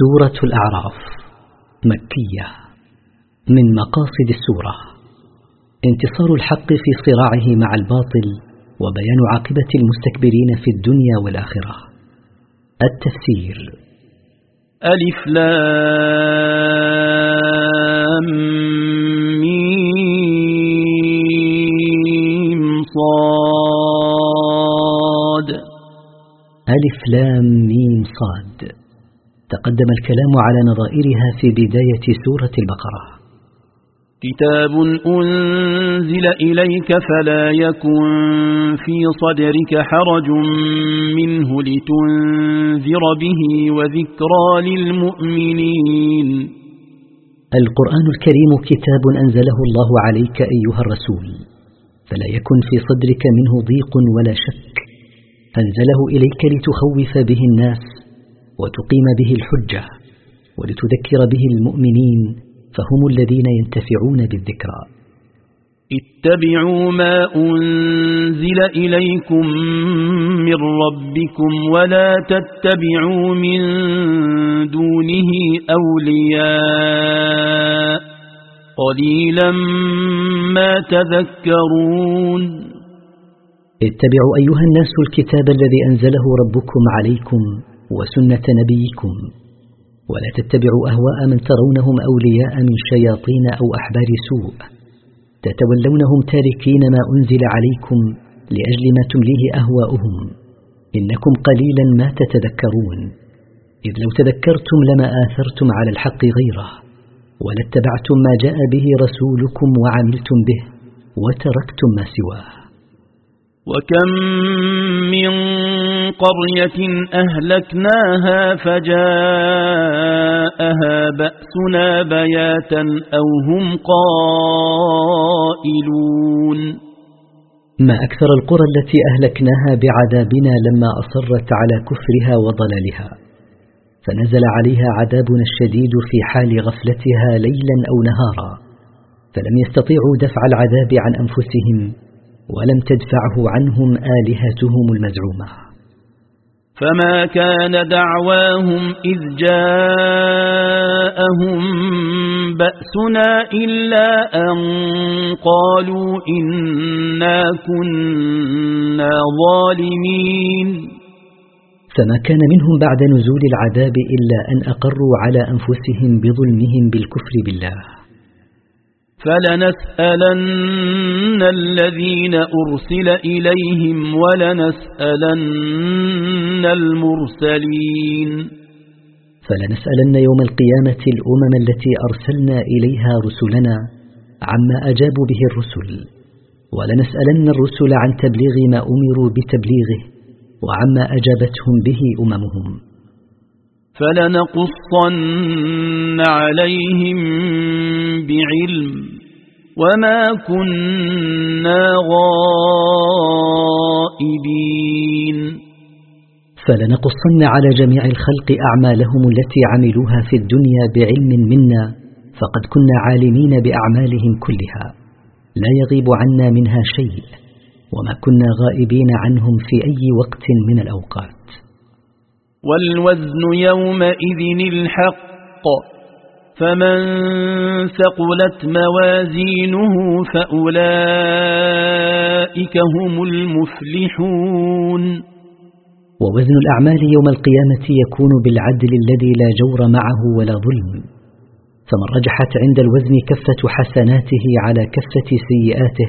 سورة الأعراف مكية من مقاصد السورة. انتصار الحق في صراعه مع الباطل وبيان عاقبة المستكبرين في الدنيا والآخرة. التفسير. ألف لام ميم صاد. ألف لام ميم صاد. تقدم الكلام على نظائرها في بداية سورة البقرة. كتاب أنزل إليك فلا يكن في صدرك حرج منه لتنذر به وذكرى للمؤمنين. القرآن الكريم كتاب أنزله الله عليك أيها الرسول. فلا يكن في صدرك منه ضيق ولا شك. أنزله إليك لتخوف به الناس. وتقيم به الحجة ولتذكر به المؤمنين فهم الذين ينتفعون بالذكرى. اتبعوا ما أنزل إليكم من ربكم ولا تتبعوا من دونه أولياء. قليلا ما تذكرون. اتبعوا أيها الناس الكتاب الذي أنزله ربكم عليكم وسنة نبيكم. ولا تتبعوا أهواء من ترونهم أولياء من شياطين أو أحبار سوء. تتولونهم تاركين ما أنزل عليكم لأجل ما تمليه أهواؤهم. إنكم قليلا ما تتذكرون. إذ لو تذكرتم لما آثرتم على الحق غيره. ولاتبعتم ما جاء به رسولكم وعملتم به. وتركتم ما سواه. وكم من قرية أهلكناها فجاءها بأسنا بياتا أو هم قائلون ما أكثر القرى التي أهلكناها بعذابنا لما أصرت على كفرها وضلالها فنزل عليها عذابنا الشديد في حال غفلتها ليلا أو نهارا فلم يستطيعوا دفع العذاب عن أنفسهم. ولم تدفعه عنهم آلهتهم المزعومة. فما كان دعواهم إذ جاءهم بأسنا إلا أن قالوا إنا كنا ظالمين. فما كان منهم بعد نزول العذاب إلا أن أقروا على أنفسهم بظلمهم بالكفر بالله. فلنسألن الذين أرسل إليهم ولنسألن المرسلين. فلنسألن يوم القيامة الأمم التي أرسلنا إليها رسلنا عما أجابوا به الرسل. ولنسألن الرسل عن تبليغ ما أمروا بتبليغه وعما أجابتهم به أممهم. فلنقصن عليهم بعلم وما كنا غائبين فلنقصن على جميع الخلق أعمالهم التي عملوها في الدنيا بعلم منا فقد كنا عالمين بأعمالهم كلها لا يغيب عنا منها شيء وما كنا غائبين عنهم في أي وقت من الأوقات والوزن يومئذ الحق فمن ثقلت موازينه فأولئك هم المفلحون. ووزن الأعمال يوم القيامة يكون بالعدل الذي لا جور معه ولا ظلم. فمن رجحت عند الوزن كفة حسناته على كفة سيئاته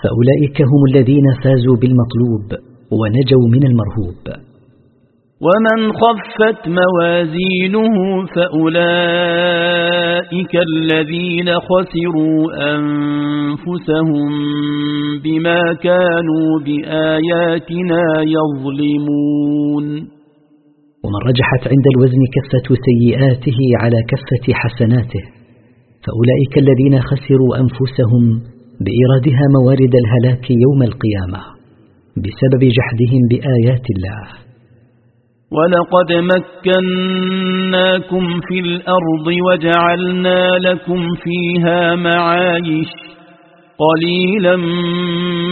فأولئك هم الذين فازوا بالمطلوب ونجوا من المرهوب. ومن خفت موازينه فأولئك الذين خسروا أنفسهم بما كانوا بآياتنا يظلمون ومن رجحت عند الوزن كفة سيئاته على كفة حسناته فأولئك الذين خسروا أنفسهم بإيرادها موارد الهلاك يوم القيامة بسبب جحدهم بآيات الله ولقد مكناكم في الأرض وجعلنا لكم فيها معايش قليلا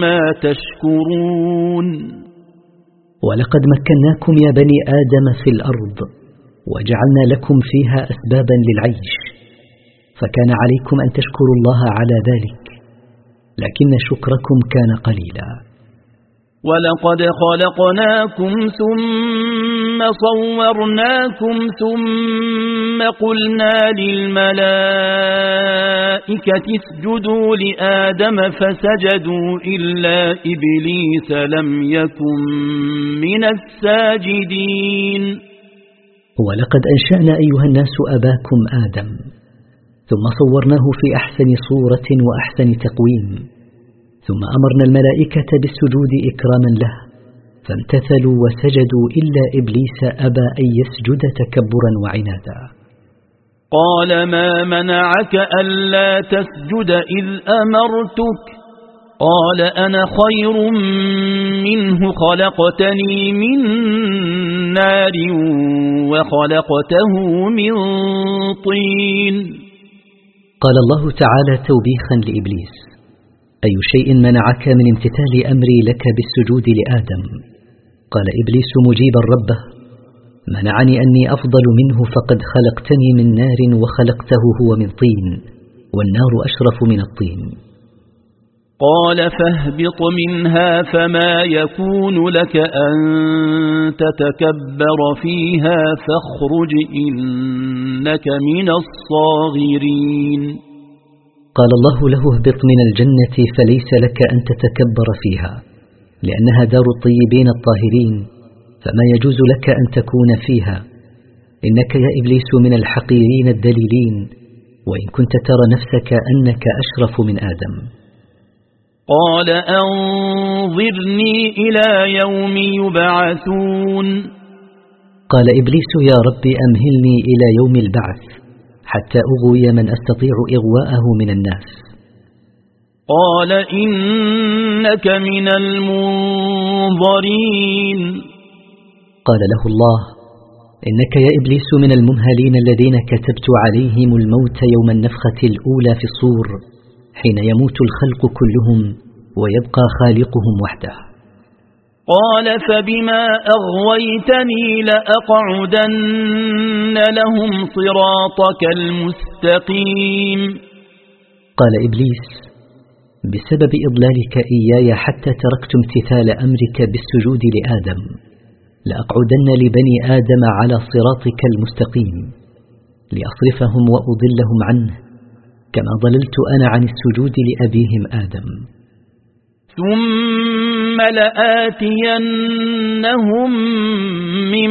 ما تشكرون ولقد مكناكم يا بني آدم في الأرض وجعلنا لكم فيها أسبابا للعيش فكان عليكم أن تشكروا الله على ذلك لكن شكركم كان قليلا ولقد خلقناكم ثم صورناكم ثم قلنا للملائكة اسجدوا لآدم فسجدوا إلا إبليس لم يكن من الساجدين. ولقد أنشأنا أيها الناس أباكم آدم ثم صورناه في أحسن صورة وأحسن تقويم. ثم أمرنا الملائكة بالسجود إكراما له. فامتثلوا وسجدوا إلا إبليس أبى أن يسجد تكبرا وعنادا. قال ما منعك ألا تسجد إذ أمرتك؟ قال أنا خير منه خلقتني من نار وخلقته من طين. قال الله تعالى توبيخا لإبليس. أي شيء منعك من امتثال أمري لك بالسجود لآدم؟ قال إبليس مجيبا ربه منعني أني أفضل منه فقد خلقتني من نار وخلقته هو من طين والنار أشرف من الطين. قال فاهبط منها فما يكون لك أن تتكبر فيها فاخرج إنك من الصاغرين. قال الله له اهبط من الجنة فليس لك أن تتكبر فيها لأنها دار الطيبين الطاهرين فما يجوز لك أن تكون فيها. إنك يا إبليس من الحقيرين الدليلين وإن كنت ترى نفسك أنك أشرف من آدم. قال أنظرني إلى يوم يبعثون. قال إبليس يا رب أمهلني إلى يوم البعث. حتى أغوي من أستطيع إغواءه من الناس. قال إنك من المنظرين. قال له الله إنك يا إبليس من الممهلين الذين كتبت عليهم الموت يوم النفخة الأولى في الصور حين يموت الخلق كلهم ويبقى خالقهم وحده. قال فبما أغويتني لأقعدن لهم صراطك المستقيم. قال إبليس بسبب إضلالك إياي حتى تركت امتثال أمرك بالسجود لآدم لأقعدن لبني آدم على صراطك المستقيم لأصرفهم وأضلهم عنه كما ضللت أنا عن السجود لأبيهم آدم. ثم لآتينهم من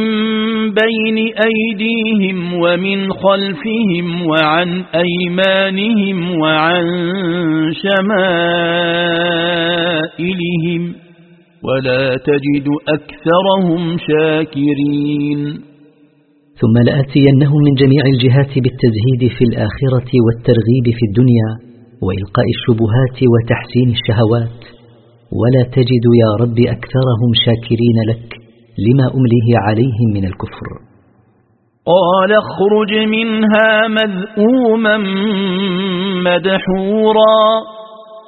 بين أيديهم ومن خلفهم وعن أيمانهم وعن شمائلهم ولا تجد أكثرهم شاكرين ثم لآتينهم من جميع الجهات بالتزهيد في الآخرة والترغيب في الدنيا وإلقاء الشبهات وتحسين الشهوات ولا تجد يا رب أكثرهم شاكرين لك لما أمليه عليهم من الكفر. قال اخرج منها مذءوما مدحورا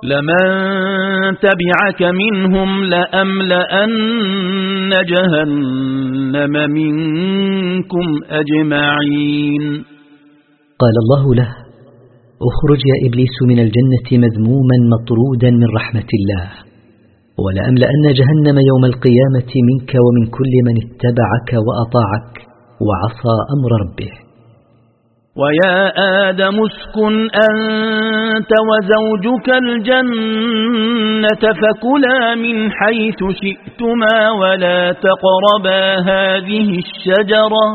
لمن تبعك منهم لأملأن جهنم منكم أجمعين. قال الله له اخرج يا إبليس من الجنة مذموما مطرودا من رحمة الله. ولأملأن جهنم يوم القيامة منك ومن كل من اتبعك وأطاعك وعصى أمر ربه. ويا آدم اسكن أنت وزوجك الجنة فكلا من حيث شئتما ولا تقربا هذه الشجرة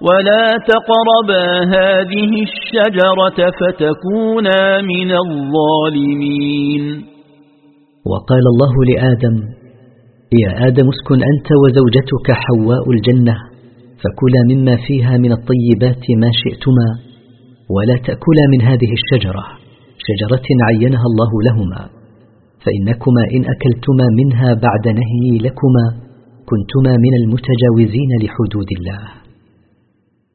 ولا تقربا هذه الشجرة فتكونا من الظالمين. وقال الله لآدم يا آدم اسكن أنت وزوجتك حواء الجنة فكلا مما فيها من الطيبات ما شئتما ولا تأكلا من هذه الشجرة شجرة عينها الله لهما فإنكما إن أكلتما منها بعد نهي لكما كنتما من المتجاوزين لحدود الله.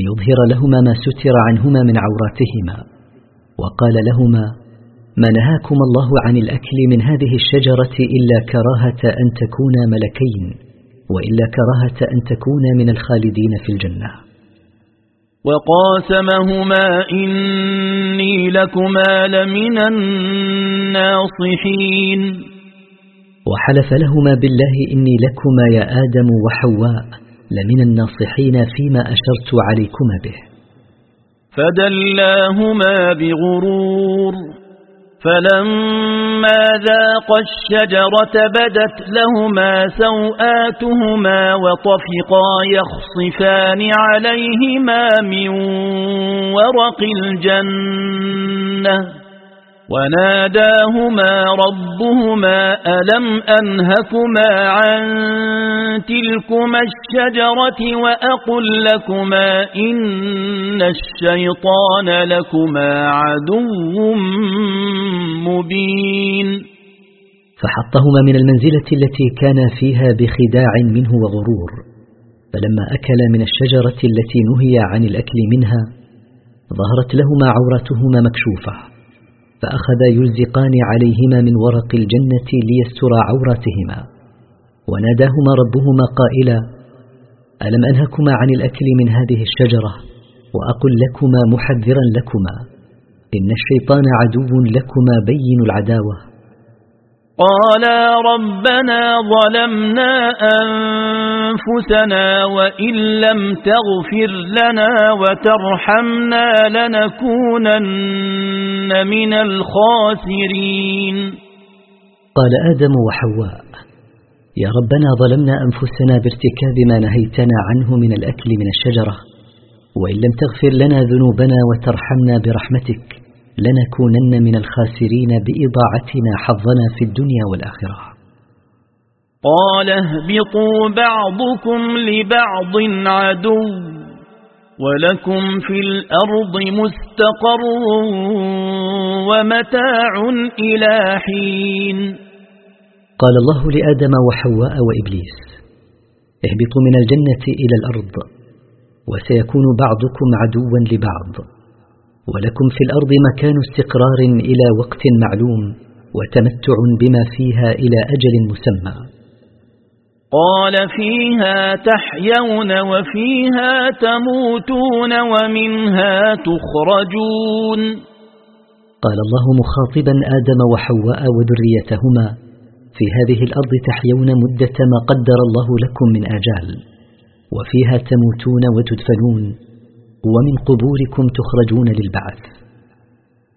ليظهر لهما ما ستر عنهما من عوراتهما وقال لهما ما نهاكم الله عن الأكل من هذه الشجرة إلا كراهة أن تكونا ملكين وإلا كراهة أن تكون من الخالدين في الجنة. وقاسمهما إني لكما لمن الناصحين. وحلف لهما بالله إني لكما يا آدم وحواء لمن الناصحين فيما أشرت عليكما به. فدلاهما بغرور فلما ذاق الشجرة بدت لهما سوآتهما وطفقا يخصفان عليهما من ورق الجنة. وناداهما ربهما ألم أنهكما عن تلكما الشجرة وأقل لكما إن الشيطان لكما عدو مبين فحطهما من المنزلة التي كان فيها بخداع منه وغرور فلما أكل من الشجرة التي نهي عن الأكل منها ظهرت لهما عورتهما مكشوفة. فأخذا يلزقان عليهما من ورق الجنة ليسترا عوراتهما وناداهما ربهما قائلا ألم أنهكما عن الأكل من هذه الشجرة؟ وأقل لكما محذرا لكما. إن الشيطان عدو لكما بين العداوة. قالا ربنا ظلمنا أنفسنا وإن لم تغفر لنا وترحمنا لنكونن من الخاسرين. قال آدم وحواء يا ربنا ظلمنا أنفسنا بارتكاب ما نهيتنا عنه من الأكل من الشجرة وإن لم تغفر لنا ذنوبنا وترحمنا برحمتك لنكونن من الخاسرين بإضاعتنا حظنا في الدنيا والآخرة. قال اهبطوا بعضكم لبعض عدو ولكم في الأرض مستقر ومتاع إلى حين. قال الله لآدم وحواء وإبليس اهبطوا من الجنة إلى الأرض وسيكون بعضكم عدوا لبعض ولكم في الأرض مكان استقرار إلى وقت معلوم وتمتع بما فيها إلى أجل مسمى. قال فيها تحيون وفيها تموتون ومنها تخرجون. قال الله مخاطبا آدم وحواء وذريتهما في هذه الأرض تحيون مدة ما قدر الله لكم من آجال وفيها تموتون وتدفنون ومن قبوركم تخرجون للبعث.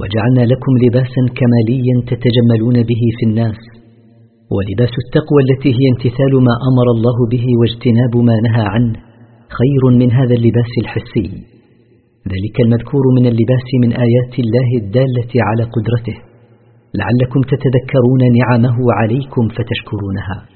وجعلنا لكم لباسا كماليا تتجملون به في الناس ولباس التقوى التي هي امتثال ما أمر الله به واجتناب ما نهى عنه خير من هذا اللباس الحسي. ذلك المذكور من اللباس من آيات الله الدالة على قدرته. لعلكم تتذكرون نعمه عليكم فتشكرونها.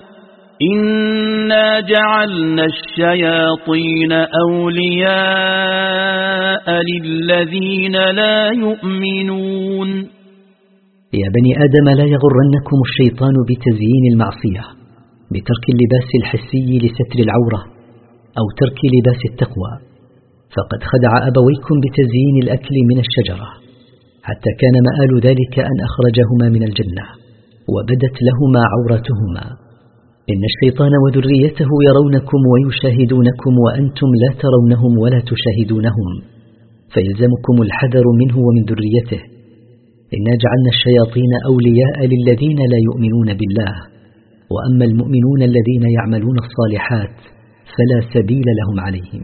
إنا جعلنا الشياطين أولياء للذين لا يؤمنون يا بني آدم لا يغرنكم الشيطان بتزيين المعصية بترك اللباس الحسي لستر العورة أو ترك لباس التقوى. فقد خدع أبويكم بتزيين الأكل من الشجرة حتى كان مآل ذلك أن أخرجهما من الجنة وبدت لهما عورتهما. إن الشيطان وذريته يرونكم ويشاهدونكم وأنتم لا ترونهم ولا تشاهدونهم فيلزمكم الحذر منه ومن ذريته إنا جعلنا الشياطين أولياء للذين لا يؤمنون بالله وأما المؤمنون الذين يعملون الصالحات فلا سبيل لهم عليهم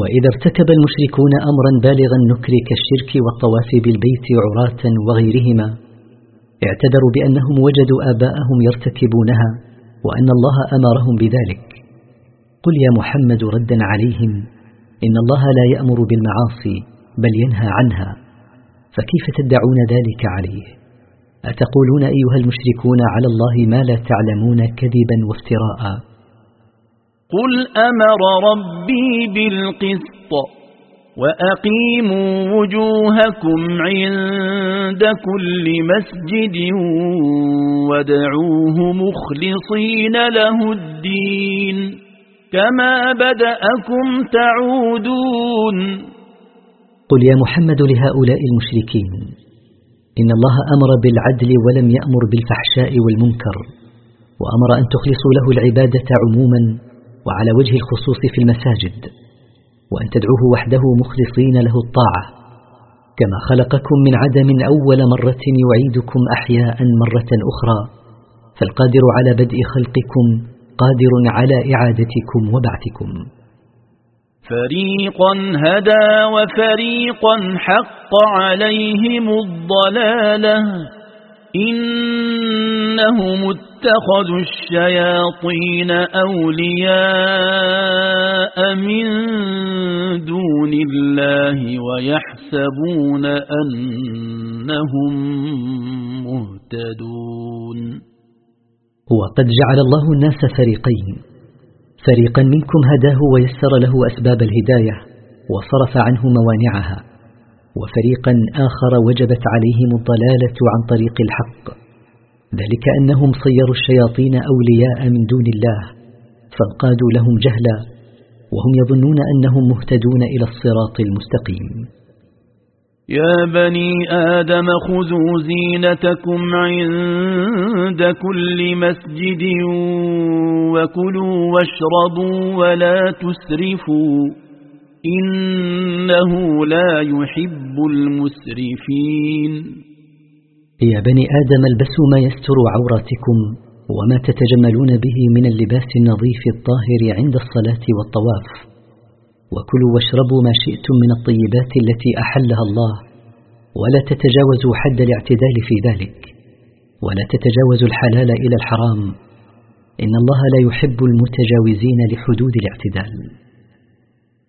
وإذا ارتكب المشركون أمرا بالغ النكر كالشرك والطواف بالبيت عراة وغيرهما. اعتذروا بأنهم وجدوا آباءهم يرتكبونها وأن الله أمرهم بذلك. قل يا محمد ردا عليهم إن الله لا يأمر بالمعاصي بل ينهى عنها. فكيف تدعون ذلك عليه؟ أتقولون أيها المشركون على الله ما لا تعلمون كذبا وافتراء؟ قل أمر ربي بالقسط وأقيموا وجوهكم عند كل مسجد وادعوه مخلصين له الدين كما بدأكم تعودون قل يا محمد لهؤلاء المشركين إن الله أمر بالعدل ولم يأمر بالفحشاء والمنكر وأمر أن تخلصوا له العبادة عموما وعلى وجه الخصوص في المساجد وأن تدعوه وحده مخلصين له الطاعة كما خلقكم من عدم أول مرة يعيدكم أحياء مرة أخرى فالقادر على بدء خلقكم قادر على إعادتكم وبعثكم. فريقا هدى وفريقا حق عليهم الضلالة. إنهم اتخذوا الشياطين أولياء من دون الله ويحسبون أنهم مهتدون. وقد جعل الله الناس فريقين. فريقا منكم هداه ويسر له أسباب الهداية وصرف عنه موانعها. وفريقا آخر وجبت عليهم الضلالة عن طريق الحق. ذلك أنهم صيروا الشياطين أولياء من دون الله فانقادوا لهم جهلا وهم يظنون أنهم مهتدون إلى الصراط المستقيم. يا بني آدم خذوا زينتكم عند كل مسجد وكلوا واشربوا ولا تسرفوا. إنه لا يحب المسرفين. يا بني آدم البسوا ما يستر عوراتكم وما تتجملون به من اللباس النظيف الطاهر عند الصلاة والطواف. وكلوا واشربوا ما شئتم من الطيبات التي أحلها الله. ولا تتجاوزوا حد الاعتدال في ذلك. ولا تتجاوزوا الحلال إلى الحرام. إن الله لا يحب المتجاوزين لحدود الاعتدال.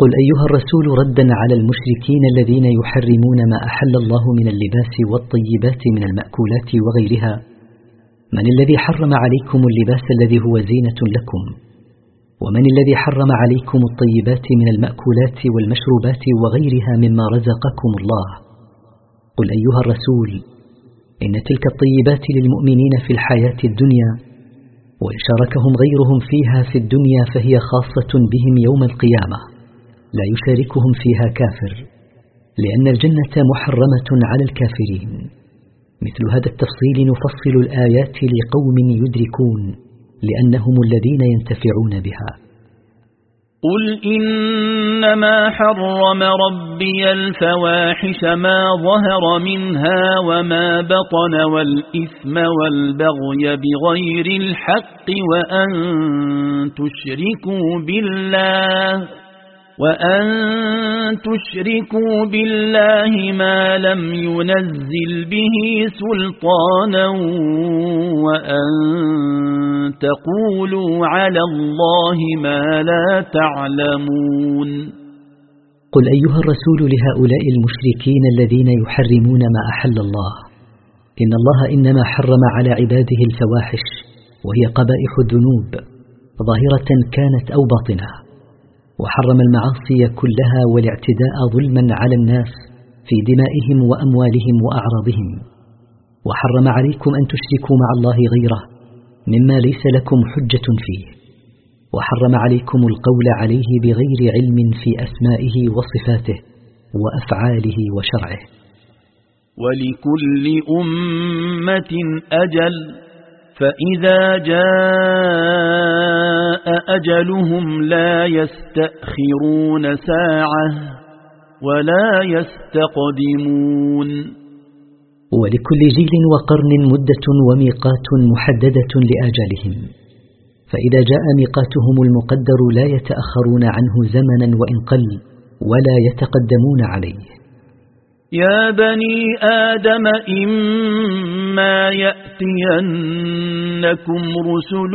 قل أيها الرسول ردا على المشركين الذين يحرمون ما أحل الله من اللباس والطيبات من المأكولات وغيرها. من الذي حرم عليكم اللباس الذي هو زينة لكم؟ ومن الذي حرم عليكم الطيبات من المأكولات والمشروبات وغيرها مما رزقكم الله؟ قل أيها الرسول إن تلك الطيبات للمؤمنين في الحياة الدنيا وإن شاركهم غيرهم فيها في الدنيا فهي خاصة بهم يوم القيامة. لا يشاركهم فيها كافر لأن الجنة محرمة على الكافرين. مثل هذا التفصيل نفصل الآيات لقوم يدركون لأنهم الذين ينتفعون بها. قل إنما حرم ربي الفواحش ما ظهر منها وما بطن والإثم والبغي بغير الحق وأن تشركوا بالله. وأن تشركوا بالله ما لم ينزل به سلطانا وأن تقولوا على الله ما لا تعلمون قل أيها الرسول لهؤلاء المشركين الذين يحرمون ما أحل الله. إن الله إنما حرم على عباده الفواحش وهي قبائح الذنوب. ظاهرة كانت أو باطنة. وحرم المعاصي كلها والاعتداء ظلما على الناس في دمائهم وأموالهم وأعراضهم. وحرم عليكم أن تشركوا مع الله غيره مما ليس لكم حجة فيه. وحرم عليكم القول عليه بغير علم في أسمائه وصفاته وأفعاله وشرعه. ولكل أمة أجل فإذا جاء أجلهم لا يستأخرون ساعة ولا يستقدمون ولكل جيل وقرن مدة وميقات محددة لآجالهم فإذا جاء ميقاتهم المقدر لا يتأخرون عنه زمنا وإن قل ولا يتقدمون عليه يا بني آدم إما يأتينكم رسل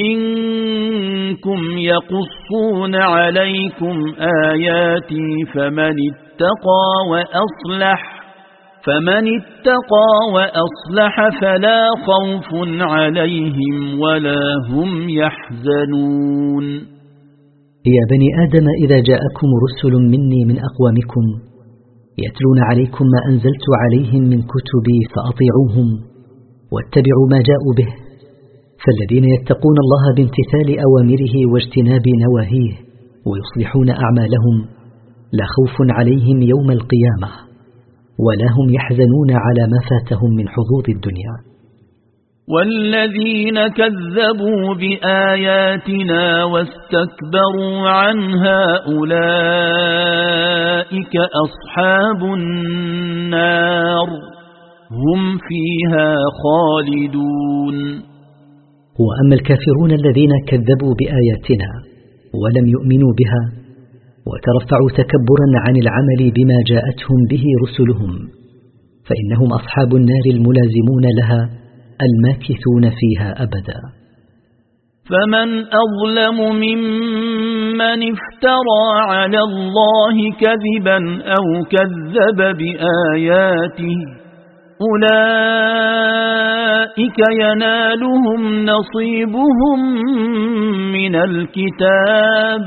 منكم يقصون عليكم آياتي فمن اتقى وأصلح فمن اتقى وأصلح فلا خوف عليهم ولا هم يحزنون. يا بني آدم إذا جاءكم رسل مني من أقوامكم يتلون عليكم ما أنزلت عليهم من كتبي فأطيعوهم واتبعوا ما جاءوا به. فالذين يتقون الله بامتثال أوامره واجتناب نواهيه ويصلحون أعمالهم لا خوف عليهم يوم القيامة ولا هم يحزنون على ما فاتهم من حظوظ الدنيا. والذين كذبوا بآياتنا واستكبروا عنها أولئك أصحاب النار هم فيها خالدون. وأما الكافرون الذين كذبوا بآياتنا ولم يؤمنوا بها وترفعوا تكبرا عن العمل بما جاءتهم به رسلهم فإنهم أصحاب النار الملازمون لها الماكثون فيها أبدا. فمن أظلم ممن افترى على الله كذبا أو كذب بآياته أولئك ينالهم نصيبهم من الكتاب.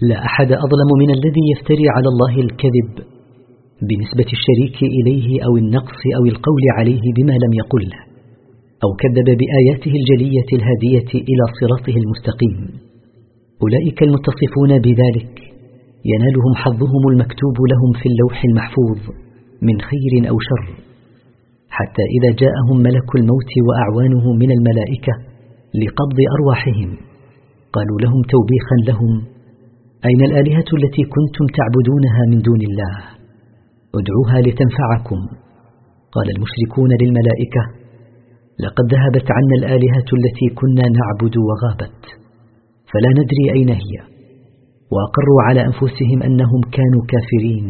لا أحد أظلم من الذي يفتري على الله الكذب بنسبة الشريك إليه أو النقص أو القول عليه بما لم يقله أو كذب بآياته الجلية الهادية إلى صراطه المستقيم. أولئك المتصفون بذلك ينالهم حظهم المكتوب لهم في اللوح المحفوظ من خير أو شر. حتى إذا جاءهم ملك الموت وأعوانه من الملائكة لقبض أرواحهم قالوا لهم توبيخا لهم أين الآلهة التي كنتم تعبدونها من دون الله؟ ادعوها لتنفعكم. قال المشركون للملائكة لقد ذهبت عنا الآلهة التي كنا نعبد وغابت فلا ندري أين هي. وأقروا على أنفسهم أنهم كانوا كافرين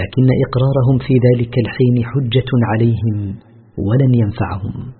لكن إقرارهم في ذلك الحين حجة عليهم ولن ينفعهم.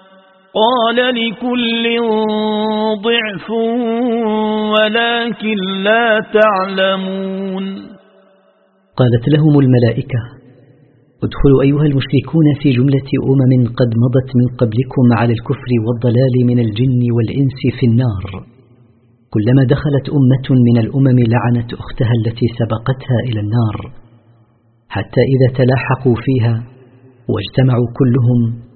قال لكل ضعف ولكن لا تعلمون. قالت لهم الملائكة ادخلوا أيها المشركون في جملة أمم قد مضت من قبلكم على الكفر والضلال من الجن والإنس في النار. كلما دخلت أمة من الأمم لعنت أختها التي سبقتها إلى النار حتى إذا تلاحقوا فيها واجتمعوا كلهم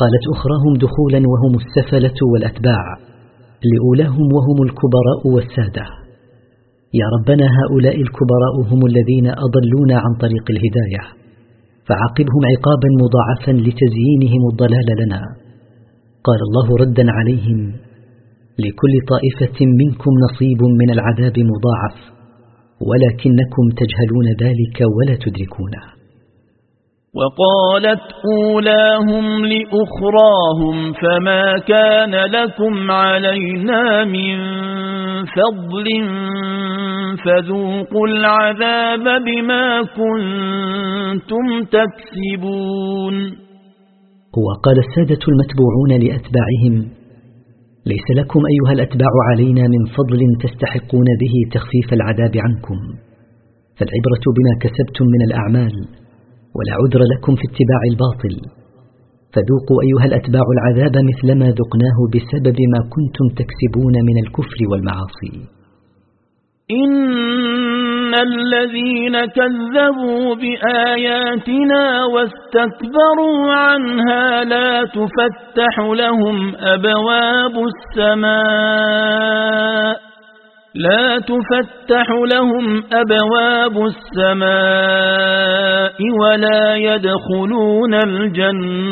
قالت أخراهم دخولا وهم السفلة والأتباع لأولاهم وهم الكبراء والسادة. يا ربنا هؤلاء الكبراء هم الذين أضلونا عن طريق الهداية فعاقبهم عقابا مضاعفا لتزيينهم الضلال لنا. قال الله ردا عليهم لكل طائفة منكم نصيب من العذاب مضاعف ولكنكم تجهلون ذلك ولا تدركونه. وقالت أولاهم لأخراهم فما كان لكم علينا من فضل فذوقوا العذاب بما كنتم تكسبون. وقال السادة المتبوعون لأتباعهم ليس لكم أيها الأتباع علينا من فضل تستحقون به تخفيف العذاب عنكم فالعبرة بما كسبتم من الأعمال ولا عذر لكم في اتباع الباطل. فذوقوا أيها الأتباع العذاب مثلما ذقناه بسبب ما كنتم تكسبون من الكفر والمعاصي. إن الذين كذبوا بآياتنا واستكبروا عنها لا تفتح لهم أبواب السماء. لا تفتح لهم أبواب السماء ولا يدخلون الجنة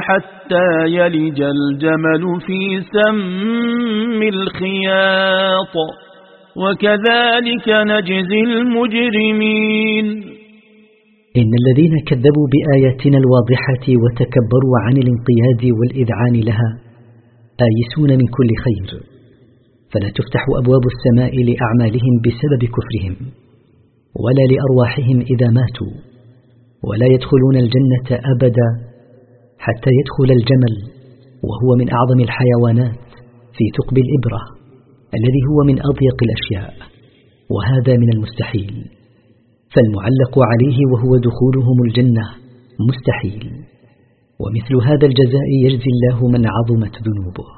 حتى يلج الجمل في سم الخياط. وكذلك نجزي المجرمين. إن الذين كذبوا بآياتنا الواضحة وتكبروا عن الانقياد والإذعان لها آيسون من كل خير. فلا تفتح أبواب السماء لأعمالهم بسبب كفرهم ولا لأرواحهم إذا ماتوا ولا يدخلون الجنة أبدا حتى يدخل الجمل وهو من أعظم الحيوانات في ثقب الإبرة الذي هو من أضيق الأشياء وهذا من المستحيل فالمعلق عليه وهو دخولهم الجنة مستحيل ومثل هذا الجزاء يجزي الله من عظمت ذنوبه.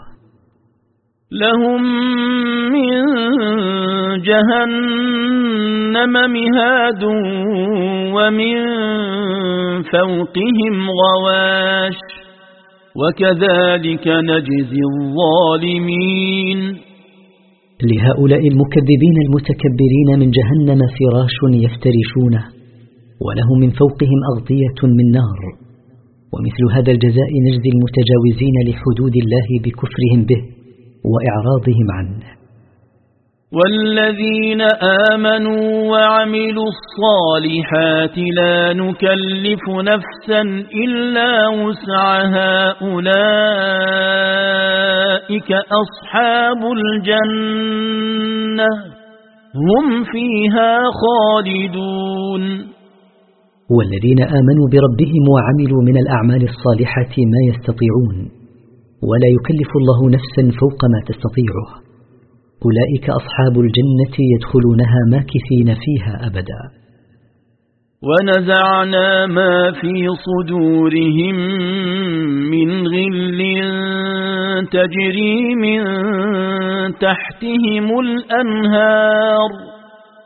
لهم من جهنم مهاد ومن فوقهم غواش وكذلك نجزي الظالمين. لهؤلاء المكذبين المتكبرين من جهنم فراش يفترشونه ولهم من فوقهم أغطية من نار. ومثل هذا الجزاء نجزي المتجاوزين لحدود الله بكفرهم به. وإعراضهم عنه والذين آمنوا وعملوا الصالحات لا نكلف نفسا إلا وسعها أولئك أصحاب الجنة هم فيها خالدون. والذين آمنوا بربهم وعملوا من الأعمال الصالحة ما يستطيعون. ولا يكلف الله نفسا فوق ما تستطيعه. أولئك أصحاب الجنة يدخلونها ماكثين فيها أبدا. ونزعنا ما في صدورهم من غل تجري من تحتهم الأنهار.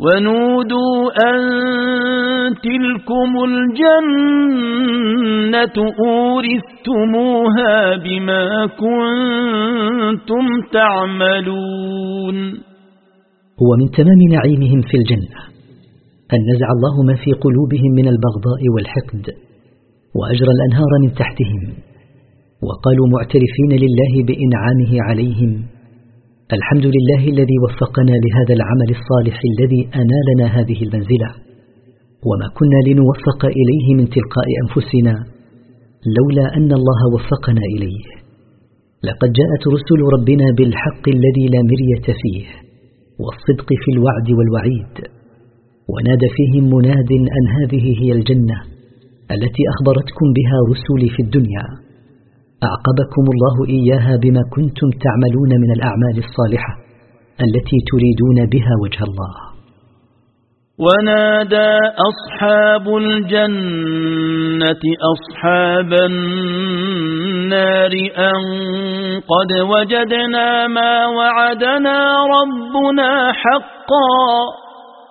ونودوا أن تلكم الجنة أورثتموها بما كنتم تعملون. هو من تمام نعيمهم في الجنة أن نزع الله ما في قلوبهم من البغضاء والحقد وأجرى الأنهار من تحتهم وقالوا معترفين لله بإنعامه عليهم. الحمد لله الذي وفقنا لهذا العمل الصالح الذي أنالنا هذه المنزلة. وما كنا لنوفق إليه من تلقاء أنفسنا لولا أن الله وفقنا إليه. لقد جاءت رسل ربنا بالحق الذي لا مرية فيه والصدق في الوعد والوعيد. ونادى فيهم مناد أن هذه هي الجنة التي أخبرتكم بها رسلي في الدنيا. أعقبكم الله إياها بما كنتم تعملون من الأعمال الصالحة التي تريدون بها وجه الله. ونادى أصحاب الجنة أصحاب النار أن قد وجدنا ما وعدنا ربنا حقا.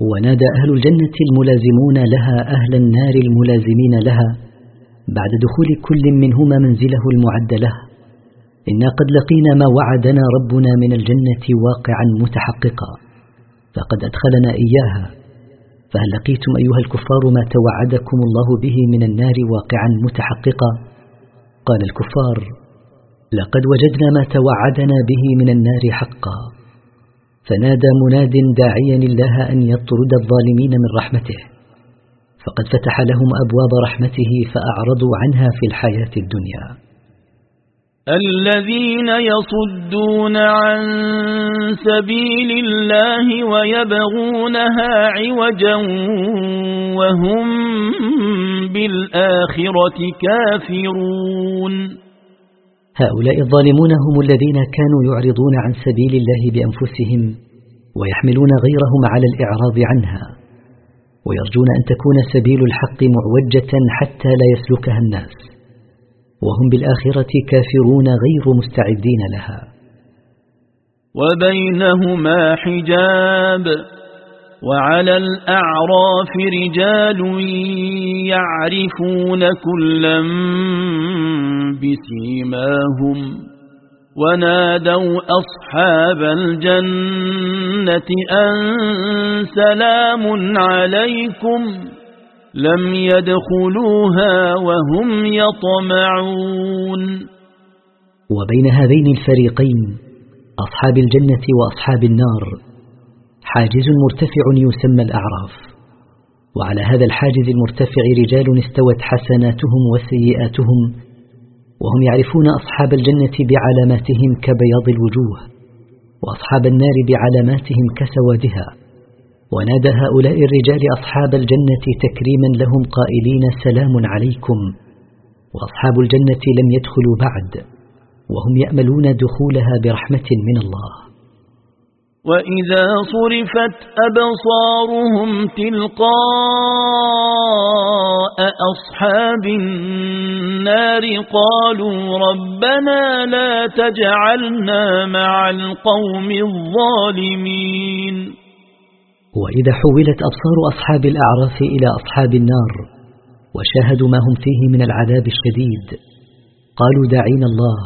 ونادى أهل الجنة الملازمون لها أهل النار الملازمين لها بعد دخول كل منهما منزله المعد له. إنا قد لقينا ما وعدنا ربنا من الجنة واقعا متحققا. فقد أدخلنا إياها. فهل لقيتم أيها الكفار ما توعدكم الله به من النار واقعا متحققا؟ قال الكفار لقد وجدنا ما توعدنا به من النار حقا. فنادى مناد داعيا الله أن يطرد الظالمين من رحمته فقد فتح لهم أبواب رحمته فأعرضوا عنها في الحياة الدنيا. الذين يصدون عن سبيل الله ويبغونها عوجا وهم بالآخرة كافرون. هؤلاء الظالمون هم الذين كانوا يعرضون عن سبيل الله بأنفسهم ويحملون غيرهم على الإعراض عنها ويرجون أن تكون سبيل الحق معوجة حتى لا يسلكها الناس وهم بالآخرة كافرون غير مستعدين لها. وبينهما حجاب. وعلى الأعراف رجال يعرفون كلا بسيماهم ونادوا أصحاب الجنة أن سلام عليكم لم يدخلوها وهم يطمعون وبين هذين الفريقين أصحاب الجنة وأصحاب النار حاجز مرتفع يسمى الأعراف. وعلى هذا الحاجز المرتفع رجال استوت حسناتهم وسيئاتهم وهم يعرفون أصحاب الجنة بعلاماتهم كبياض الوجوه وأصحاب النار بعلاماتهم كسوادها. ونادى هؤلاء الرجال أصحاب الجنة تكريما لهم قائلين سلام عليكم. وأصحاب الجنة لم يدخلوا بعد وهم يأملون دخولها برحمة من الله. وإذا صرفت أبصارهم تلقاء أصحاب النار قالوا ربنا لا تجعلنا مع القوم الظالمين. وإذا حولت أبصار أصحاب الأعراف إلى أصحاب النار وشاهدوا ما هم فيه من العذاب الشديد قالوا داعين الله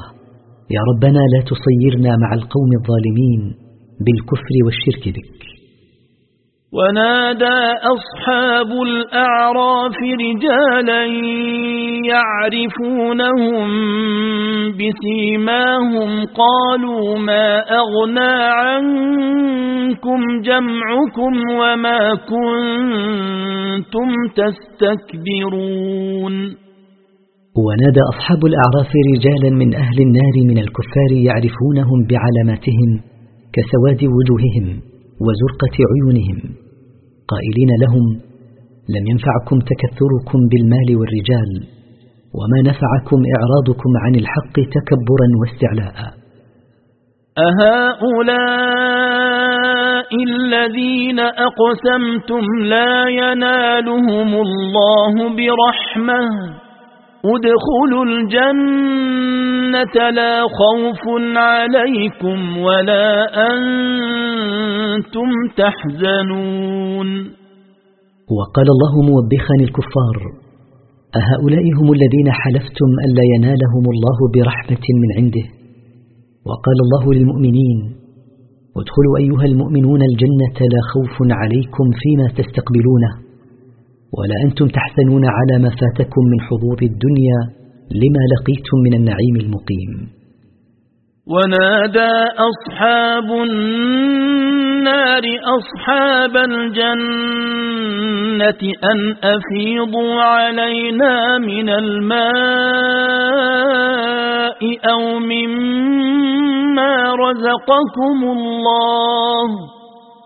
يا ربنا لا تصيرنا مع القوم الظالمين. بالكفر والشرك بك. ونادى أصحاب الأعراف رجالا يعرفونهم بسيماهم قالوا ما أغنى عنكم جمعكم وما كنتم تستكبرون. ونادى أصحاب الأعراف رجالا من أهل النار من الكفار يعرفونهم بعلاماتهم كسواد وجوههم وزرقة عيونهم. قائلين لهم لم ينفعكم تكثركم بالمال والرجال وما نفعكم إعراضكم عن الحق تكبرا واستعلاء. أهؤلاء الذين أقسمتم لا ينالهم الله برحمة. ادخلوا الجنة لا خوف عليكم ولا أنتم تحزنون. وقال الله موبخا الكفار أهؤلاء هم الذين حلفتم ألا ينالهم الله برحمة من عنده؟ وقال الله للمؤمنين ادخلوا أيها المؤمنون الجنة لا خوف عليكم فيما تستقبلونه. ولا أنتم تحزنون على ما فاتكم من حظوظ الدنيا لما لقيتم من النعيم المقيم. ونادى أصحاب النار أصحاب الجنة أن أفيضوا علينا من الماء أو مما رزقكم الله.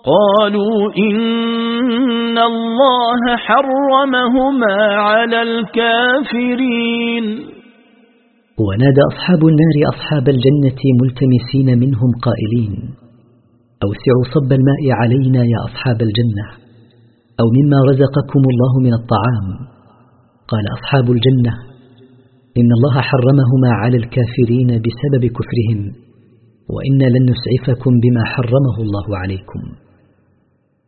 قالوا إن الله حرمهما على الكافرين. ونادى أصحاب النار أصحاب الجنة ملتمسين منهم قائلين أوسعوا صب الماء علينا يا أصحاب الجنة أو مما رزقكم الله من الطعام. قال أصحاب الجنة إن الله حرمهما على الكافرين بسبب كفرهم وإن لن نسعفكم بما حرمه الله عليكم.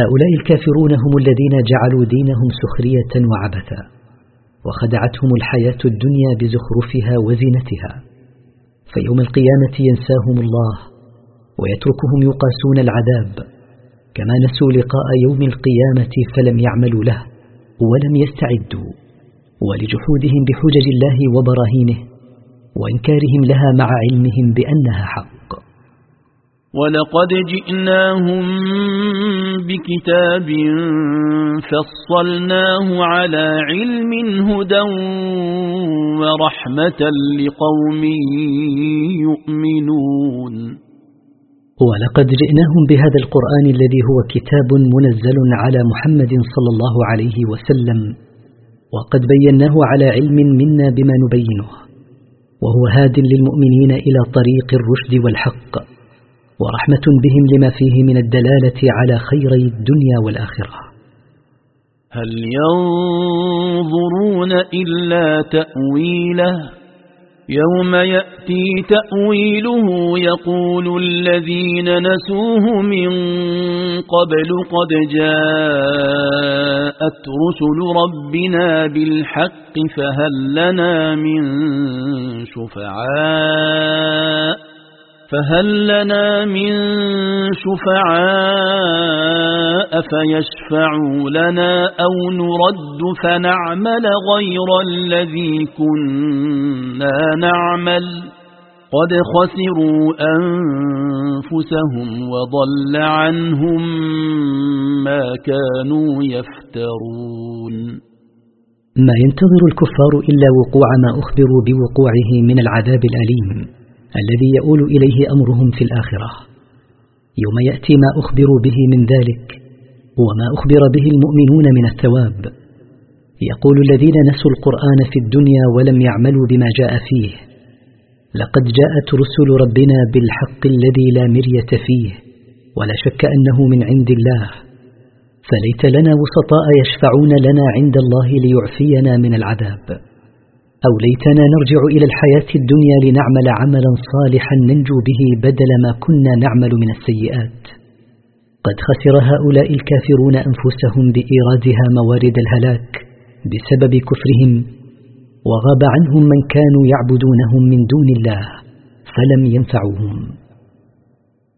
هؤلاء الكافرون هم الذين جعلوا دينهم سخرية وعبثا وخدعتهم الحياة الدنيا بزخرفها وزينتها. فيوم القيامة ينساهم الله ويتركهم يقاسون العذاب. كما نسوا لقاء يوم القيامة فلم يعملوا له ولم يستعدوا. ولجحودهم بحجج الله وبراهينه وإنكارهم لها مع علمهم بأنها حق. ولقد جئناهم بكتاب فصلناه على علم هدى ورحمة لقوم يؤمنون. ولقد جئناهم بهذا القرآن الذي هو كتاب منزل على محمد صلى الله عليه وسلم وقد بيناه على علم منا بما نبينه وهو هاد للمؤمنين إلى طريق الرشد والحق. ورحمة بهم لما فيه من الدلالة على خيري الدنيا والآخرة. هل ينظرون إلا تأويله؟ يوم يأتي تأويله يقول الذين نسوه من قبل قد جاءت رسل ربنا بالحق فهل لنا من شفعاء؟ فهل لنا من شفعاء فيشفعوا لنا أو نرد فنعمل غير الذي كنا نعمل قد خسروا أنفسهم وضل عنهم ما كانوا يفترون. ما ينتظر الكفار إلا وقوع ما أخبروا بوقوعه من العذاب الأليم. الذي يؤول إليه أمرهم في الآخرة. يوم يأتي ما أخبروا به من ذلك وما أخبر به المؤمنون من الثواب. يقول الذين نسوا القرآن في الدنيا ولم يعملوا بما جاء فيه لقد جاءت رسل ربنا بالحق الذي لا مرية فيه ولا شك أنه من عند الله. فليت لنا وسطاء يشفعون لنا عند الله ليعفينا من العذاب. أو ليتنا نرجع إلى الحياة الدنيا لنعمل عملا صالحا ننجو به بدل ما كنا نعمل من السيئات. قد خسر هؤلاء الكافرون أنفسهم بإيرادها موارد الهلاك بسبب كفرهم وغاب عنهم من كانوا يعبدونهم من دون الله فلم ينفعوهم.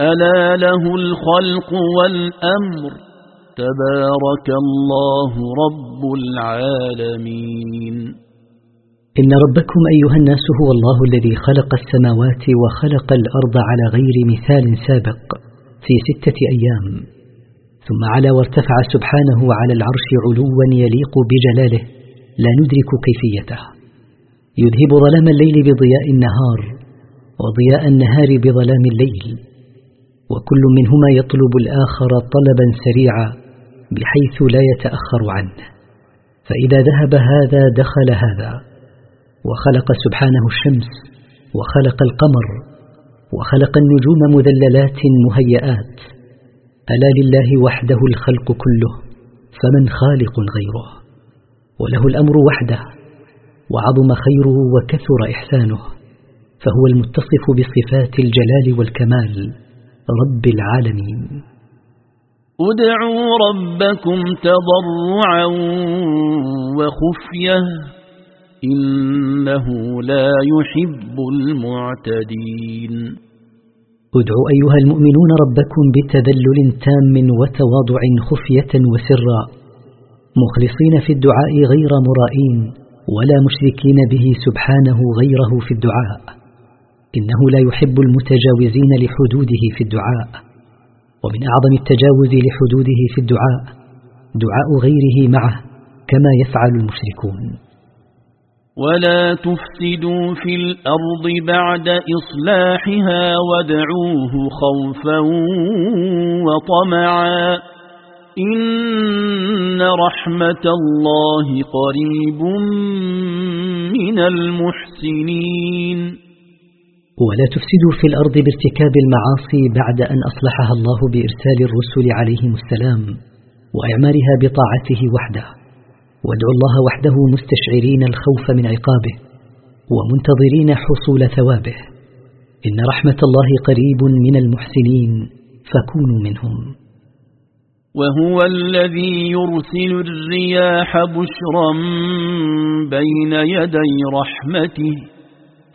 ألا له الخلق والأمر. تبارك الله رب العالمين. إن ربكم أيها الناس هو الله الذي خلق السماوات وخلق الأرض على غير مثال سابق في ستة أيام. ثم على وارتفع سبحانه على العرش علوا يليق بجلاله. لا ندرك كيفيته. يذهب ظلام الليل بضياء النهار وضياء النهار بظلام الليل. وكل منهما يطلب الآخر طلبا سريعا بحيث لا يتأخر عنه. فإذا ذهب هذا دخل هذا وخلق سبحانه الشمس وخلق القمر وخلق النجوم مذللات مهيئات. ألا لله وحده الخلق كله فمن خالق غيره؟ وله الأمر وحده وعظم خيره وكثر إحسانه فهو المتصف بصفات الجلال والكمال. رب العالمين. ادعوا ربكم تضرعا وخفية إنه لا يحب المعتدين. ادعوا أيها المؤمنون ربكم بتذلل تام وتواضع خفية وسرا مخلصين في الدعاء غير مرائين ولا مشركين به سبحانه غيره في الدعاء. إنه لا يحب المتجاوزين لحدوده في الدعاء. ومن أعظم التجاوز لحدوده في الدعاء دعاء غيره معه كما يفعل المشركون. ولا تفسدوا في الأرض بعد إصلاحها ودعوه خوفا وطمعا. إن رحمة الله قريب من المحسنين. ولا تفسدوا في الأرض بارتكاب المعاصي بعد أن أصلحها الله بإرسال الرسل عليهم السلام وإعمارها بطاعته وحده. وادعوا الله وحده مستشعرين الخوف من عقابه ومنتظرين حصول ثوابه. إن رحمة الله قريب من المحسنين فكونوا منهم. وهو الذي يرسل الرياح بشرا بين يدي رحمته.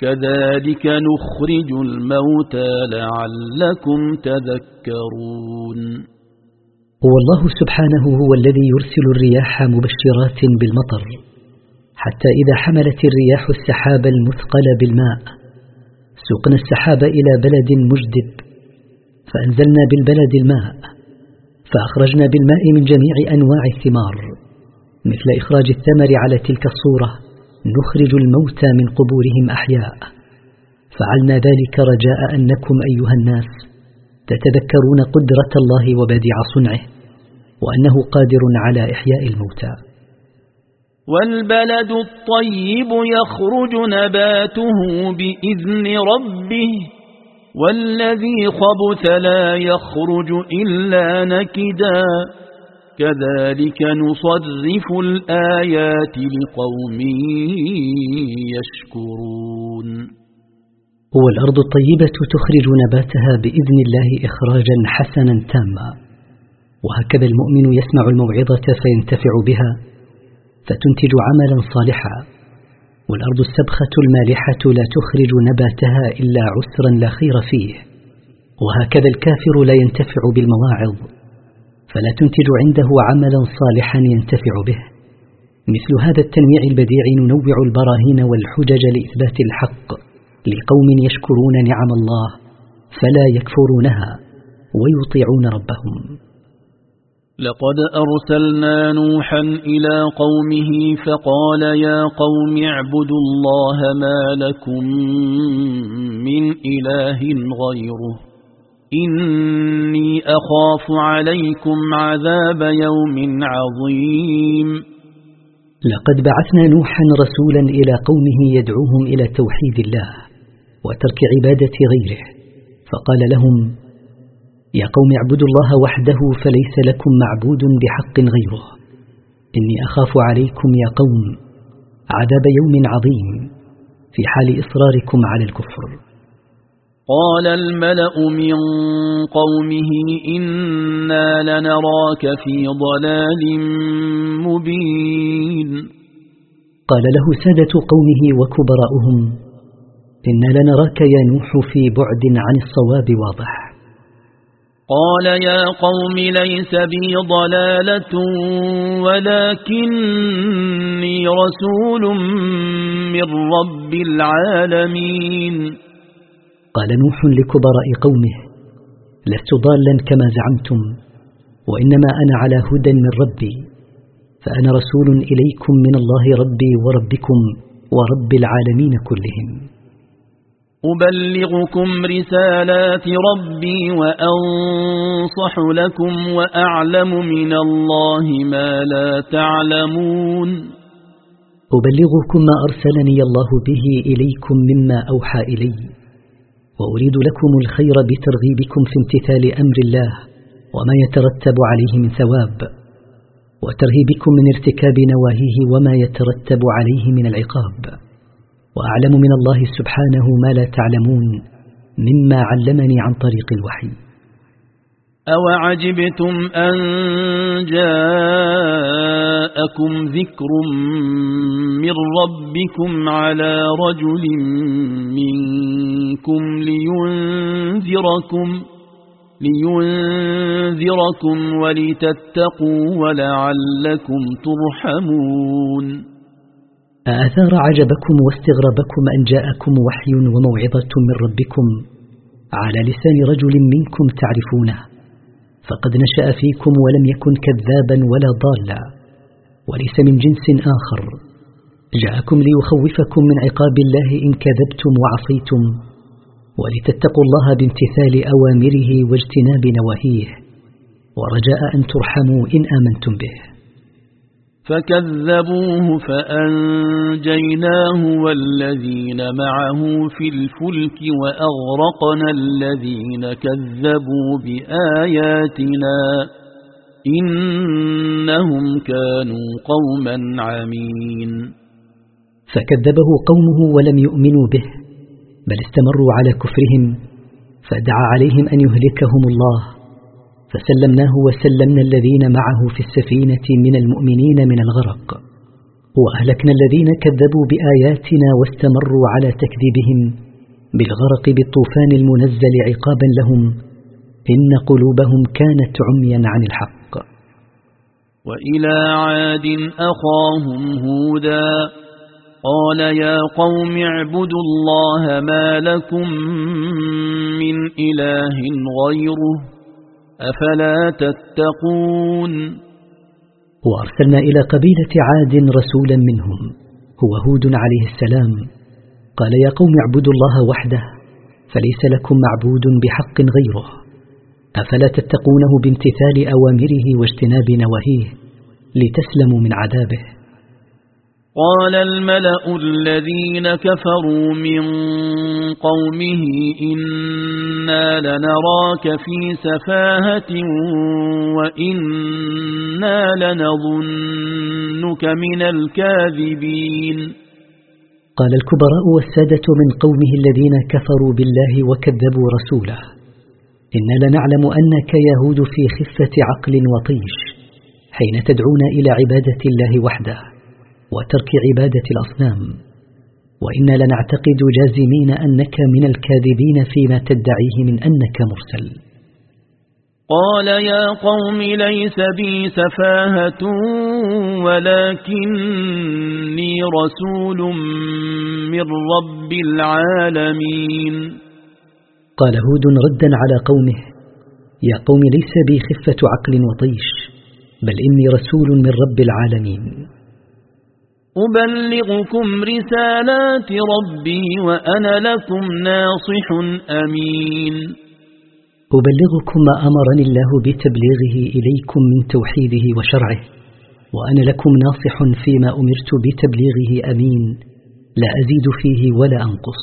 كذلك نخرج الموتى لعلكم تذكرون. والله سبحانه هو الذي يرسل الرياح مبشرات بالمطر حتى إذا حملت الرياح السحاب المثقل بالماء سقنا السحاب إلى بلد مجدب فأنزلنا بالبلد الماء فأخرجنا بالماء من جميع أنواع الثمار مثل إخراج الثمر على تلك الصورة نخرج الموتى من قبورهم أحياء. فعلنا ذلك رجاء أنكم أيها الناس تتذكرون قدرة الله وبديع صنعه وأنه قادر على إحياء الموتى. والبلد الطيب يخرج نباته بإذن ربه والذي خبث لا يخرج إلا نكداً. كذلك نصرف الآيات لقوم يشكرون. والأرض الطيبة تخرج نباتها بإذن الله إخراجا حسنا تاما. وهكذا المؤمن يسمع الموعظة فينتفع بها فتنتج عملا صالحا. والأرض السبخة المالحة لا تخرج نباتها إلا عسرا لا خير فيه. وهكذا الكافر لا ينتفع بالمواعظ. فلا تنتج عنده عملا صالحا ينتفع به. مثل هذا التنويع البديع ننوع البراهين والحجج لإثبات الحق لقوم يشكرون نعم الله فلا يكفرونها ويطيعون ربهم. لقد أرسلنا نوحا إلى قومه فقال يا قوم اعبدوا الله ما لكم من إله غيره. إني أخاف عليكم عذاب يوم عظيم. لقد بعثنا نوحا رسولا إلى قومه يدعوهم إلى توحيد الله وترك عبادة غيره فقال لهم يا قوم اعبدوا الله وحده فليس لكم معبود بحق غيره إني أخاف عليكم يا قوم عذاب يوم عظيم في حال إصراركم على الكفر. قال الملأ من قومه إنا لنراك في ضلال مبين. قال له سادة قومه وكبراؤهم إنا لنراك يا نوح في بعد عن الصواب واضح. قال يا قوم ليس بي ضلالة ولكني رسول من رب العالمين. قال نوح لكبراء قومه لست ضالا كما زعمتم وإنما أنا على هدى من ربي فأنا رسول إليكم من الله ربي وربكم ورب العالمين كلهم. أبلغكم رسالات ربي وأنصح لكم وأعلم من الله ما لا تعلمون. أبلغكم ما أرسلني الله به إليكم مما أوحى إلي. وأريد لكم الخير بترغيبكم في امتثال أمر الله وما يترتب عليه من ثواب وترهيبكم من ارتكاب نواهيه وما يترتب عليه من العقاب. وأعلم من الله سبحانه ما لا تعلمون مما علمني عن طريق الوحي. أوعجبتم أن جاءكم ذكر من ربكم على رجل منكم لينذركم لينذركم ولتتقوا ولعلكم ترحمون أثار عجبكم واستغربكم أن جاءكم وحي وموعظة من ربكم على لسان رجل منكم تعرفونه فقد نشأ فيكم ولم يكن كذابا ولا ضالا وليس من جنس آخر. جاءكم ليخوفكم من عقاب الله إن كذبتم وعصيتم ولتتقوا الله بامتثال أوامره واجتناب نواهيه. ورجاء أن ترحموا إن آمنتم به. فكذبوه فأنجيناه والذين معه في الفلك وأغرقنا الذين كذبوا بآياتنا إنهم كانوا قوما عمين. فكذبه قومه ولم يؤمنوا به بل استمروا على كفرهم فدعا عليهم أن يهلكهم الله. فسلمناه وسلمنا الذين معه في السفينة من المؤمنين من الغرق. وأهلكنا الذين كذبوا بآياتنا واستمروا على تكذيبهم. بالغرق بالطوفان المنزل عقابا لهم. إن قلوبهم كانت عميا عن الحق. وإلى عاد أخاهم هودا. قال يا قوم اعبدوا الله ما لكم من إله غيره. أفلا تتقون؟ وأرسلنا إلى قبيلة عاد رسولا منهم هو هود عليه السلام. قال يا قوم اعبدوا الله وحده فليس لكم معبود بحق غيره. أفلا تتقونه بامتثال أوامره واجتناب نواهيه لتسلموا من عذابه. قال الملأ الذين كفروا من قومه إنا لنراك في سفاهة وإنا لنظنك من الكاذبين. قال الكبراء والسادة من قومه الذين كفروا بالله وكذبوا رسوله إنا لنعلم أنك يهود في خفة عقل وطيش حين تدعون إلى عبادة الله وحده. وترك عبادة الأصنام. وإنا لنعتقد جازمين أنك من الكاذبين فيما تدعيه من أنك مرسل. قال يا قوم ليس بي سفاهة ولكني رسول من رب العالمين. قال هود ردا على قومه يا قوم ليس بي خفة عقل وطيش بل إني رسول من رب العالمين. أبلغكم رسالات ربي وأنا لكم ناصح أمين. أبلغكم ما أمرني الله بتبليغه إليكم من توحيده وشرعه وأنا لكم ناصح فيما أمرت بتبليغه أمين. لا أزيد فيه ولا أنقص.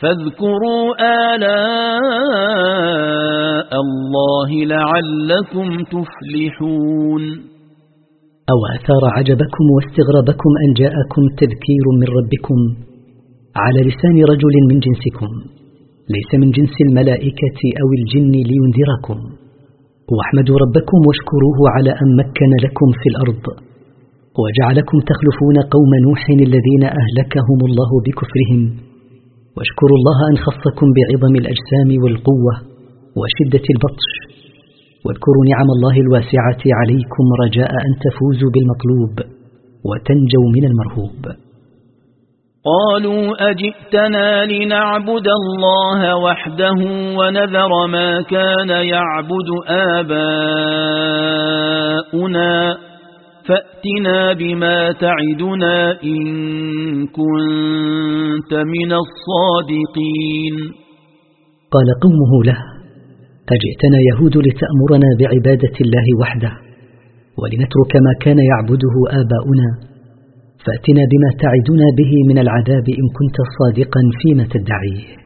فاذكروا آلاء الله لعلكم تفلحون. أو أثار عجبكم واستغربكم أن جاءكم تذكير من ربكم على لسان رجل من جنسكم ليس من جنس الملائكة أو الجن لينذركم. واحمدوا ربكم واشكروه على أن مكن لكم في الأرض وجعلكم تخلفون قوم نوح الذين أهلكهم الله بكفرهم. واشكروا الله أن خصكم بعظم الأجسام والقوة وشدة البطش. واذكروا نعم الله الواسعة عليكم رجاء أن تفوزوا بالمطلوب وتنجوا من المرهوب. قالوا أجئتنا لنعبد الله وحده ونذر ما كان يعبد آباؤنا. فأتنا بما تعدنا إن كنت من الصادقين. قال قومه له أجئتنا يهود لتأمرنا بعبادة الله وحده ولنترك ما كان يعبده آباؤنا فأتنا بما تعدنا به من العذاب إن كنت صادقا فيما تدعيه.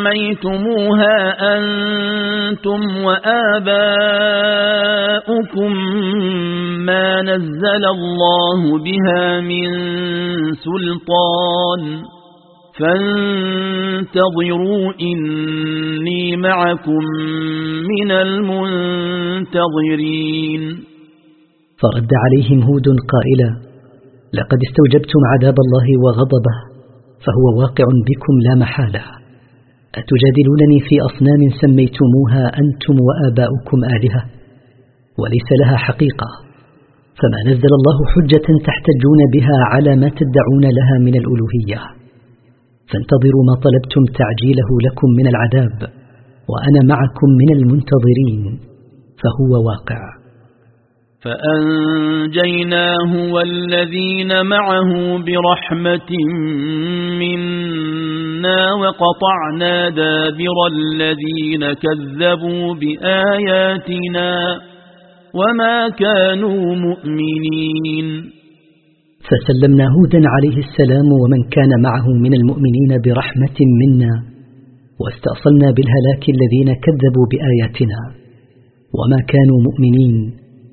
سميتموها أنتم وآباؤكم ما نزل الله بها من سلطان فانتظروا إني معكم من المنتظرين فرد عليهم هود قائلا لقد استوجبتم عذاب الله وغضبه. فهو واقع بكم لا محالة. أتجادلونني في أصنام سميتموها أنتم وآباؤكم آلهة؟ وليس لها حقيقة. فما نزل الله حجة تحتجون بها على ما تدعون لها من الألوهية. فانتظروا ما طلبتم تعجيله لكم من العذاب وأنا معكم من المنتظرين. فهو واقع. فأنجيناه والذين معه برحمة منا وقطعنا دابر الذين كذبوا بآياتنا وما كانوا مؤمنين. فسلمنا هودا عليه السلام ومن كان معه من المؤمنين برحمة منا واستأصلنا بالهلاك الذين كذبوا بآياتنا وما كانوا مؤمنين.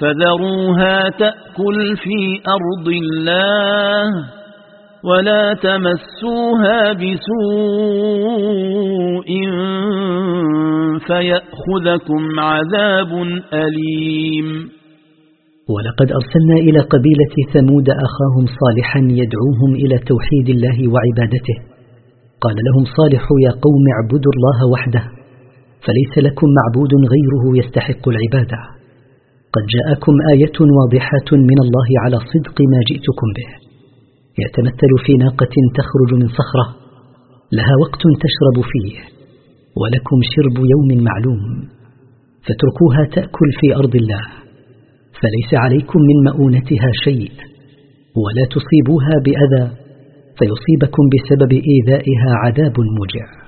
فذروها تأكل في أرض الله ولا تمسوها بسوء فيأخذكم عذاب أليم. ولقد أرسلنا إلى قبيلة ثمود أخاهم صالحا يدعوهم إلى توحيد الله وعبادته. قال لهم صالح يا قوم اعبدوا الله وحده فليس لكم معبود غيره يستحق العبادة. قد جاءكم آية واضحة من الله على صدق ما جئتكم به. يتمثل في ناقة تخرج من صخرة لها وقت تشرب فيه ولكم شرب يوم معلوم فاتركوها تأكل في أرض الله فليس عليكم من مؤونتها شيء ولا تصيبوها بأذى فيصيبكم بسبب إيذائها عذاب موجع.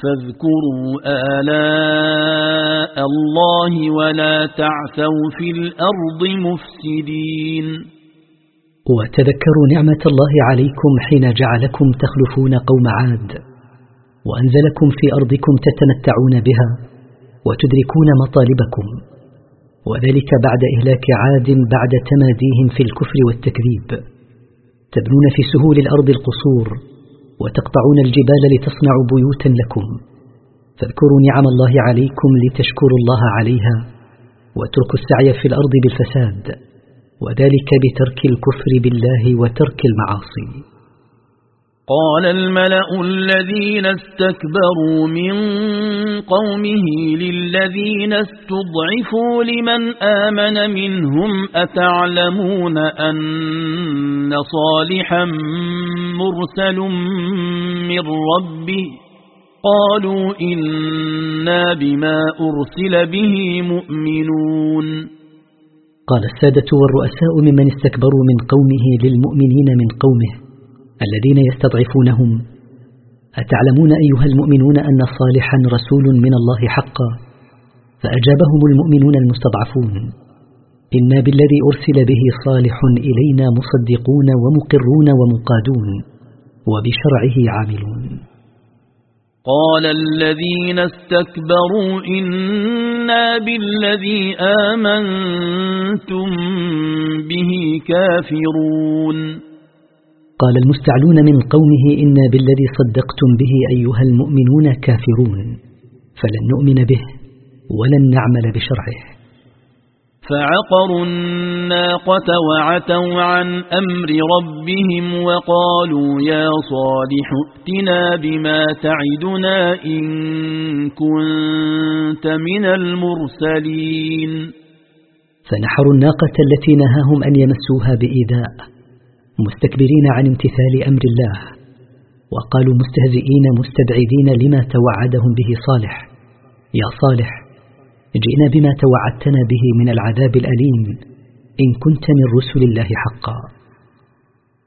فاذكروا آلاء الله ولا تعثوا في الأرض مفسدين. وتذكروا نعمة الله عليكم حين جعلكم تخلفون قوم عاد وأنزلكم في أرضكم تتمتعون بها وتدركون مطالبكم وذلك بعد إهلاك عاد بعد تماديهم في الكفر والتكذيب تبنون في سهول الأرض القصور وتقطعون الجبال لتصنعوا بيوتا لكم. فاذكروا نعم الله عليكم لتشكروا الله عليها واتركوا السعي في الأرض بالفساد وذلك بترك الكفر بالله وترك المعاصي. قال الملأ الذين استكبروا من قومه للذين استضعفوا لمن آمن منهم أتعلمون أن صالحا مرسل من ربه؟ قالوا إنا بما أرسل به مؤمنون. قال السادة والرؤساء ممن استكبروا من قومه للمؤمنين من قومه. الذين يستضعفونهم. أتعلمون أيها المؤمنون أن صالحا رسول من الله حقا؟ فأجابهم المؤمنون المستضعفون. إنا بالذي أرسل به صالح إلينا مصدقون ومقرون ومقادون وبشرعه عاملون. قال الذين استكبروا إنا بالذي آمنتم به كافرون. قال المستعلون من قومه إنا بالذي صدقتم به أيها المؤمنون كافرون فلن نؤمن به ولن نعمل بشرعه. فعقروا الناقة وعتوا عن أمر ربهم وقالوا يا صالح ائتنا بما تعدنا إن كنت من المرسلين. فنحروا الناقة التي نهاهم أن يمسوها بإيذاء مستكبرين عن امتثال أمر الله وقالوا مستهزئين مستبعدين لما توعدهم به صالح. يا صالح جئنا بما توعدتنا به من العذاب الأليم إن كنت من رسل الله حقا.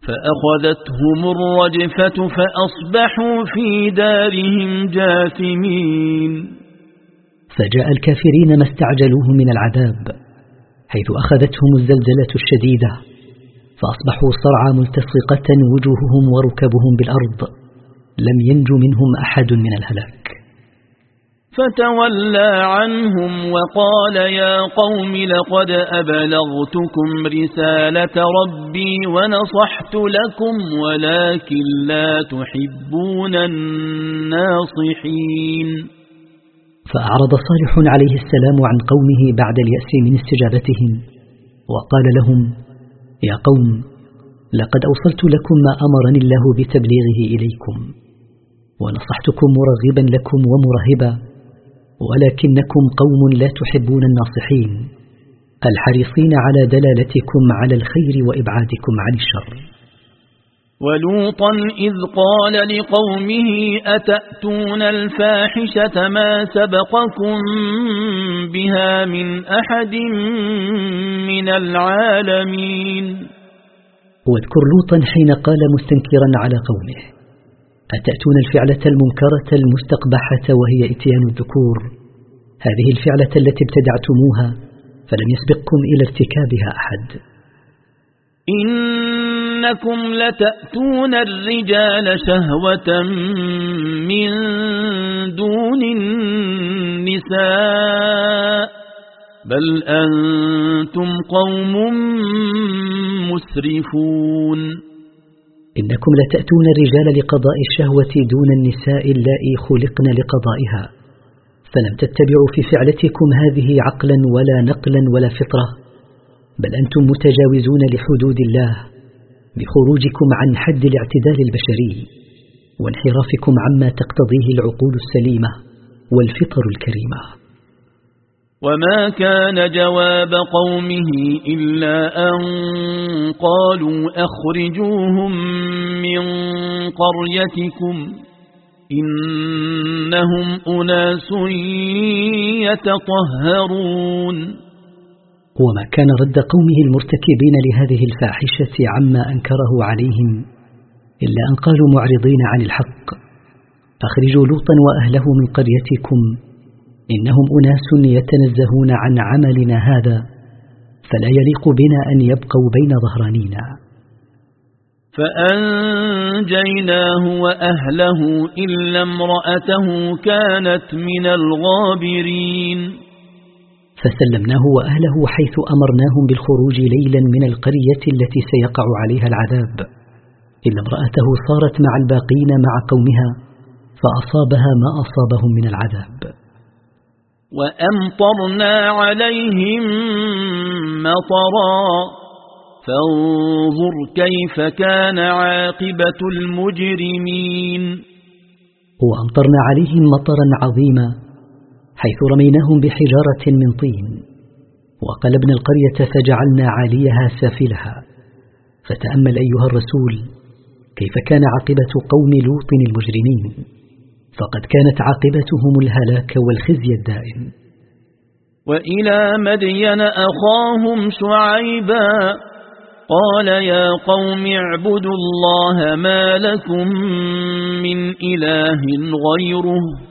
فأخذتهم الرجفة فأصبحوا في دارهم جاثمين. فجاء الكافرين ما استعجلوه من العذاب حيث أخذتهم الزلزلة الشديدة. فأصبحوا صرعى ملتصقة وجوههم وركبهم بالأرض. لم ينج منهم أحد من الهلاك. فتولى عنهم وقال يا قوم لقد أبلغتكم رسالة ربي ونصحت لكم ولكن لا تحبون الناصحين. فأعرض صالح عليه السلام عن قومه بعد اليأس من استجابتهم وقال لهم يا قوم لقد أوصلت لكم ما أمرني الله بتبليغه إليكم ونصحتكم مرغبا لكم ومرهبا ولكنكم قوم لا تحبون الناصحين الحريصين على دلالتكم على الخير وإبعادكم عن الشر. ولوطا إذ قال لقومه أتأتون الفاحشة ما سبقكم بها من أحد من العالمين؟ واذكر لوطا حين قال مستنكرا على قومه أتأتون الفعلة المنكرة المستقبحة وهي إتيان الذكور؟ هذه الفعلة التي ابتدعتموها فلم يسبقكم إلى ارتكابها أحد. إنكم لتأتون الرجال شهوة من دون النساء بل أنتم قوم مسرفون إنكم لتأتون الرجال لقضاء الشهوة دون النساء اللائي خلقن لقضائها. فلم تتبعوا في فعلتكم هذه عقلا ولا نقلا ولا فطرة. بل أنتم متجاوزون لحدود الله بخروجكم عن حد الاعتدال البشري وانحرافكم عما تقتضيه العقول السليمة والفطر الكريمة. وما كان جواب قومه إلا أن قالوا أخرجوهم من قريتكم إنهم أناس يتطهرون. وما كان رد قومه المرتكبين لهذه الفاحشة عما أنكره عليهم إلا أن قالوا معرضين عن الحق أخرجوا لوطا وأهله من قريتكم إنهم أناس يتنزهون عن عملنا هذا فلا يليق بنا أن يبقوا بين ظهرانينا. فأنجيناه وأهله إلا امرأته كانت من الغابرين. فسلمناه وأهله حيث أمرناهم بالخروج ليلا من القرية التي سيقع عليها العذاب. إلا امرأته صارت مع الباقين مع قومها فأصابها ما أصابهم من العذاب. وأمطرنا عليهم مطرا فانظر كيف كان عاقبة المجرمين. وأمطرنا عليهم مطرا عظيما حيث رميناهم بحجارة من طين وقلبنا القرية فجعلنا عاليها سافلها. فتأمل أيها الرسول كيف كان عاقبة قوم لوط المجرمين؟ فقد كانت عاقبتهم الهلاك والخزي الدائم. وإلى مدين أخاهم شعيبا قال يا قوم اعبدوا الله ما لكم من إله غيره.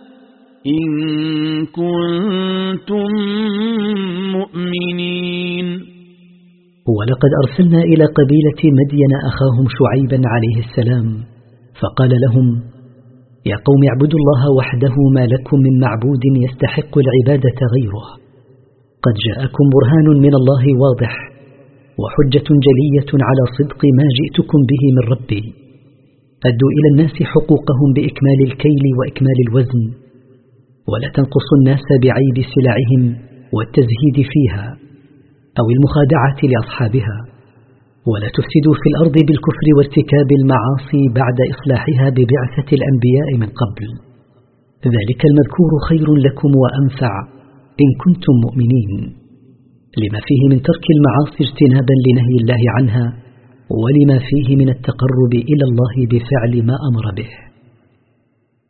إن كنتم مؤمنين. ولقد أرسلنا إلى قبيلة مدين أخاهم شعيبا عليه السلام فقال لهم يا قوم اعبدوا الله وحده ما لكم من معبود يستحق العبادة غيره. قد جاءكم برهان من الله واضح وحجة جلية على صدق ما جئتكم به من ربي. أدوا إلى الناس حقوقهم بإكمال الكيل وإكمال الوزن ولا تنقصوا الناس بعيب سلعهم والتزهيد فيها أو المخادعة لأصحابها ولا تفسدوا في الأرض بالكفر وارتكاب المعاصي بعد إصلاحها ببعثة الأنبياء من قبل. ذلك المذكور خير لكم وأنفع إن كنتم مؤمنين. لما فيه من ترك المعاصي اجتنابا لنهي الله عنها ولما فيه من التقرب إلى الله بفعل ما أمر به.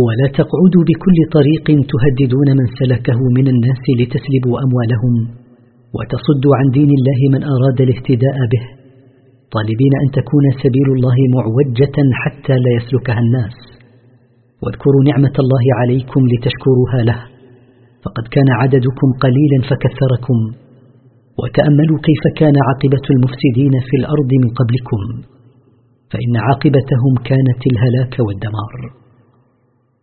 ولا تقعدوا بكل طريق تهددون من سلكه من الناس لتسلبوا أموالهم وتصدوا عن دين الله من أراد الاهتداء به. طالبين أن تكون سبيل الله معوجة حتى لا يسلكها الناس. واذكروا نعمة الله عليكم لتشكروها له. فقد كان عددكم قليلا فكثركم. وتأملوا كيف كان عاقبة المفسدين في الأرض من قبلكم. فإن عاقبتهم كانت الهلاك والدمار.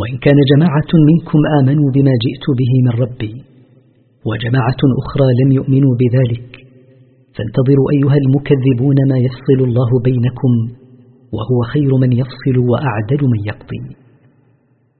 وإن كان جماعة منكم آمنوا بما جئت به من ربي وجماعة أخرى لم يؤمنوا بذلك فانتظروا أيها المكذبون ما يفصل الله بينكم وهو خير من يفصل وأعدل من يقضي.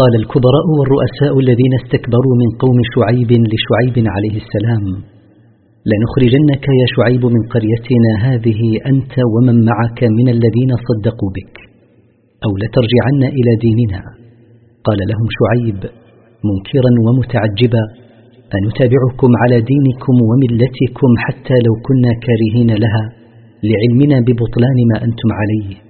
قال الكبراء والرؤساء الذين استكبروا من قوم شعيب لشعيب عليه السلام لنخرجنك يا شعيب من قريتنا هذه أنت ومن معك من الذين صدقوا بك أو لترجعن إلى ديننا. قال لهم شعيب منكرا ومتعجبا أنتابعكم على دينكم وملتكم حتى لو كنا كارهين لها لعلمنا ببطلان ما أنتم عليه.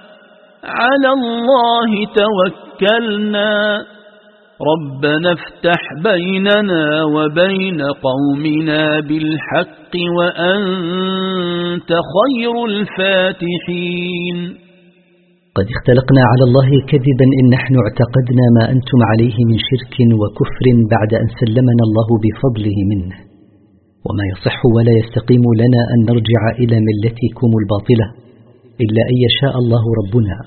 على الله توكلنا. ربنا افتح بيننا وبين قومنا بالحق وأنت خير الفاتحين. قد اختلقنا على الله كذبا إن نحن اعتقدنا ما أنتم عليه من شرك وكفر بعد أن سلمنا الله بفضله منه. وما يصح ولا يستقيم لنا أن نرجع إلى ملتكم الباطلة. إلا أن يشاء الله ربنا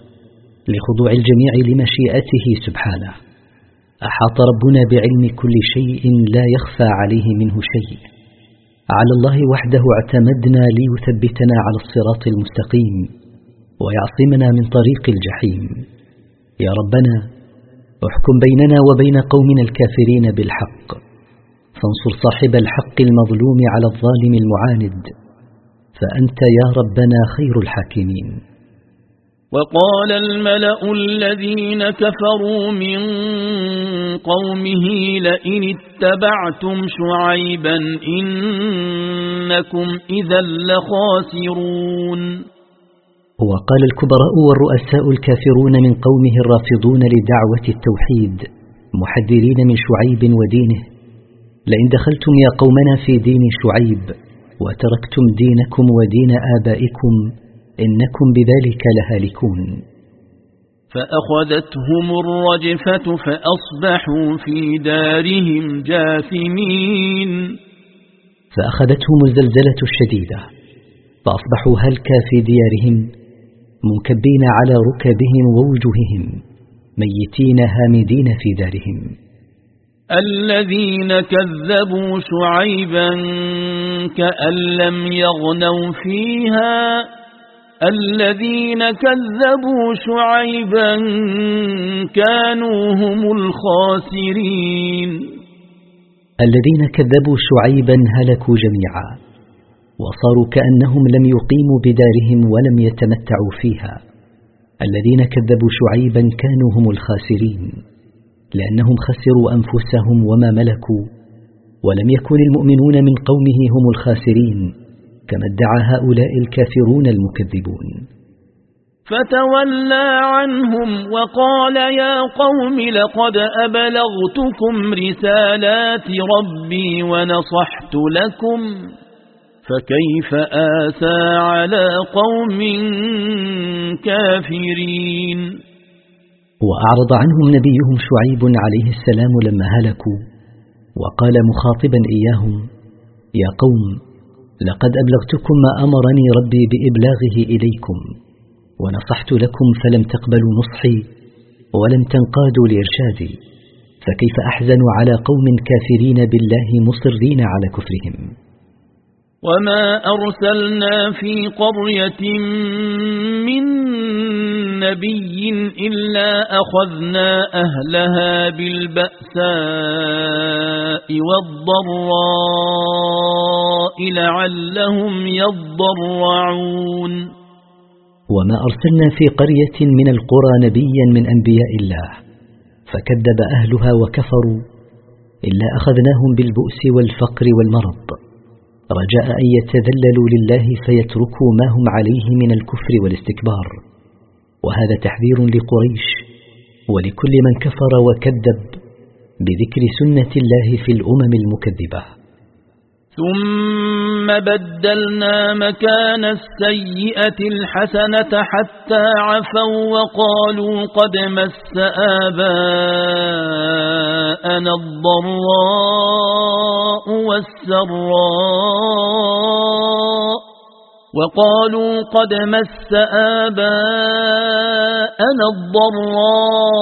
لخضوع الجميع لمشيئته سبحانه. أحاط ربنا بعلم كل شيء لا يخفى عليه منه شيء. على الله وحده اعتمدنا ليثبتنا على الصراط المستقيم ويعصمنا من طريق الجحيم. يا ربنا احكم بيننا وبين قومنا الكافرين بالحق. فانصر صاحب الحق المظلوم على الظالم المعاند. فأنت يا ربنا خير الحاكمين. وقال الملأ الذين كفروا من قومه لئن اتبعتم شعيبا إنكم إذا لخاسرون. وقال الكبراء والرؤساء الكافرون من قومه الرافضون لدعوة التوحيد محذرين من شعيب ودينه لئن دخلتم يا قومنا في دين شعيب وتركتم دينكم ودين آبائكم إنكم بذلك لهالكون. فأخذتهم الرجفة فأصبحوا في دارهم جاثمين. فأخذتهم الزلزلة الشديدة فأصبحوا هلكا في ديارهم منكبين على ركبهم ووجوههم ميتين هامدين في دارهم. الذين كذبوا شعيبا كأن لم يغنوا فيها الذين كذبوا شعيبا كانوا هم الخاسرين. الذين كذبوا شعيبا هلكوا جميعا وصاروا كأنهم لم يقيموا بدارهم ولم يتمتعوا فيها. الذين كذبوا شعيبا كانوا هم الخاسرين. لأنهم خسروا أنفسهم وما ملكوا ولم يكن المؤمنون من قومه هم الخاسرين كما ادعى هؤلاء الكافرون المكذبون. فتولى عنهم وقال يا قوم لقد أبلغتكم رسالات ربي ونصحت لكم فكيف آسى على قوم كافرين؟ وأعرض عنهم نبيهم شعيب عليه السلام لما هلكوا وقال مخاطبا إياهم يا قوم لقد أبلغتكم ما أمرني ربي بإبلاغه إليكم ونصحت لكم فلم تقبلوا نصحي ولم تنقادوا لإرشادي فكيف أحزن على قوم كافرين بالله مصرين على كفرهم؟ وما أرسلنا في قرية من نبي إلا أخذنا أهلها بالبأساء والضراء لعلهم يضرعون وما أرسلنا في قرية من القرى نبيا من أنبياء الله فكذب أهلها وكفروا إلا أخذناهم بالبؤس والفقر والمرض رجاء أن يتذللوا لله فيتركوا ما هم عليه من الكفر والاستكبار. وهذا تحذير لقريش ولكل من كفر وكذب بذكر سنة الله في الأمم المكذبة. ثم بدلنا مكان السيئة الحسنة حتى عفوا وقالوا قد مس آباءنا الضراء والسراء. وقالوا قد مس آباءنا الضراء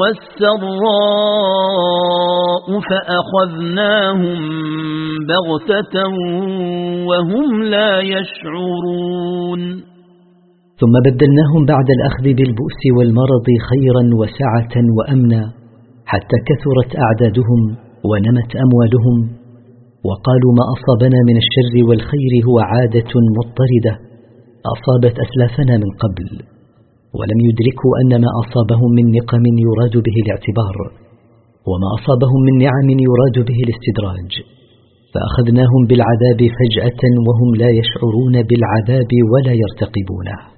والسراء فأخذناهم بغتة وهم لا يشعرون. ثم بدلناهم بعد الأخذ بالبؤس والمرض خيرا وسعة وأمنا حتى كثرت أعدادهم ونمت أموالهم. وقالوا ما أصابنا من الشر والخير هو عادة مضطردة أصابت أسلافنا من قبل ولم يدركوا أن ما أصابهم من نقم يراد به الاعتبار وما أصابهم من نعم يراد به الاستدراج فأخذناهم بالعذاب فجأة وهم لا يشعرون بالعذاب ولا يرتقبونه.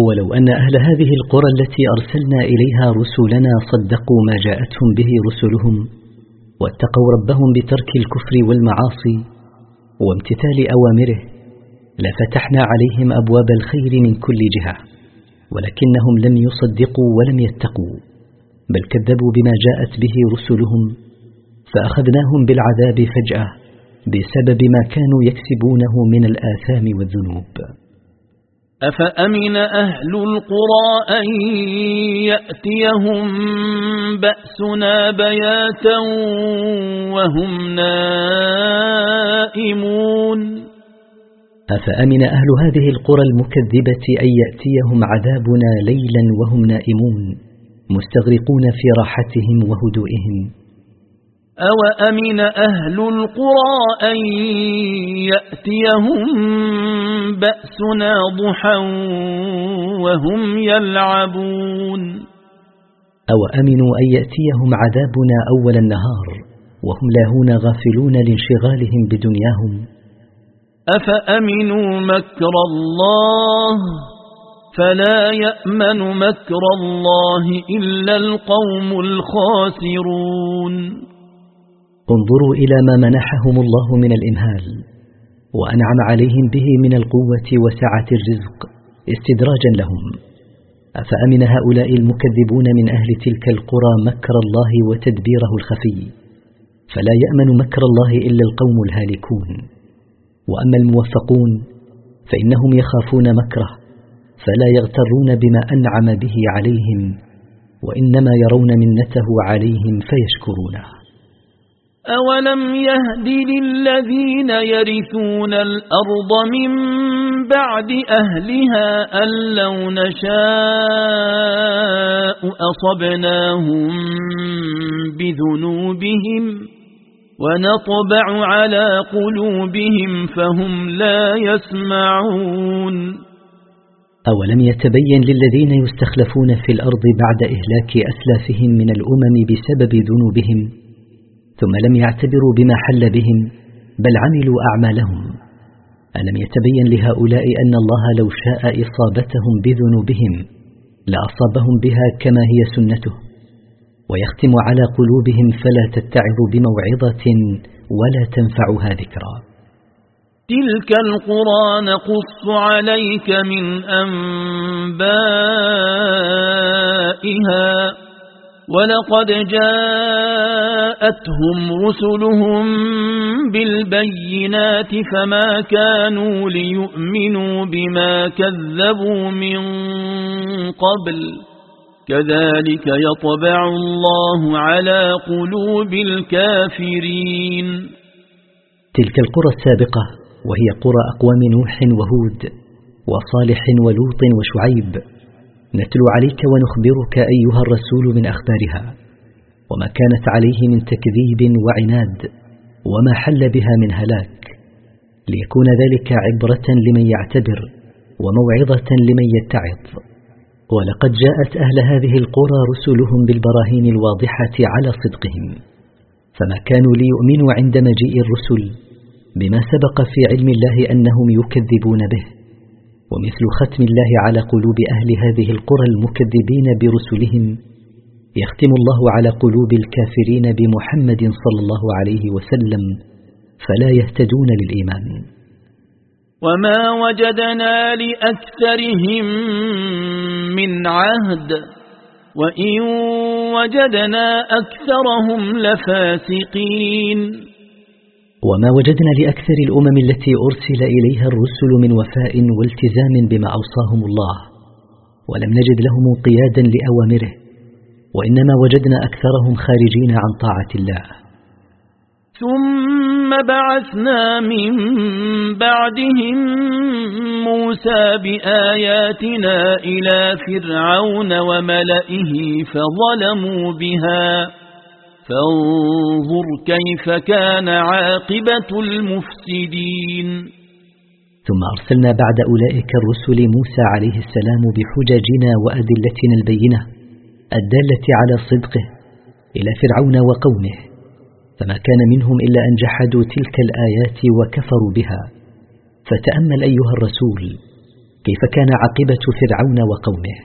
ولو أن أهل هذه القرى التي أرسلنا إليها رسلنا صدقوا ما جاءتهم به رسلهم واتقوا ربهم بترك الكفر والمعاصي وامتثال أوامره لفتحنا عليهم أبواب الخير من كل جهة ولكنهم لم يصدقوا ولم يتقوا بل كذبوا بما جاءت به رسلهم فأخذناهم بالعذاب فجأة بسبب ما كانوا يكسبونه من الآثام والذنوب. أفأمن أهل القرى أن يأتيهم بأسنا بياتا وهم نائمون؟ أفأمن أهل هذه القرى المكذبة أن يأتيهم عذابنا ليلا وهم نائمون مستغرقون في راحتهم وهدوئهم. أوأمن أهل القرى أن يأتيهم بأسنا ضحى وهم يلعبون أوأمنوا أن يأتيهم عذابنا أول النهار وهم لاهون غافلون لانشغالهم بدنياهم أفأمنوا مكر الله فلا يأمن مكر الله إلا القوم الخاسرون انظروا إلى ما منحهم الله من الإمهال وأنعم عليهم به من القوة وسعة الرزق استدراجا لهم. أفأمن هؤلاء المكذبون من أهل تلك القرى مكر الله وتدبيره الخفي؟ فلا يأمن مكر الله إلا القوم الهالكون. وأما الموفقون فإنهم يخافون مكره فلا يغترون بما أنعم به عليهم وإنما يرون منته عليهم فيشكرونه. أولم يهد للذين يرثون الأرض من بعد أهلها أن لو نشاء أصبناهم بذنوبهم ونطبع على قلوبهم فهم لا يسمعون أولم يتبين للذين يستخلفون في الأرض بعد إهلاك أسلافهم من الأمم بسبب ذنوبهم ثم لم يعتبروا بما حل بهم بل عملوا أعمالهم. ألم يتبين لهؤلاء أن الله لو شاء إصابتهم بذنوبهم لأصابهم بها كما هي سنته. ويختم على قلوبهم فلا تتعظ بموعظة ولا تنفعها ذكرى تلك القرى نقص عليك من أنبائها. ولقد جاءتهم رسلهم بالبينات فما كانوا ليؤمنوا بما كذبوا من قبل كذلك يطبع الله على قلوب الكافرين. تلك القرى السابقة وهي قرى أقوام نوح وهود وصالح ولوط وشعيب. نتلو عليك ونخبرك أيها الرسول من أخبارها وما كانت عليه من تكذيب وعناد وما حل بها من هلاك ليكون ذلك عبرة لمن يعتبر وموعظة لمن يتعظ. ولقد جاءت أهل هذه القرى رسلهم بالبراهين الواضحة على صدقهم. فما كانوا ليؤمنوا عند مجيء الرسل بما سبق في علم الله أنهم يكذبون به. ومثل ختم الله على قلوب أهل هذه القرى المكذبين برسلهم يختم الله على قلوب الكافرين بمحمد صلى الله عليه وسلم فلا يهتدون للإيمان. وما وجدنا لأكثرهم من عهد وإن وجدنا أكثرهم لفاسقين. وما وجدنا لأكثر الأمم التي أرسل إليها الرسل من وفاء والتزام بما أوصاهم الله ولم نجد لهم قيادا لأوامره وإنما وجدنا أكثرهم خارجين عن طاعة الله. ثم بعثنا من بعدهم موسى بآياتنا إلى فرعون وملئه فظلموا بها. فانظر كيف كان عاقبة المفسدين. ثم أرسلنا بعد أولئك الرسل موسى عليه السلام بحججنا وأدلتنا البينة الدالة على صدقه إلى فرعون وقومه فما كان منهم إلا أن جحدوا تلك الآيات وكفروا بها. فتأمل أيها الرسول كيف كان عاقبة فرعون وقومه؟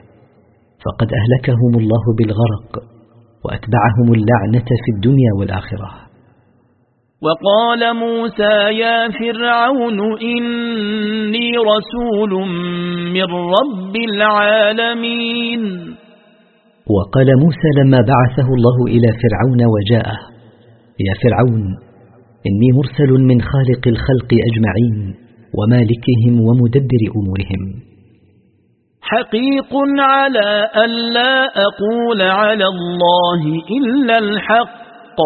فقد أهلكهم الله بالغرق. وأتبعهم اللعنة في الدنيا والآخرة. وقال موسى يا فرعون إني رسول من رب العالمين. وقال موسى لما بعثه الله إلى فرعون وجاءه يا فرعون إني مرسل من خالق الخلق أجمعين ومالكهم ومدبر أمورهم. حقيق على ألا أقول على الله إلا الحق.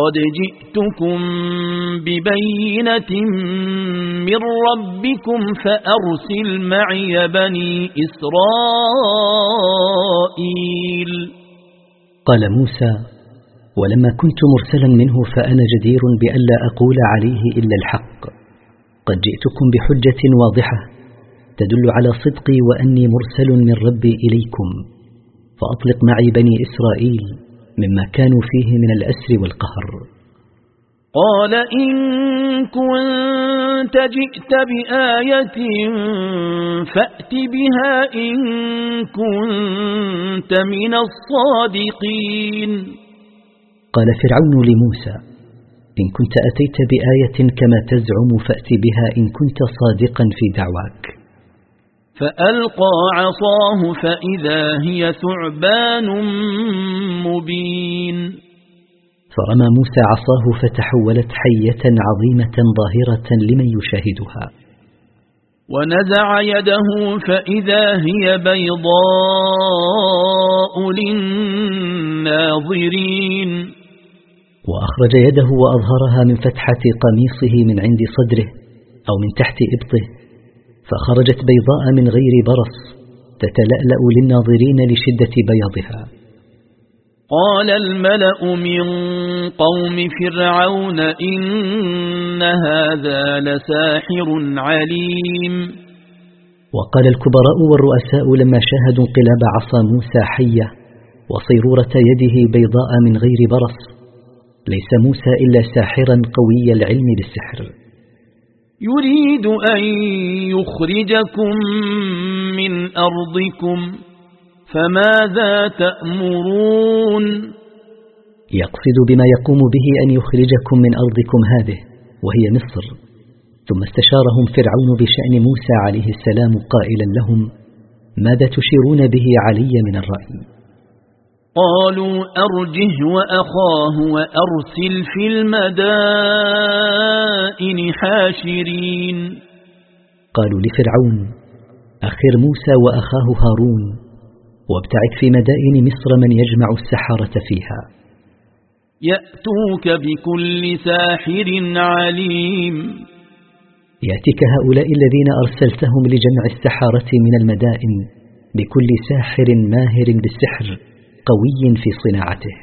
قد جئتكم ببينة من ربكم فأرسل معي بني إسرائيل. قال موسى ولما كنت مرسلا منه فأنا جدير بألا أقول عليه إلا الحق. قد جئتكم بحجة واضحة تدل على صدقي وأني مرسل من ربي إليكم فأطلق معي بني إسرائيل مما كانوا فيه من الأسر والقهر. قال إن كنت جئت بآية فأت بها إن كنت من الصادقين. قال فرعون لموسى إن كنت أتيت بآية كما تزعم فأت بها إن كنت صادقا في دعواك. فألقى عصاه فإذا هي ثعبان مبين. فرمى موسى عصاه فتحولت حية عظيمة ظاهرة لمن يشاهدها. ونزع يده فإذا هي بيضاء للناظرين. وأخرج يده وأظهرها من فتحة قميصه من عند صدره أو من تحت إبطه فخرجت بيضاء من غير برص تتلألأ للناظرين لشدة بياضها. قال الملأ من قوم فرعون إن هذا لساحر عليم. وقال الكبراء والرؤساء لما شاهدوا انقلاب عصا موسى حية وصيرورة يده بيضاء من غير برص ليس موسى إلا ساحرا قوي العلم بالسحر. يريد أن يخرجكم من أرضكم فماذا تأمرون؟ يقصد بما يقوم به أن يخرجكم من أرضكم هذه وهي مصر. ثم استشارهم فرعون بشأن موسى عليه السلام قائلا لهم ماذا تشيرون به علي من الرأي؟ قالوا أرجه وأخاه وأرسل في المدائن حاشرين. قالوا لفرعون أخر موسى وأخاه هارون وابتعث في مدائن مصر من يجمع السحرة فيها. يأتوك بكل ساحر عليم. يأتيك هؤلاء الذين أرسلتهم لجمع السحرة من المدائن بكل ساحر ماهر بالسحر. قوي في صناعته.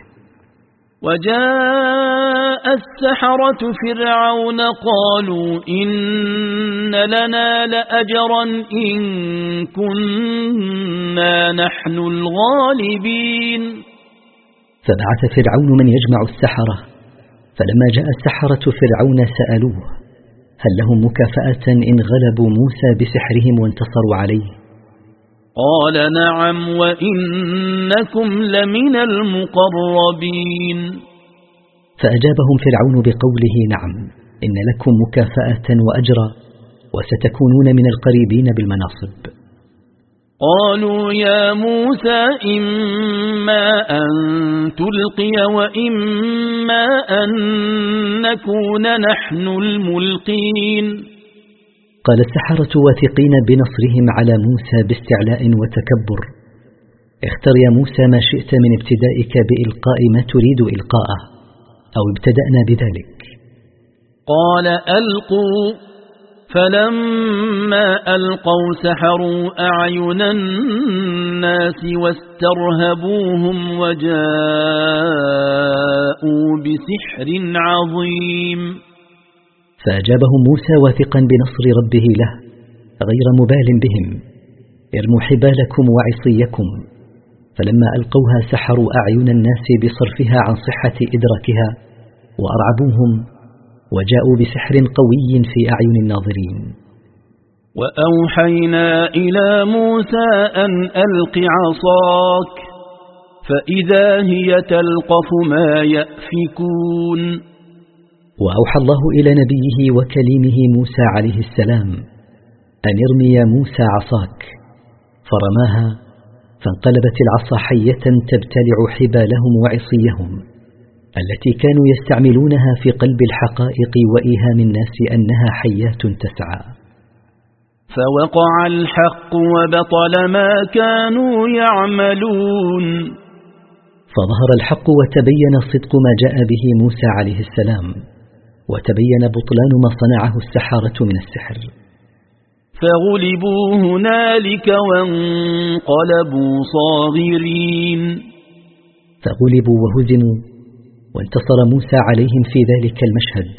وجاء السحرة فرعون قالوا إن لنا لأجرا إن كنا نحن الغالبين. فبعث فرعون من يجمع السحرة فلما جاء السحرة فرعون سألوه هل لهم مكافأة إن غلبوا موسى بسحرهم وانتصروا عليه؟ قال نعم وإنكم لمن المقربين. فأجابهم فرعون بقوله نعم إن لكم مكافأة وأجرا وستكونون من القريبين بالمناصب. قالوا يا موسى إما أن تلقي وإما أن نكون نحن الملقين. قال السحرة واثقين بنصرهم على موسى باستعلاء وتكبر. اختر يا موسى ما شئت من ابتدائك بإلقاء ما تريد إلقاءه أو ابتدأنا بذلك. قال ألقوا فلما ألقوا سحروا أعين الناس واسترهبوهم وجاءوا بسحر عظيم. فأجابهم موسى واثقا بنصر ربه له غير مبال بهم ارموا حبالكم وعصيكم. فلما ألقوها سحروا أعين الناس بصرفها عن صحة إدراكها وأرعبوهم وجاءوا بسحر قوي في أعين الناظرين. وأوحينا إلى موسى أن ألق عصاك فإذا هي تلقف ما يأفكون. وأوحى الله إلى نبيه وكليمه موسى عليه السلام أن ارمي موسى عصاك. فرماها فانقلبت العصا حية تبتلع حبالهم وعصيهم التي كانوا يستعملونها في قلب الحقائق وإيهام الناس أنها حيات تسعى. فوقع الحق وبطل ما كانوا يعملون. فظهر الحق وتبين صدق ما جاء به موسى عليه السلام وتبين بطلان ما صنعه السحرة من السحر. فغلبوا هنالك وانقلبوا صاغرين. فغلبوا وهزموا وانتصر موسى عليهم في ذلك المشهد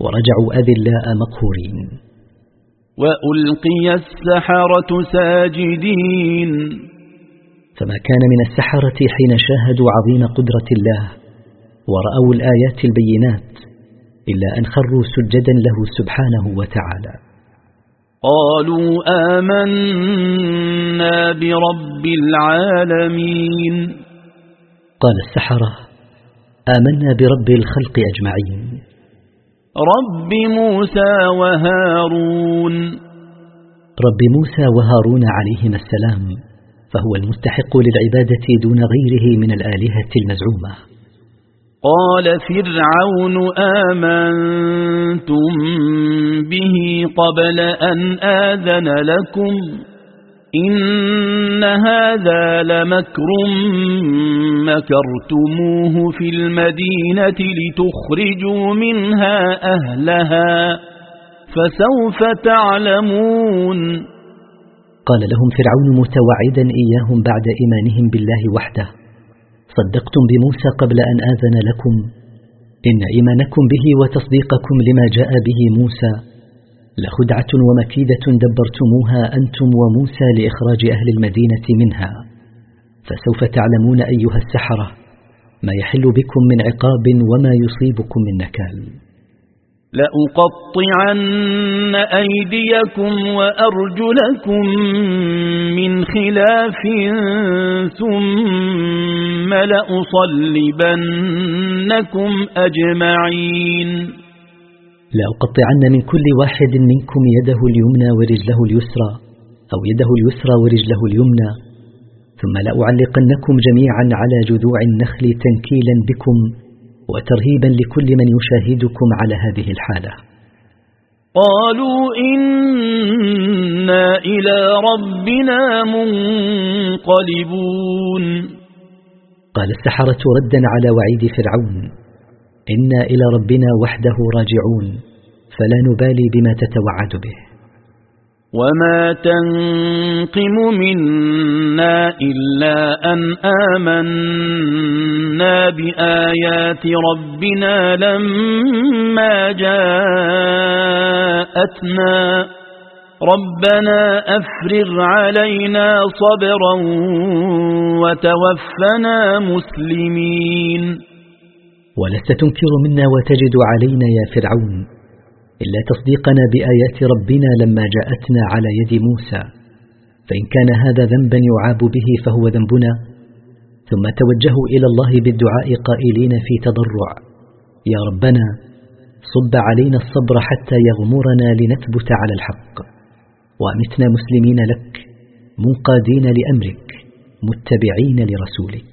ورجعوا أذلاء مقهورين. وألقي السحرة ساجدين. فما كان من السحرة حين شاهدوا عظيم قدرة الله ورأوا الآيات البينات إلا أن خروا سجدا له سبحانه وتعالى. قالوا آمنا برب العالمين. قال السحرة آمنا برب الخلق أجمعين. رب موسى وهارون. رب موسى وهارون عليهما السلام فهو المستحق للعبادة دون غيره من الآلهة المزعومة. قال فرعون آمنتم به قبل أن آذن لكم إن هذا لمكر مكرتموه في المدينة لتخرجوا منها أهلها فسوف تعلمون. قال لهم فرعون متوعدا إياهم بعد إيمانهم بالله وحده. صدقتم بموسى قبل أن آذن لكم. إن إيمانكم به وتصديقكم لما جاء به موسى. لخدعة ومكيدة دبرتموها أنتم وموسى لإخراج أهل المدينة منها. فسوف تعلمون أيها السحرة ما يحل بكم من عقاب وما يصيبكم من نكال. لأقطعن أيديكم وأرجلكم من خلاف ثم لأصلبنكم أجمعين. لأقطعن من كل واحد منكم يده اليمنى ورجله اليسرى أو يده اليسرى ورجله اليمنى ثم لأعلقنكم جميعا على جذوع النخل تنكيلا بكم. وترهيبا لكل من يشاهدكم على هذه الحالة. قالوا إنا إلى ربنا منقلبون. قال السحرة ردا على وعيد فرعون. إنا إلى ربنا وحده راجعون. فلا نبالي بما تتوعد به. وما تنقم منا إلا أن آمنا بآيات ربنا لما جاءتنا ربنا أفرغ علينا صبرا وتوفنا مسلمين ولست تنكر منا وتجد علينا يا فرعون إلا تصديقنا بآيات ربنا لما جاءتنا على يد موسى. فإن كان هذا ذنبا يعاب به فهو ذنبنا. ثم توجهوا إلى الله بالدعاء قائلين في تضرع. يا ربنا صب علينا الصبر حتى يغمرنا لنثبت على الحق. وأمتنا مسلمين لك منقادين لأمرك متبعين لرسولك.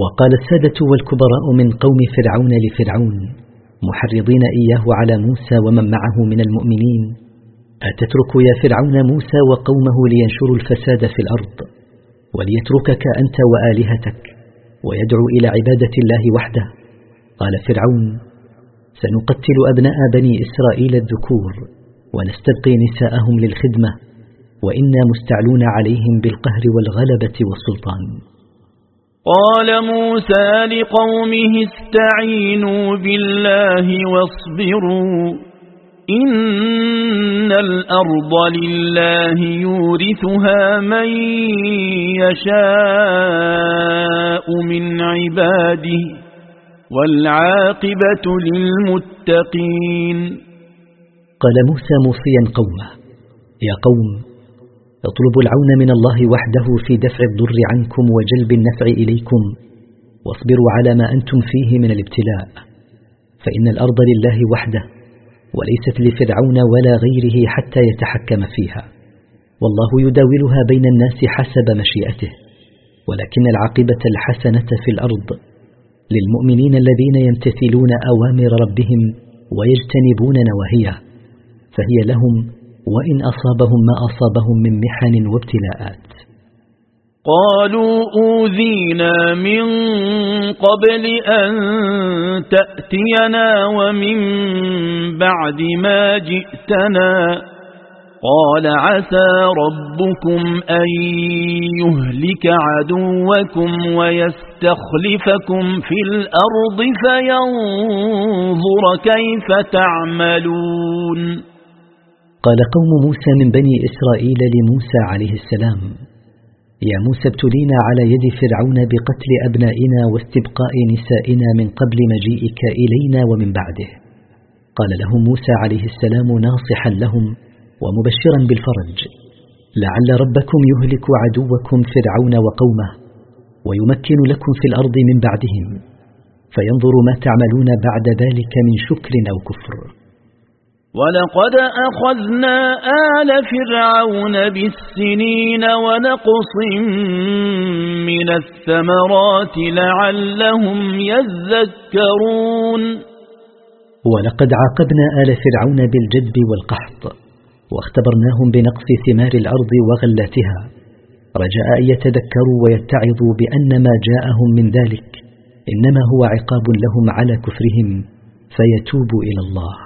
وقال السادة والكبراء من قوم فرعون لفرعون محرضين إياه على موسى ومن معه من المؤمنين أتترك يا فرعون موسى وقومه لينشروا الفساد في الأرض وليتركك أنت وآلهتك ويدعو إلى عبادة الله وحده. قال فرعون سنقتل أبناء بني إسرائيل الذكور ونستبقي نساءهم للخدمة وإنا مستعلون عليهم بالقهر والغلبة والسلطان. قال موسى لقومه استعينوا بالله واصبروا إن الأرض لله يورثها من يشاء من عباده والعاقبة للمتقين. قال موسى موصيا قومه يا قوم اطلبوا العون من الله وحده في دفع الضر عنكم وجلب النفع إليكم. واصبروا على ما أنتم فيه من الابتلاء. فإن الأرض لله وحده وليست لفرعون ولا غيره حتى يتحكم فيها. والله يداولها بين الناس حسب مشيئته. ولكن العاقبة الحسنة في الأرض للمؤمنين الذين يمتثلون أوامر ربهم ويجتنبون نواهيه فهي لهم وإن أصابهم ما أصابهم من محن وابتلاءات. قالوا أوذينا من قبل أن تأتينا ومن بعد ما جئتنا. قال عسى ربكم أن يهلك عدوكم ويستخلفكم في الأرض فينظر كيف تعملون. قال قوم موسى من بني إسرائيل لموسى عليه السلام يا موسى ابتلينا على يد فرعون بقتل أبنائنا واستبقاء نسائنا من قبل مجيئك إلينا ومن بعده. قال لهم موسى عليه السلام ناصحا لهم ومبشرا بالفرج لعل ربكم يهلك عدوكم فرعون وقومه ويمكن لكم في الأرض من بعدهم فينظر ما تعملون بعد ذلك من شكر أو كفر. ولقد أخذنا آل فرعون بالسنين ونقص من الثمرات لعلهم يذكرون ولقد عاقبنا آل فرعون بالجدب والقحط واختبرناهم بنقص ثمار الأرض وغلاتها رجاء أن يتذكروا ويتعظوا بأن ما جاءهم من ذلك إنما هو عقاب لهم على كفرهم فيتوبوا إلى الله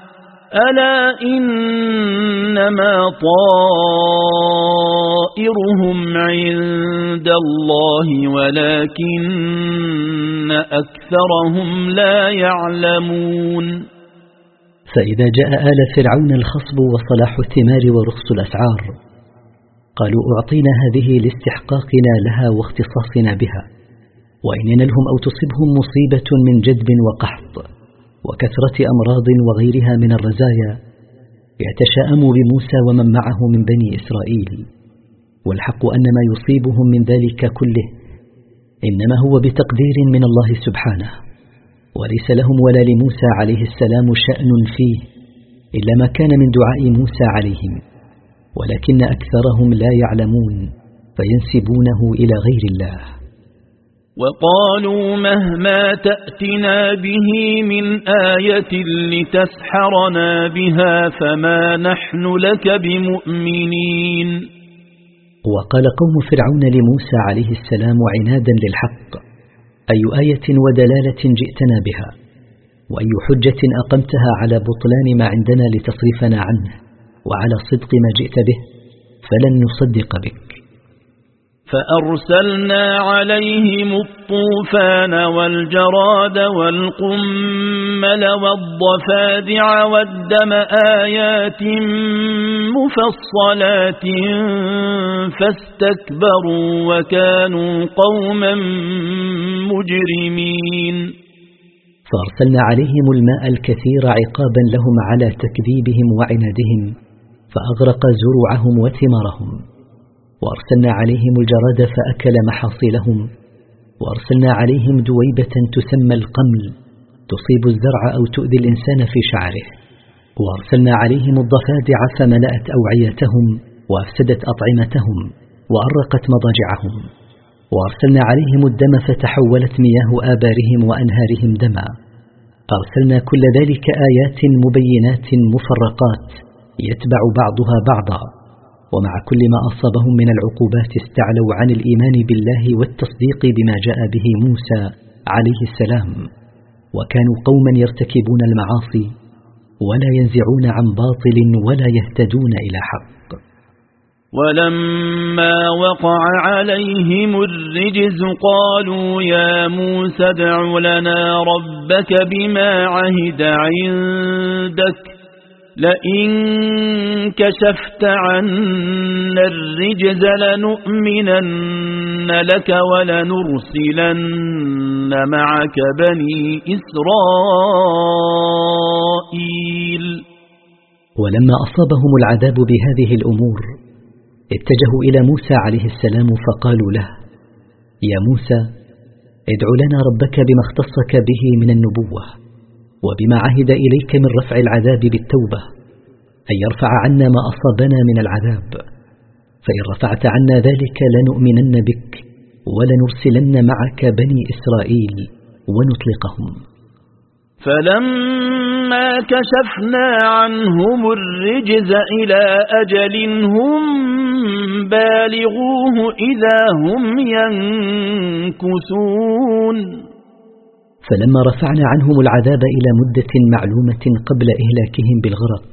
ألا إنما طائرهم عند الله ولكن أكثرهم لا يعلمون. فإذا جاء آل فرعون الخصب وصلاح الثمار ورخص الأسعار قالوا أعطينا هذه لاستحقاقنا لها واختصاصنا بها وإن ينلهم أو تصبهم مصيبة من جدب وقحط. وكثرة أمراض وغيرها من الرزايا يتشاءموا بموسى ومن معه من بني إسرائيل. والحق أن ما يصيبهم من ذلك كله إنما هو بتقدير من الله سبحانه. وليس لهم ولا لموسى عليه السلام شأن فيه إلا ما كان من دعاء موسى عليهم. ولكن أكثرهم لا يعلمون فينسبونه إلى غير الله. وقالوا مهما تأتنا به من آية لتسحرنا بها فما نحن لك بمؤمنين. وقال قوم فرعون لموسى عليه السلام عنادا للحق أي آية ودلالة جئتنا بها؟ وأي حجة أقمتها على بطلان ما عندنا لتصرفنا عنه؟ وعلى صدق ما جئت به؟ فلن نصدق بك فأرسلنا عليهم الطوفان والجراد والقمل والضفادع والدم آيات مفصلات فاستكبروا وكانوا قوما مجرمين. فأرسلنا عليهم الماء الكثير عقابا لهم على تكذيبهم وعنادهم فأغرق زروعهم وثمرهم وأرسلنا عليهم الجراد فأكل محاصيلهم وأرسلنا عليهم دويبة تسمى القمل تصيب الزرع أو تؤذي الإنسان في شعره. وأرسلنا عليهم الضفادع فملأت أوعيتهم وأفسدت أطعمتهم وأرقت مضاجعهم. وأرسلنا عليهم الدم فتحولت مياه آبارهم وأنهارهم دما. أرسلنا كل ذلك آيات مبينات مفرقات يتبع بعضها بعضا. ومع كل ما أصابهم من العقوبات استعلوا عن الإيمان بالله والتصديق بما جاء به موسى عليه السلام. وكانوا قوما يرتكبون المعاصي ولا ينزعون عن باطل ولا يهتدون إلى حق. ولما وقع عليهم الرجز قالوا يا موسى ادع لنا ربك بما عهد عندك لئن كشفت عنا الرجز لنؤمنن لك ولنرسلن معك بني إسرائيل. ولما أصابهم العذاب بهذه الأمور اتجهوا إلى موسى عليه السلام فقالوا له يا موسى ادع لنا ربك بما اختصك به من النبوة. وبما عهد إليك من رفع العذاب بالتوبة أن يرفع عنا ما أصابنا من العذاب. فإن رفعت عنا ذلك لنؤمنن بك ولنرسلن معك بني إسرائيل ونطلقهم. فلما كشفنا عنهم الرجز إلى أجل هم بالغوه إذا هم ينكثون. فلما رفعنا عنهم العذاب إلى مدة معلومة قبل إهلاكهم بالغرق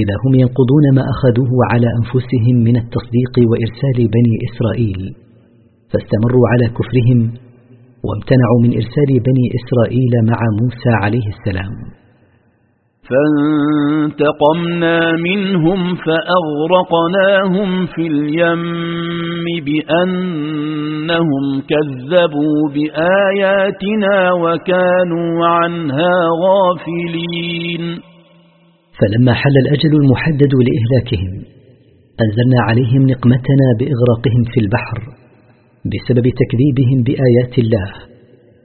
إذا هم ينقضون ما أخذوه على أنفسهم من التصديق وإرسال بني إسرائيل فاستمروا على كفرهم وامتنعوا من إرسال بني إسرائيل مع موسى عليه السلام. فانتقمنا منهم فأغرقناهم في اليم بأنهم كذبوا بآياتنا وكانوا عنها غافلين. فلما حل الأجل المحدد لإهلاكهم أنزلنا عليهم نقمتنا بإغراقهم في البحر بسبب تكذيبهم بآيات الله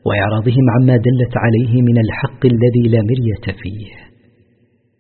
وإعراضهم عما دلت عليه من الحق الذي لا مرية فيه.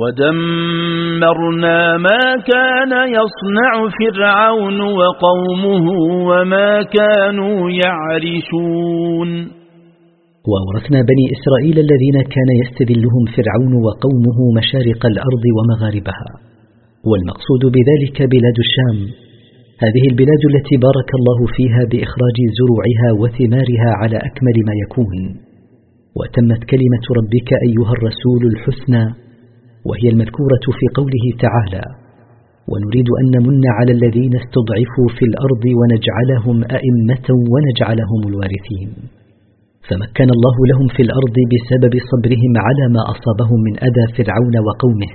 ودمرنا ما كان يصنع فرعون وقومه وما كانوا يعرشون وأورثنا بني إسرائيل الذين كان يستذلهم فرعون وقومه مشارق الأرض ومغاربها. والمقصود بذلك بلاد الشام. هذه البلاد التي بارك الله فيها بإخراج زروعها وثمارها على أكمل ما يكون. وتمت كلمة ربك أيها الرسول الحسنى. وهي المذكورة في قوله تعالى ونريد أن نمن على الذين استضعفوا في الأرض ونجعلهم أئمة ونجعلهم الوارثين. فمكن الله لهم في الأرض بسبب صبرهم على ما أصابهم من أذى فرعون وقومه.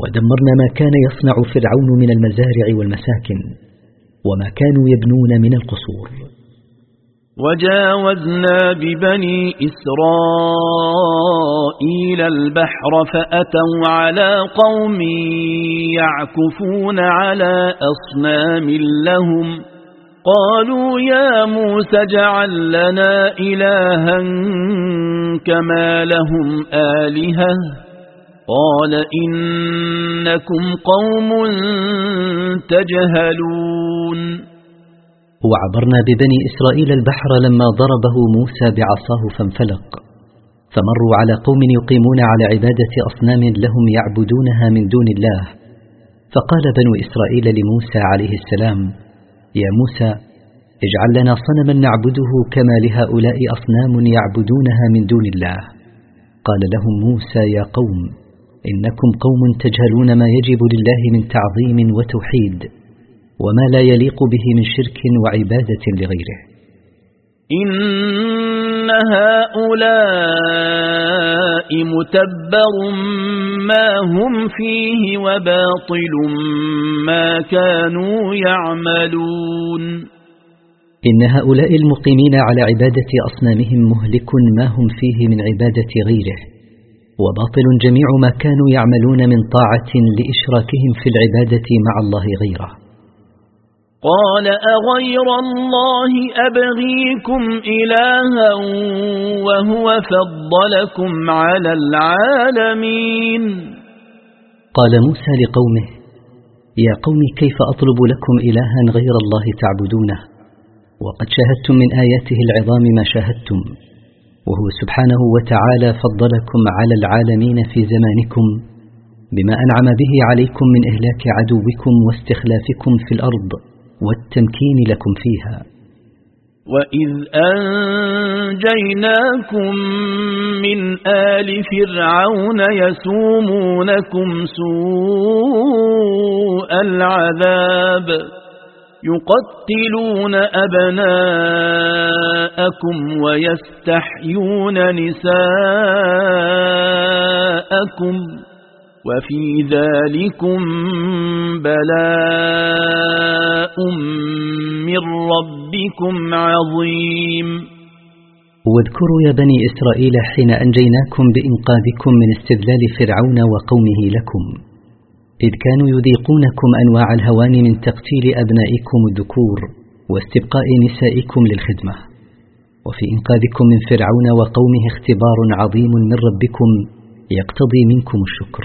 ودمرنا ما كان يصنع فرعون من المزارع والمساكن وما كانوا يبنون من القصور. وجاوزنا ببني إسرائيل البحر فأتوا على قوم يعكفون على أصنام لهم قالوا يا موسى اجعل لنا إلها كما لهم آلهة قال إنكم قوم تجهلون وعبرنا ببني إسرائيل البحر لما ضربه موسى بعصاه فانفلق. فمروا على قوم يقيمون على عبادة أصنام لهم يعبدونها من دون الله. فقال بنو إسرائيل لموسى عليه السلام يا موسى اجعل لنا صنما نعبده كما لهؤلاء أصنام يعبدونها من دون الله. قال لهم موسى يا قوم إنكم قوم تجهلون ما يجب لله من تعظيم وتوحيد. وما لا يليق به من شرك وعبادة لغيره. إن هؤلاء متبر ما هم فيه وباطل ما كانوا يعملون. إن هؤلاء المقيمين على عبادة أصنامهم مهلك ما هم فيه من عبادة غيره وباطل جميع ما كانوا يعملون من طاعة لإشراكهم في العبادة مع الله غيره. قال أغير الله أبغيكم إلها وهو فضلكم على العالمين. قال موسى لقومه يا قوم كيف أطلب لكم إلها غير الله تعبدونه؟ وقد شاهدتم من آياته العظام ما شاهدتم وهو سبحانه وتعالى فضلكم على العالمين في زمانكم بما أنعم به عليكم من إهلاك عدوكم واستخلافكم في الأرض. والتمكين لكم فيها. وإذ أنجيناكم من آل فرعون يسومونكم سوء العذاب. يقتلون أبناءكم ويستحيون نساءكم. وفي ذلكم بلاء من ربكم عظيم. واذكروا يا بني إسرائيل حين أنجيناكم بإنقاذكم من استذلال فرعون وقومه لكم. إذ كانوا يذيقونكم أنواع الهوان من تقتيل أبنائكم الذكور واستبقاء نسائكم للخدمة. وفي إنقاذكم من فرعون وقومه اختبار عظيم من ربكم يقتضي منكم الشكر.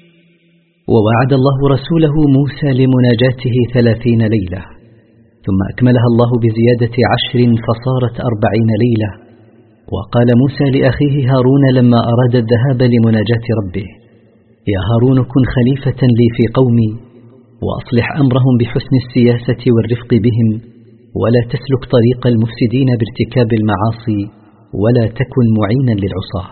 ووعد الله رسوله موسى لمناجاته ثلاثين ليلة ثم أكملها الله بزيادة عشر فصارت أربعين ليلة وقال موسى لأخيه هارون لما أراد الذهاب لمناجاة ربه يا هارون كن خليفة لي في قومي وأصلح أمرهم بحسن السياسة والرفق بهم ولا تسلك طريق المفسدين بارتكاب المعاصي ولا تكن معينا للعصاة.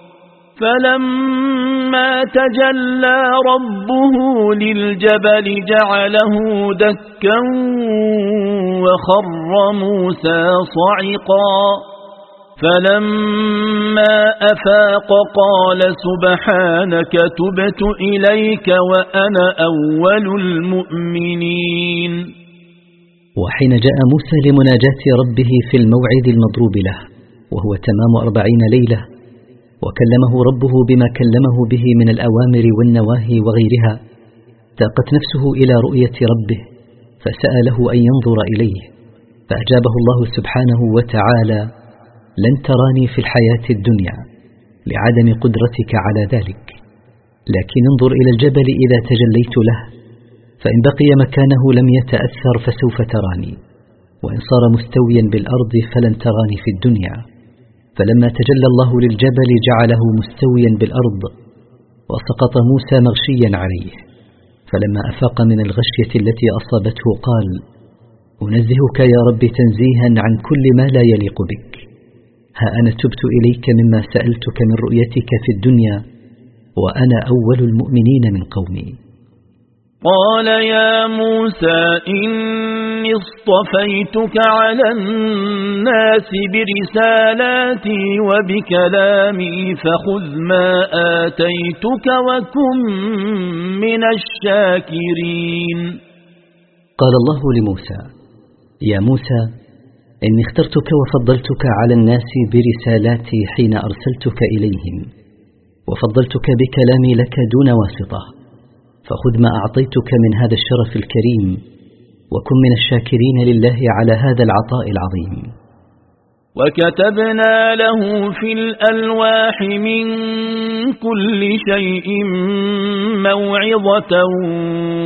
فلما تجلى ربه للجبل جعله دكا وخر موسى صعقا. فلما أفاق قال سبحانك تبت إليك وأنا أول المؤمنين. وحين جاء موسى لمناجاة ربه في الموعد المضروب له وهو تمام أربعين ليلة وكلمه ربه بما كلمه به من الأوامر والنواهي وغيرها تاقت نفسه إلى رؤية ربه فسأله أن ينظر إليه فأجابه الله سبحانه وتعالى لن تراني في الحياة الدنيا لعدم قدرتك على ذلك لكن انظر إلى الجبل إذا تجليت له فإن بقي مكانه لم يتأثر فسوف تراني وإن صار مستويا بالأرض فلن تراني في الدنيا. فلما تجلى الله للجبل جعله مستويا بالأرض وسقط موسى مغشيا عليه. فلما أفاق من الغشية التي أصابته قال أنزهك يا رب تنزيها عن كل ما لا يليق بك. ها أنا تبت إليك مما سألتك من رؤيتك في الدنيا وأنا أول المؤمنين من قومي. قال يا موسى إني اصطفيتك على الناس برسالاتي وبكلامي فخذ ما آتيتك وكن من الشاكرين. قال الله لموسى يا موسى إني اخترتك وفضلتك على الناس برسالاتي حين أرسلتك إليهم وفضلتك بكلامي لك دون واسطة. فخذ ما أعطيتك من هذا الشرف الكريم وكن من الشاكرين لله على هذا العطاء العظيم. وكتبنا له في الألواح من كل شيء موعظة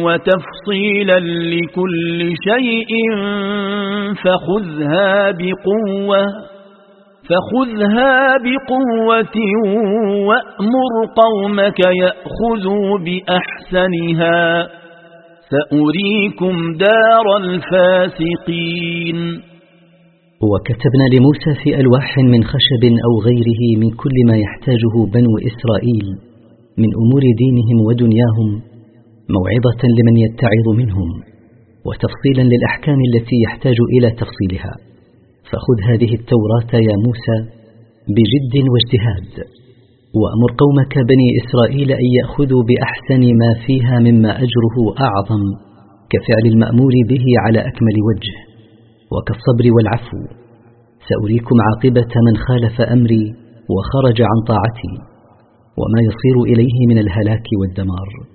وتفصيلا لكل شيء فخذها بقوة. فخذها بقوة وأمر قومك يأخذوا بأحسنها. سأريكم دار الفاسقين. وكتبنا لموسى في ألواح من خشب أو غيره من كل ما يحتاجه بنو إسرائيل من أمور دينهم ودنياهم موعظة لمن يتعظ منهم وتفصيلا للأحكام التي يحتاج إلى تفصيلها. فخذ هذه التوراة يا موسى بجد واجتهاد وأمر قومك بني إسرائيل أن يأخذوا بأحسن ما فيها مما أجره أعظم كفعل المأمور به على أكمل وجه وكالصبر والعفو. سأريكم عاقبة من خالف أمري وخرج عن طاعتي وما يصير إليه من الهلاك والدمار.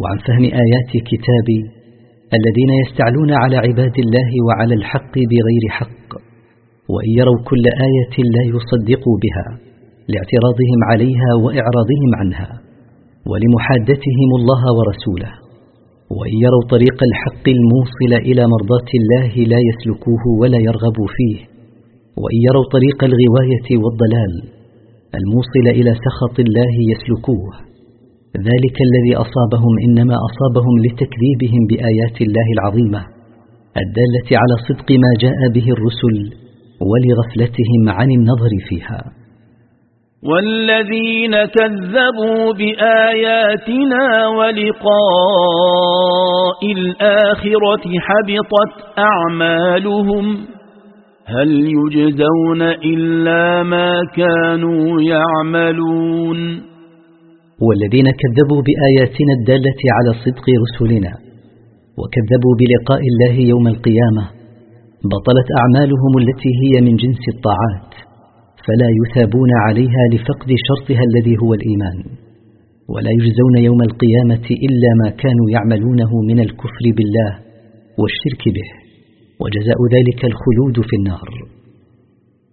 وعن فهم آيات كتابي الذين يستعلون على عباد الله وعلى الحق بغير حق وإن يروا كل آية لا يصدقوا بها لاعتراضهم عليها وإعراضهم عنها ولمحادتهم الله ورسوله وإن يروا طريق الحق الموصل إلى مرضاة الله لا يسلكوه ولا يرغبوا فيه وإن يروا طريق الغواية والضلال الموصل إلى سخط الله يسلكوه. ذلك الذي أصابهم إنما أصابهم لتكذيبهم بآيات الله العظيمة الدالة على صدق ما جاء به الرسل ولغفلتهم عن النظر فيها. والذين كذبوا بآياتنا ولقاء الآخرة حبطت أعمالهم هل يجزون إلا ما كانوا يعملون؟ والذين كذبوا بآياتنا الدالة على صدق رسلنا وكذبوا بلقاء الله يوم القيامة بطلت أعمالهم التي هي من جنس الطاعات فلا يثابون عليها لفقد شرطها الذي هو الإيمان ولا يجزون يوم القيامة إلا ما كانوا يعملونه من الكفر بالله والشرك به وجزاء ذلك الخلود في النار.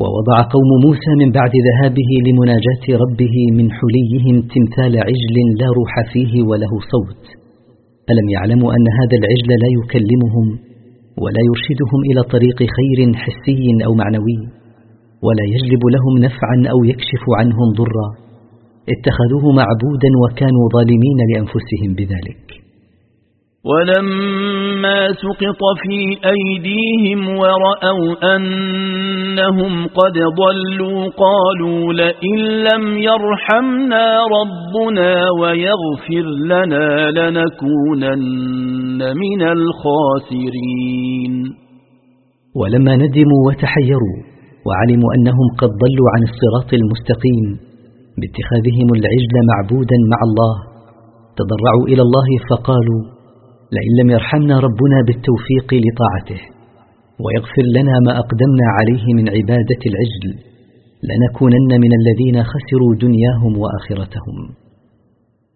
ووضع قوم موسى من بعد ذهابه لمناجاة ربه من حليهم تمثال عجل لا روح فيه وله صوت. ألم يعلموا أن هذا العجل لا يكلمهم ولا يرشدهم إلى طريق خير حسي أو معنوي ولا يجلب لهم نفعا أو يكشف عنهم ضرا. اتخذوه معبودا وكانوا ظالمين لأنفسهم بذلك. ولما سقط في أيديهم ورأوا أنهم قد ضلوا قالوا لئن لم يرحمنا ربنا ويغفر لنا لنكونن من الخاسرين. ولما ندموا وتحيروا وعلموا أنهم قد ضلوا عن الصراط المستقيم باتخاذهم العجل معبودا مع الله تضرعوا إلى الله فقالوا لئن لم يرحمنا ربنا بالتوفيق لطاعته ويغفر لنا ما أقدمنا عليه من عبادة العجل لنكونن من الذين خسروا دنياهم وآخرتهم.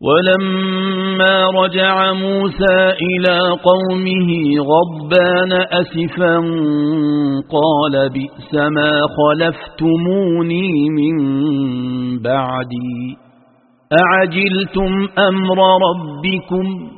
ولما رجع موسى إلى قومه غضبان أسفا قال بئس ما خلفتموني من بعدي أعجلتم أمر ربكم؟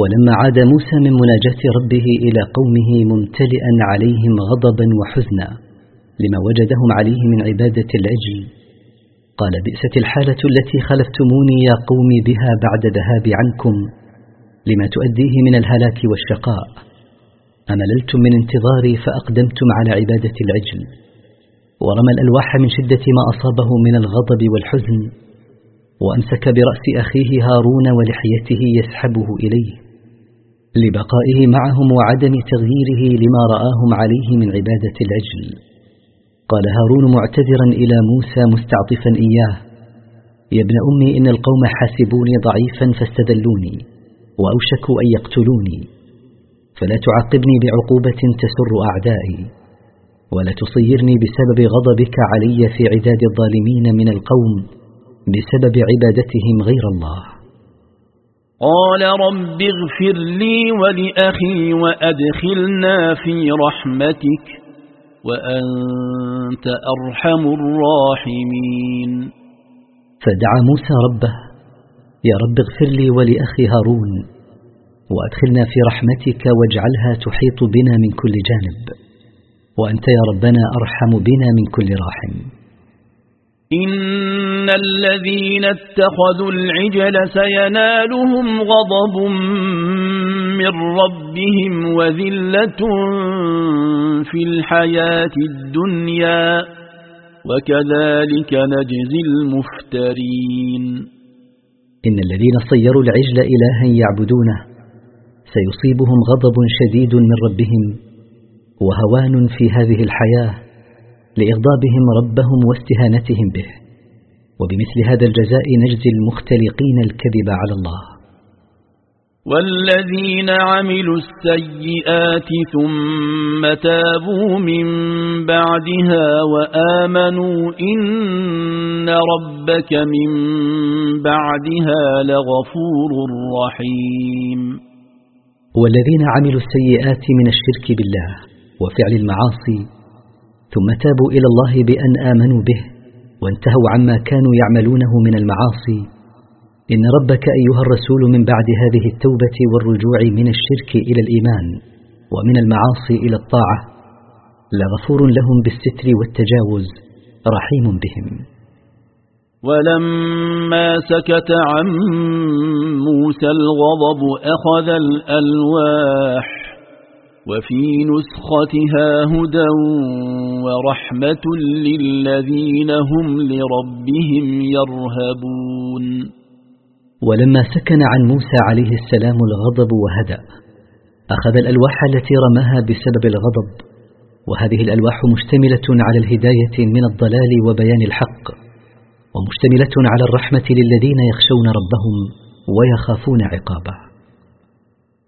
ولما عاد موسى من مناجاة ربه إلى قومه ممتلئا عليهم غضبا وحزنا لما وجدهم عليه من عبادة العجل قال بئست الحالة التي خلفتموني يا قوم بها بعد ذهاب عنكم؟ لما تؤديه من الهلاك والشقاء؟ أمللتم من انتظاري فأقدمتم على عبادة العجل ورمى الألواح من شدة ما أصابه من الغضب والحزن وأمسك برأس أخيه هارون ولحيته يسحبه إليه. لبقائه معهم وعدم تغييره لما رآهم عليه من عبادة العجل قال هارون معتذرا إلى موسى مستعطفا إياه. يا ابن أمي إن القوم حاسبوني ضعيفا فاستدلوني وأوشكوا أن يقتلوني. فلا تعاقبني بعقوبة تسر أعدائي ولا تصيرني بسبب غضبك علي في عداد الظالمين من القوم بسبب عبادتهم غير الله. قال رب اغفر لي ولأخي وأدخلنا في رحمتك وأنت أرحم الراحمين. فدعا موسى ربه يا رب اغفر لي ولأخي هارون وأدخلنا في رحمتك واجعلها تحيط بنا من كل جانب وأنت يا ربنا أرحم بنا من كل راحم. إن الذين اتخذوا العجل سينالهم غضب من ربهم وذلة في الحياة الدنيا وكذلك نجزي المفترين إن الذين صيروا العجل إلها يعبدونه سيصيبهم غضب شديد من ربهم وهوان في هذه الحياة لإغضابهم ربهم واستهانتهم به. وبمثل هذا الجزاء نجزي المختلقين الكذب على الله. والذين عملوا السيئات ثم تابوا من بعدها وآمنوا إن ربك من بعدها لغفور رحيم. والذين عملوا السيئات من الشرك بالله وفعل المعاصي ثم تابوا إلى الله بأن آمنوا به وانتهوا عما كانوا يعملونه من المعاصي. إن ربك أيها الرسول من بعد هذه التوبة والرجوع من الشرك إلى الإيمان ومن المعاصي إلى الطاعة لغفور لهم بالستر والتجاوز رحيم بهم. ولما سكت عن موسى الغضب أخذ الألواح وفي نسختها هدى ورحمة للذين هم لربهم يرهبون. ولما سكن عن موسى عليه السلام الغضب وهدأ أخذ الألواح التي رماها بسبب الغضب وهذه الألواح مشتملة على الهداية من الضلال وبيان الحق ومشتملة على الرحمة للذين يخشون ربهم ويخافون عقابه.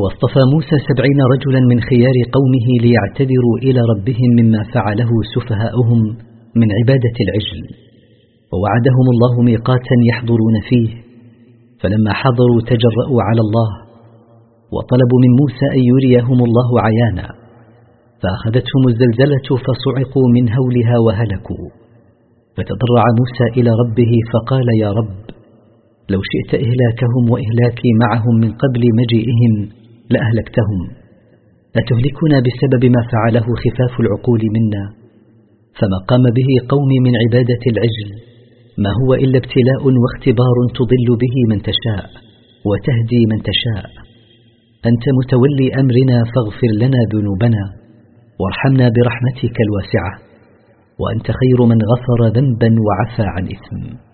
واصطفى موسى سبعين رجلا من خيار قومه ليعتذروا إلى ربهم مما فعله سفهاؤهم من عبادة العجل. ووعدهم الله ميقاتا يحضرون فيه. فلما حضروا تجرأوا على الله وطلبوا من موسى أن يريهم الله عيانا. فأخذتهم الزلزلة فصعقوا من هولها وهلكوا. فتضرع موسى إلى ربه فقال يا رب لو شئت إهلاكهم وإهلاكي معهم من قبل مجيئهم لأهلكتهم. أتهلكنا بسبب ما فعله خفاف العقول منا؟ فما قام به قومي من عبادة العجل؟ ما هو إلا ابتلاء واختبار تضل به من تشاء وتهدي من تشاء. أنت متولي أمرنا فاغفر لنا ذنوبنا وارحمنا برحمتك الواسعة. وأنت خير من غفر ذنبا وعفى عن إثم.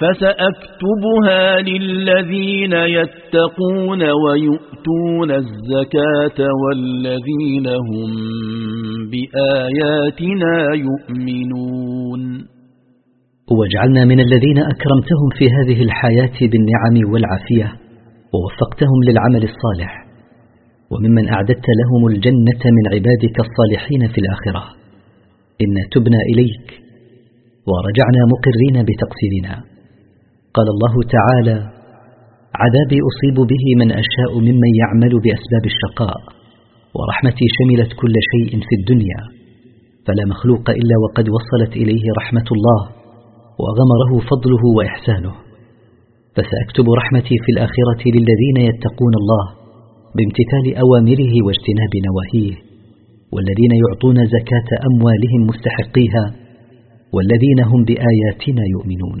فسأكتبها للذين يتقون ويؤتون الزكاة والذين هم بآياتنا يؤمنون. وجعلنا من الذين أكرمتهم في هذه الحياة بالنعم والعافية ووفقتهم للعمل الصالح وممن أعددت لهم الجنة من عبادك الصالحين في الآخرة. إن تبنا إليك ورجعنا مقرين بتقصيرنا. قال الله تعالى عذابي أصيب به من أشاء ممن يعمل بأسباب الشقاء ورحمتي شملت كل شيء في الدنيا فلا مخلوق إلا وقد وصلت إليه رحمة الله وغمره فضله وإحسانه فسأكتب رحمتي في الآخرة للذين يتقون الله بامتثال أوامره واجتناب نواهيه والذين يعطون زكاة أموالهم مستحقيها والذين هم بآياتنا يؤمنون.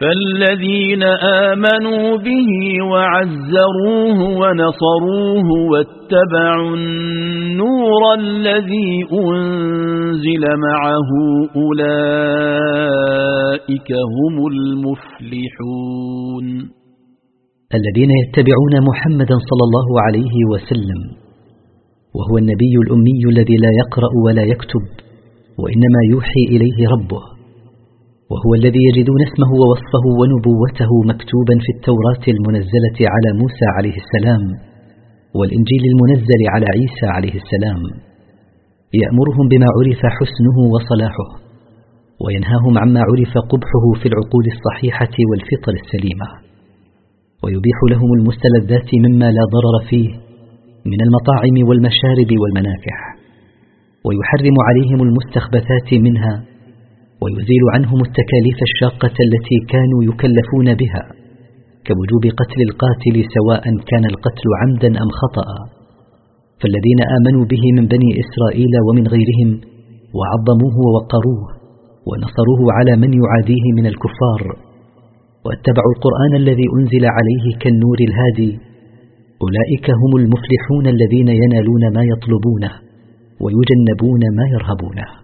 فالذين آمنوا به وعزروه ونصروه واتبعوا النور الذي أنزل معه أولئك هم المفلحون. الذين يتبعون محمدا صلى الله عليه وسلم وهو النبي الأمي الذي لا يقرأ ولا يكتب وإنما يوحي إليه ربه. وهو الذي يجدون اسمه ووصفه ونبوته مكتوبا في التوراة المنزلة على موسى عليه السلام والإنجيل المنزل على عيسى عليه السلام. يأمرهم بما عرف حسنه وصلاحه وينهاهم عما عرف قبحه في العقول الصحيحة والفطر السليمة. ويبيح لهم المستلذات مما لا ضرر فيه من المطاعم والمشارب والمناكح ويحرم عليهم المستخبثات منها ويزيل عنهم التكاليف الشاقة التي كانوا يكلفون بها كوجوب قتل القاتل سواء كان القتل عمدا أم خطأ. فالذين آمنوا به من بني إسرائيل ومن غيرهم وعظموه ووقروه ونصروه على من يعاديه من الكفار. واتبعوا القرآن الذي أنزل عليه كالنور الهادي أولئك هم المفلحون الذين ينالون ما يطلبونه ويجنبون ما يرهبونه.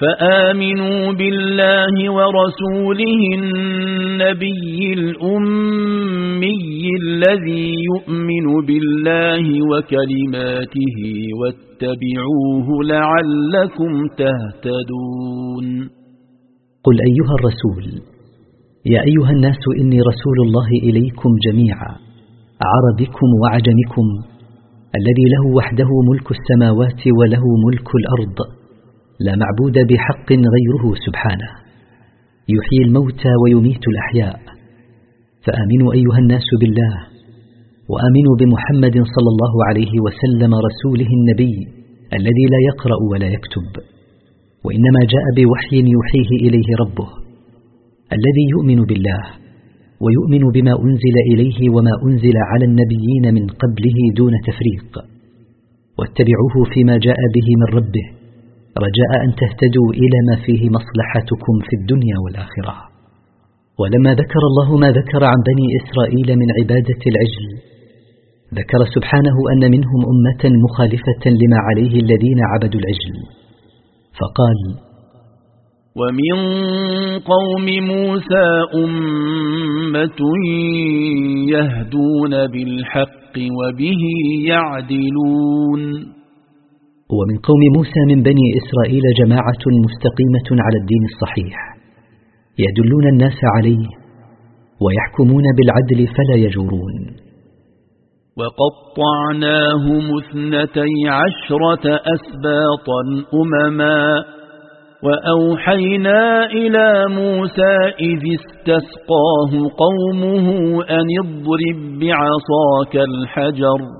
فآمنوا بالله ورسوله النبي الأمي الذي يؤمن بالله وكلماته واتبعوه لعلكم تهتدون. قل أيها الرسول يا أيها الناس إني رسول الله إليكم جميعا عربكم وعجمكم الذي له وحده ملك السماوات وله ملك الأرض. لا معبود بحق غيره سبحانه. يحيي الموتى ويميت الأحياء. فآمنوا أيها الناس بالله وآمنوا بمحمد صلى الله عليه وسلم رسوله النبي الذي لا يقرأ ولا يكتب. وإنما جاء بوحي يوحيه إليه ربه الذي يؤمن بالله ويؤمن بما أنزل إليه وما أنزل على النبيين من قبله دون تفريق. واتبعوه فيما جاء به من ربه. رجاء أن تهتدوا إلى ما فيه مصلحتكم في الدنيا والآخرة. ولما ذكر الله ما ذكر عن بني إسرائيل من عبادة العجل ذكر سبحانه أن منهم أمة مخالفة لما عليه الذين عبدوا العجل. فقال ومن قوم موسى أمة يهدون بالحق وبه يعدلون. ومن قوم موسى من بني إسرائيل جماعة مستقيمة على الدين الصحيح. يدلون الناس عليه ويحكمون بالعدل فلا يجورون. وقطعناهم اثنتي عشرة أسباطا أمما وأوحينا إلى موسى إذ استسقاه قومه أن اضرب بعصاك الحجر.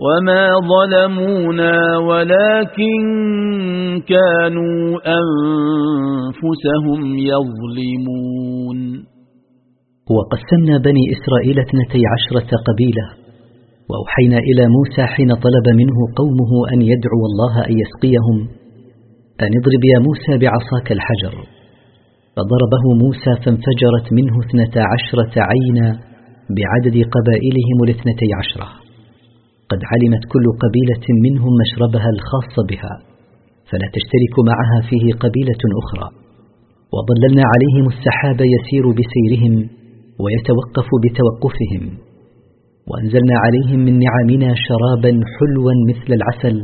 وما ظلمونا ولكن كانوا أنفسهم يظلمون وقسمنا بني إسرائيل اثنتي عشرة قبيلة وأوحينا إلى موسى حين طلب منه قومه أن يدعو الله أن يسقيهم أن اضرب يا موسى بعصاك الحجر. فضربه موسى فانفجرت منه اثنتا عشرة عينا بعدد قبائلهم الاثنتي عشرة. قد علمت كل قبيلة منهم مشربها الخاص بها فلا تشترك معها فيه قبيلة أخرى. وظللنا عليهم السحاب يسير بسيرهم ويتوقف بتوقفهم. وأنزلنا عليهم من نعمنا شرابا حلوا مثل العسل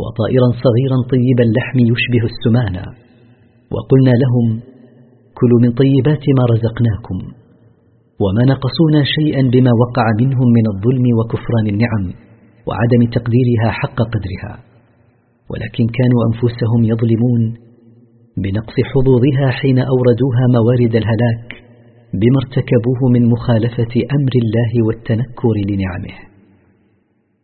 وطائرا صغيرا طيب اللحم يشبه السمانة. وقلنا لهم كلوا من طيبات ما رزقناكم. وما نقصونا شيئا بما وقع منهم من الظلم وكفران النعم وعدم تقديرها حق قدرها. ولكن كانوا أنفسهم يظلمون بنقص حظوظها حين أوردوها موارد الهلاك بما ارتكبوه من مخالفة أمر الله والتنكر لنعمه.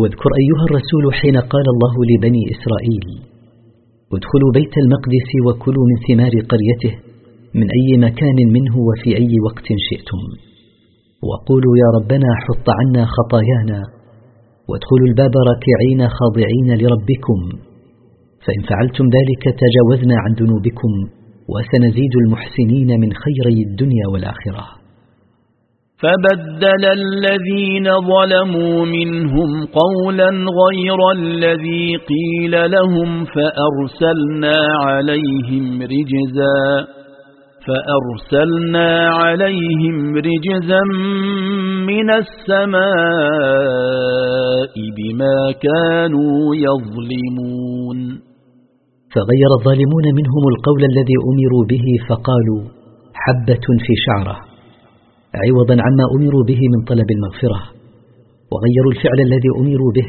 واذكر أيها الرسول حين قال الله لبني إسرائيل ادخلوا بيت المقدس وكلوا من ثمار قريته من أي مكان منه وفي أي وقت شئتم. وقولوا يا ربنا حط عنا خطايانا وادخلوا الباب راكعين خاضعين لربكم فإن فعلتم ذلك تجاوزنا عن ذنوبكم وسنزيد المحسنين من خيري الدنيا والآخرة. فبدل الذين ظلموا منهم قولا غير الذي قيل لهم فأرسلنا عليهم رجزا فأرسلنا عليهم رجزا من السماء بما كانوا يظلمون فغير الظالمون منهم القول الذي أمروا به فقالوا حبة في شعرة. عوضا عما أمروا به من طلب المغفرة. وغيروا الفعل الذي أمروا به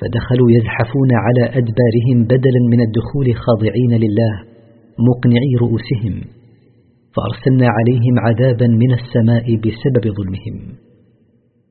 فدخلوا يزحفون على أدبارهم بدلا من الدخول خاضعين لله مقنعي رؤوسهم. فأرسلنا عليهم عذابا من السماء بسبب ظلمهم.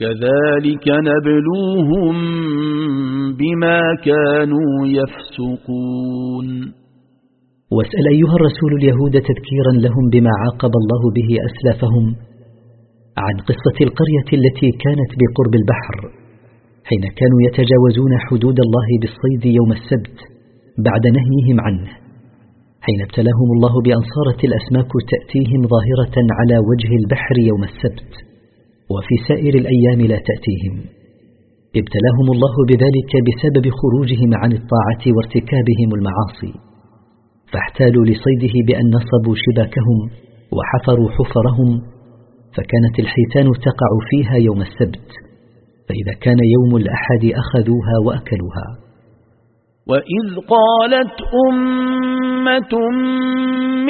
كذلك نبلوهم بما كانوا يفسقون. واسأل أيها الرسول اليهود تذكيرا لهم بما عاقب الله به أسلافهم عن قصة القرية التي كانت بقرب البحر حين كانوا يتجاوزون حدود الله بالصيد يوم السبت بعد نهيهم عنه حين ابتلاهم الله بأن صارت الأسماك تأتيهم ظاهرة على وجه البحر يوم السبت. وفي سائر الأيام لا تأتيهم. ابتلاهم الله بذلك بسبب خروجهم عن الطاعة وارتكابهم المعاصي. فاحتالوا لصيده بأن نصبوا شباكهم وحفروا حفرهم فكانت الحيتان تقع فيها يوم السبت. فإذا كان يوم الأحد أخذوها وأكلوها. وإذ قالت أمة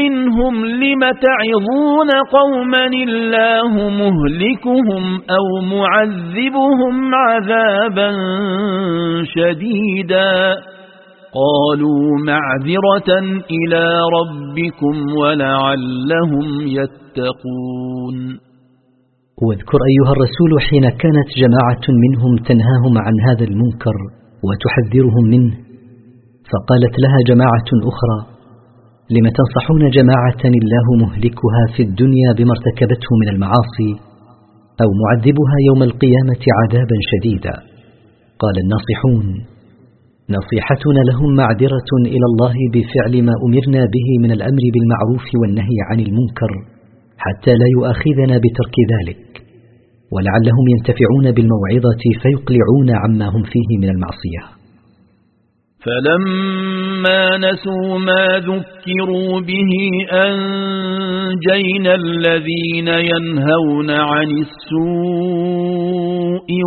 منهم لم تعظون قوما الله مهلكهم أو معذبهم عذابا شديدا قالوا معذرة إلى ربكم ولعلهم يتقون واذكر أيها الرسول حين كانت جماعة منهم تنهاهم عن هذا المنكر وتحذرهم منه فقالت لها جماعة أخرى لم تنصحون جماعة الله مهلكها في الدنيا بما ارتكبته من المعاصي أو معذبها يوم القيامة عذابا شديدا؟ قال الناصحون نصيحتنا لهم معذرة إلى الله بفعل ما أمرنا به من الأمر بالمعروف والنهي عن المنكر حتى لا يؤاخذنا بترك ذلك ولعلهم ينتفعون بالموعظة فيقلعون عما هم فيه من المعصية. فلما نسوا ما ذكروا به أنجينا الذين ينهون عن السوء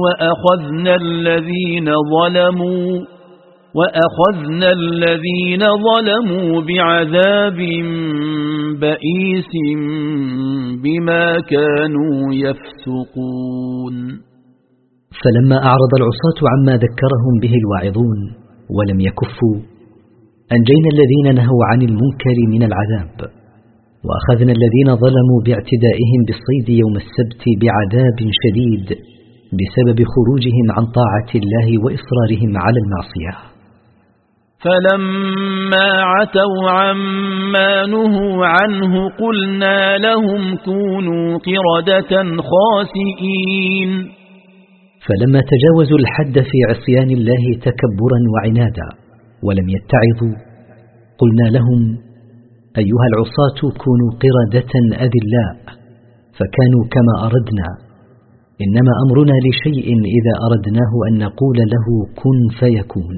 وأخذنا الذين ظلموا وأخذنا الذين ظلموا بعذاب بئيس بما كانوا يفسقون. فلما أعرض العصاة عما ذكرهم به الواعظون ولم يكفوا. أنجينا الذين نهوا عن المنكر من العذاب وأخذنا الذين ظلموا باعتدائهم بالصيد يوم السبت بعذاب شديد بسبب خروجهم عن طاعة الله وإصرارهم على المعصية. فلما عتوا عما نهوا عنه قلنا لهم كونوا قردة خاسئين. فلما تجاوزوا الحد في عصيان الله تكبرا وعنادا ولم يتعظوا قلنا لهم أيها العصاة كونوا قردة أذلاء فكانوا كما أردنا. إنما أمرنا لشيء إذا أردناه أن نقول له كن فيكون.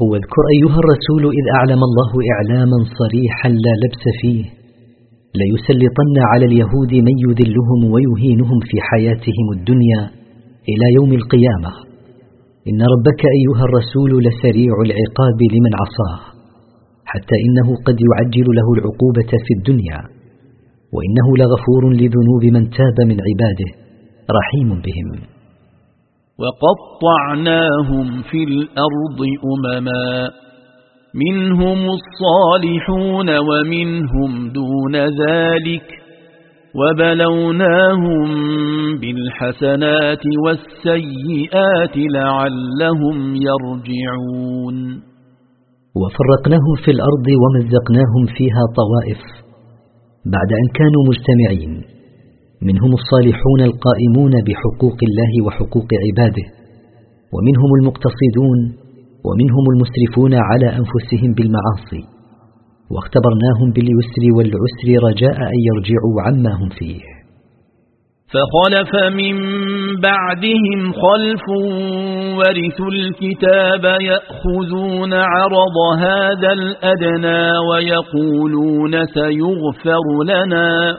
واذكر أيها الرسول إذ أعلم الله إعلاما صريحا لا لبس فيه. ليسلطن على اليهود من يذلهم ويهينهم في حياتهم الدنيا إلى يوم القيامة. إن ربك أيها الرسول لسريع العقاب لمن عصاه حتى إنه قد يعجل له العقوبة في الدنيا. وإنه لغفور لذنوب من تاب من عباده رحيم بهم. وقطعناهم في الأرض أمما. منهم الصالحون ومنهم دون ذلك. وبلوناهم بالحسنات والسيئات لعلهم يرجعون. وفرقناهم في الأرض ومزقناهم فيها طوائف. بعد أن كانوا مجتمعين. منهم الصالحون القائمون بحقوق الله وحقوق عباده ومنهم المقتصدون ومنهم المسرفون على أنفسهم بالمعاصي واختبرناهم باليسر والعسر رجاء أن يرجعوا عما هم فيه. فخلف من بعدهم خلف ورثوا الكتاب يأخذون عرض هذا الأدنى ويقولون سيغفر لنا.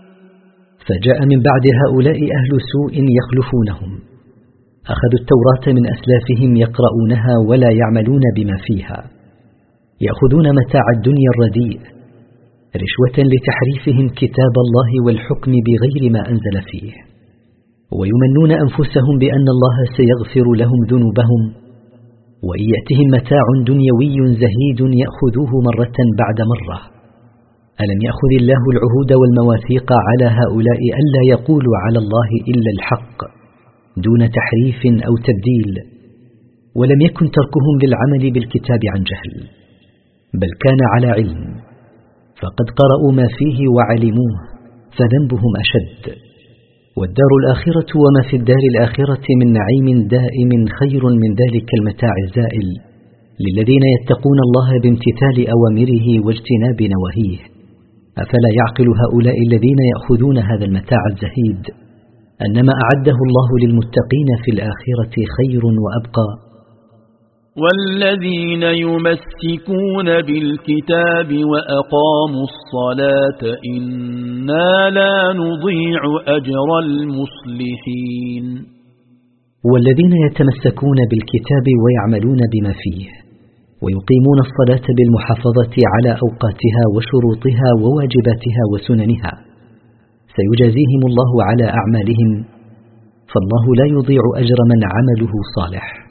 فجاء من بعد هؤلاء أهل سوء يخلفونهم. أخذوا التوراة من أسلافهم يقرؤونها ولا يعملون بما فيها. يأخذون متاع الدنيا الرديء رشوة لتحريفهم كتاب الله والحكم بغير ما أنزل فيه. ويمنون أنفسهم بأن الله سيغفر لهم ذنوبهم. وإن يأتهم متاع دنيوي زهيد يأخذوه مرة بعد مرة. ألم يأخذ الله العهود والمواثيق على هؤلاء ألا يقولوا على الله إلا الحق دون تحريف أو تبديل؟ ولم يكن تركهم للعمل بالكتاب عن جهل بل كان على علم فقد قرأوا ما فيه وعلموه فذنبهم أشد. والدار الآخرة وما في الدار الآخرة من نعيم دائم خير من ذلك المتاع الزائل للذين يتقون الله بامتثال أوامره واجتناب نواهيه. أفلا يعقل هؤلاء الذين يأخذون هذا المتاع الزهيد أن ما أعده الله للمتقين في الآخرة خير وأبقى؟ والذين يمسكون بالكتاب وأقاموا الصلاة إنا لا نضيع أجر المصلحين. والذين يتمسكون بالكتاب ويعملون بما فيه ويقيمون الصلاة بالمحافظة على أوقاتها وشروطها وواجباتها وسننها. سيجازيهم الله على أعمالهم فالله لا يضيع أجر من عمله صالح.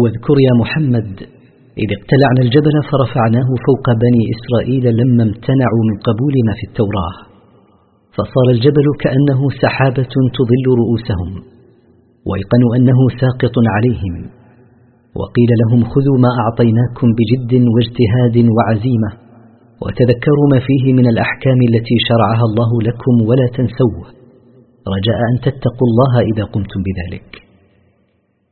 واذكر يا محمد إذ اقتلعنا الجبل فرفعناه فوق بني إسرائيل لما امتنعوا من قبول ما في التوراة. فصار الجبل كأنه سحابة تظل رؤوسهم ويقنوا أنه ساقط عليهم. وقيل لهم خذوا ما أعطيناكم بجد واجتهاد وعزيمة وتذكروا ما فيه من الأحكام التي شرعها الله لكم ولا تنسوه. رجاء أن تتقوا الله إذا قمتم بذلك.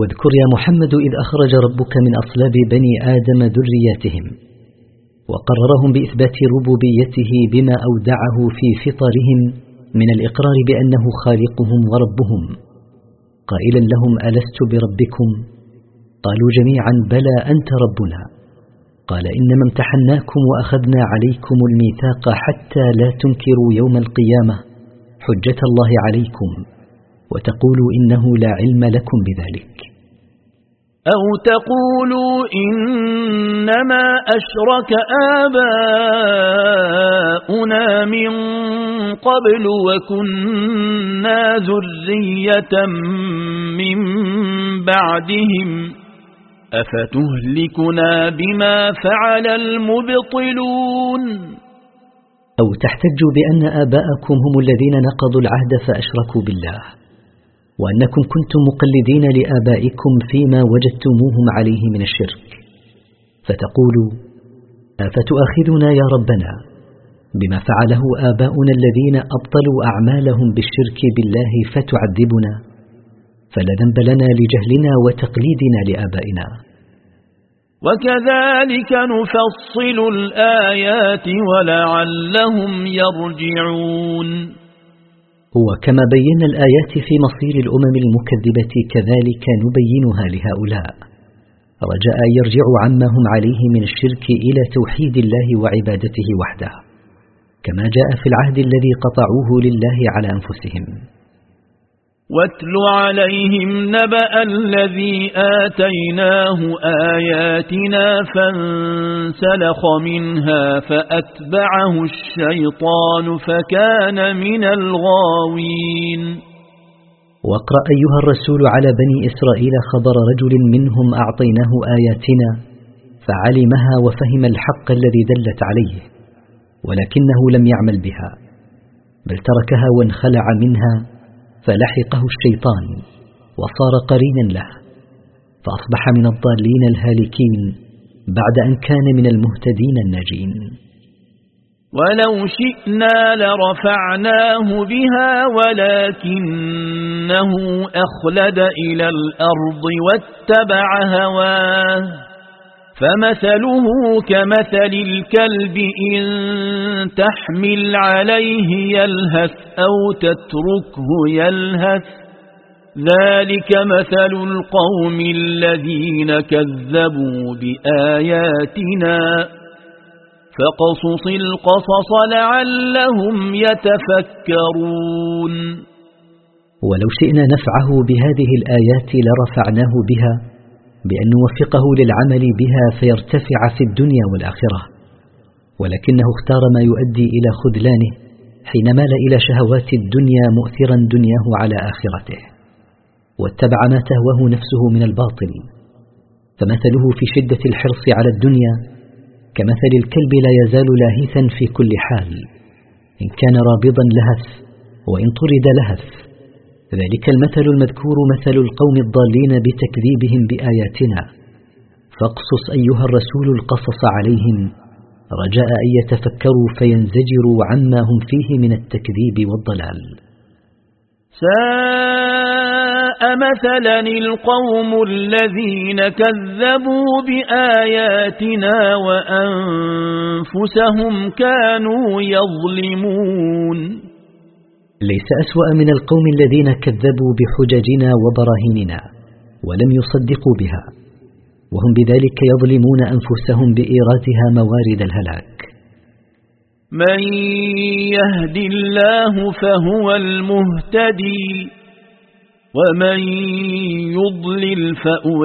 واذكر يا محمد إذ أخرج ربك من أصلاب بني آدم ذرياتهم وقررهم بإثبات ربوبيته بما أودعه في فطرهم من الإقرار بأنه خالقهم وربهم. قائلا لهم ألست بربكم؟ قالوا جميعا بلى أنت ربنا. قال إنما امتحناكم وأخذنا عليكم الميثاق حتى لا تنكروا يوم القيامة حجة الله عليكم وتقولوا إنه لا علم لكم بذلك. أو تقولوا إنما أشرك آباؤنا من قبل وكنا ذرية من بعدهم أفتهلكنا بما فعل المبطلون أو تحتجوا بأن آباءكم هم الذين نقضوا العهد فأشركوا بالله وأنكم كنتم مقلدين لآبائكم فيما وجدتموهم عليه من الشرك. فتقولوا أفتؤاخذنا يا ربنا بما فعله آباؤنا الذين أبطلوا أعمالهم بالشرك بالله فتعذبنا؟ فلا ذنب لنا لجهلنا وتقليدنا لآبائنا. وكذلك نفصل الآيات ولعلهم يرجعون. هو كما بينا الآيات في مصير الأمم المكذبة كذلك نبينها لهؤلاء. رجاء يرجعوا عما هم عليه من الشرك إلى توحيد الله وعبادته وحده كما جاء في العهد الذي قطعوه لله على أنفسهم. واتل عليهم نبأ الذي آتيناه آياتنا فانسلخ منها فأتبعه الشيطان فكان من الغاوين. واقرأ أيها الرسول على بني إسرائيل خبر رجل منهم أعطيناه آياتنا فعلمها وفهم الحق الذي دلت عليه ولكنه لم يعمل بها بل تركها وانخلع منها فلحقه الشيطان وصار قرينا له فأصبح من الضالين الهالكين بعد أن كان من المهتدين الناجين. ولو شئنا لرفعناه بها ولكنه أخلد إلى الأرض واتبع هواه. فمثله كمثل الكلب إن تحمل عليه يلهث أو تتركه يلهث ذلك مثل القوم الذين كذبوا بآياتنا فقصص القصص لعلهم يتفكرون ولو شئنا نفعه بهذه الآيات لرفعناه بها بأن نوفقه للعمل بها فيرتفع في الدنيا والآخرة ولكنه اختار ما يؤدي إلى خذلانه حين مال إلى شهوات الدنيا مؤثرا دنياه على آخرته واتبع ما تهوه نفسه من الباطل. فمثله في شدة الحرص على الدنيا كمثل الكلب لا يزال لاهثا في كل حال إن كان رابضا لهث وإن طرد لهث. ذلك المثل المذكور مثل القوم الضالين بتكذيبهم بآياتنا. فاقصص أيها الرسول القصص عليهم. رجاء أن يتفكروا فينزجروا عما هم فيه من التكذيب والضلال. ساء مثلا القوم الذين كذبوا بآياتنا وأنفسهم كانوا يظلمون. ليس أسوأ من القوم الذين كذبوا بحججنا وبراهيننا ولم يصدقوا بها وهم بذلك يظلمون أنفسهم بإيرادها موارد الهلاك. من يهد الله فهو المهتدي ومن يضلل فأولئك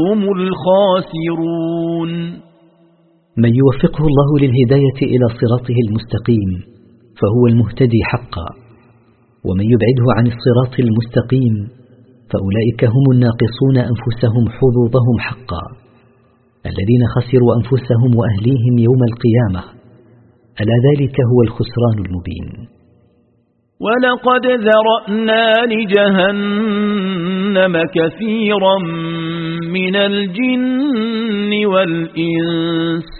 هم الخاسرون. من يوفقه الله للهداية إلى صراطه المستقيم فهو المهتدي حقا. ومن يبعده عن الصراط المستقيم فأولئك هم الناقصون أنفسهم حظوظهم حقا. الذين خسروا أنفسهم وأهليهم يوم القيامة ألا ذلك هو الخسران المبين. ولقد ذرأنا لجهنم كثيرا من الجن والإنس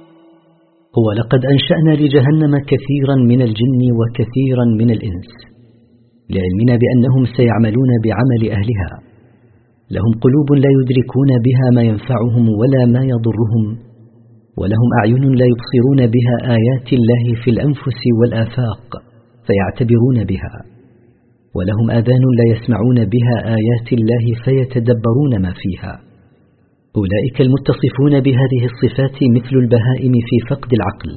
هو لقد أنشأنا لجهنم كثيرا من الجن وكثيرا من الإنس لعلمنا بأنهم سيعملون بعمل أهلها. لهم قلوب لا يدركون بها ما ينفعهم ولا ما يضرهم ولهم أعين لا يبصرون بها آيات الله في الأنفس والآفاق فيعتبرون بها ولهم آذان لا يسمعون بها آيات الله فيتدبرون ما فيها. أولئك المتصفون بهذه الصفات مثل البهائم في فقد العقل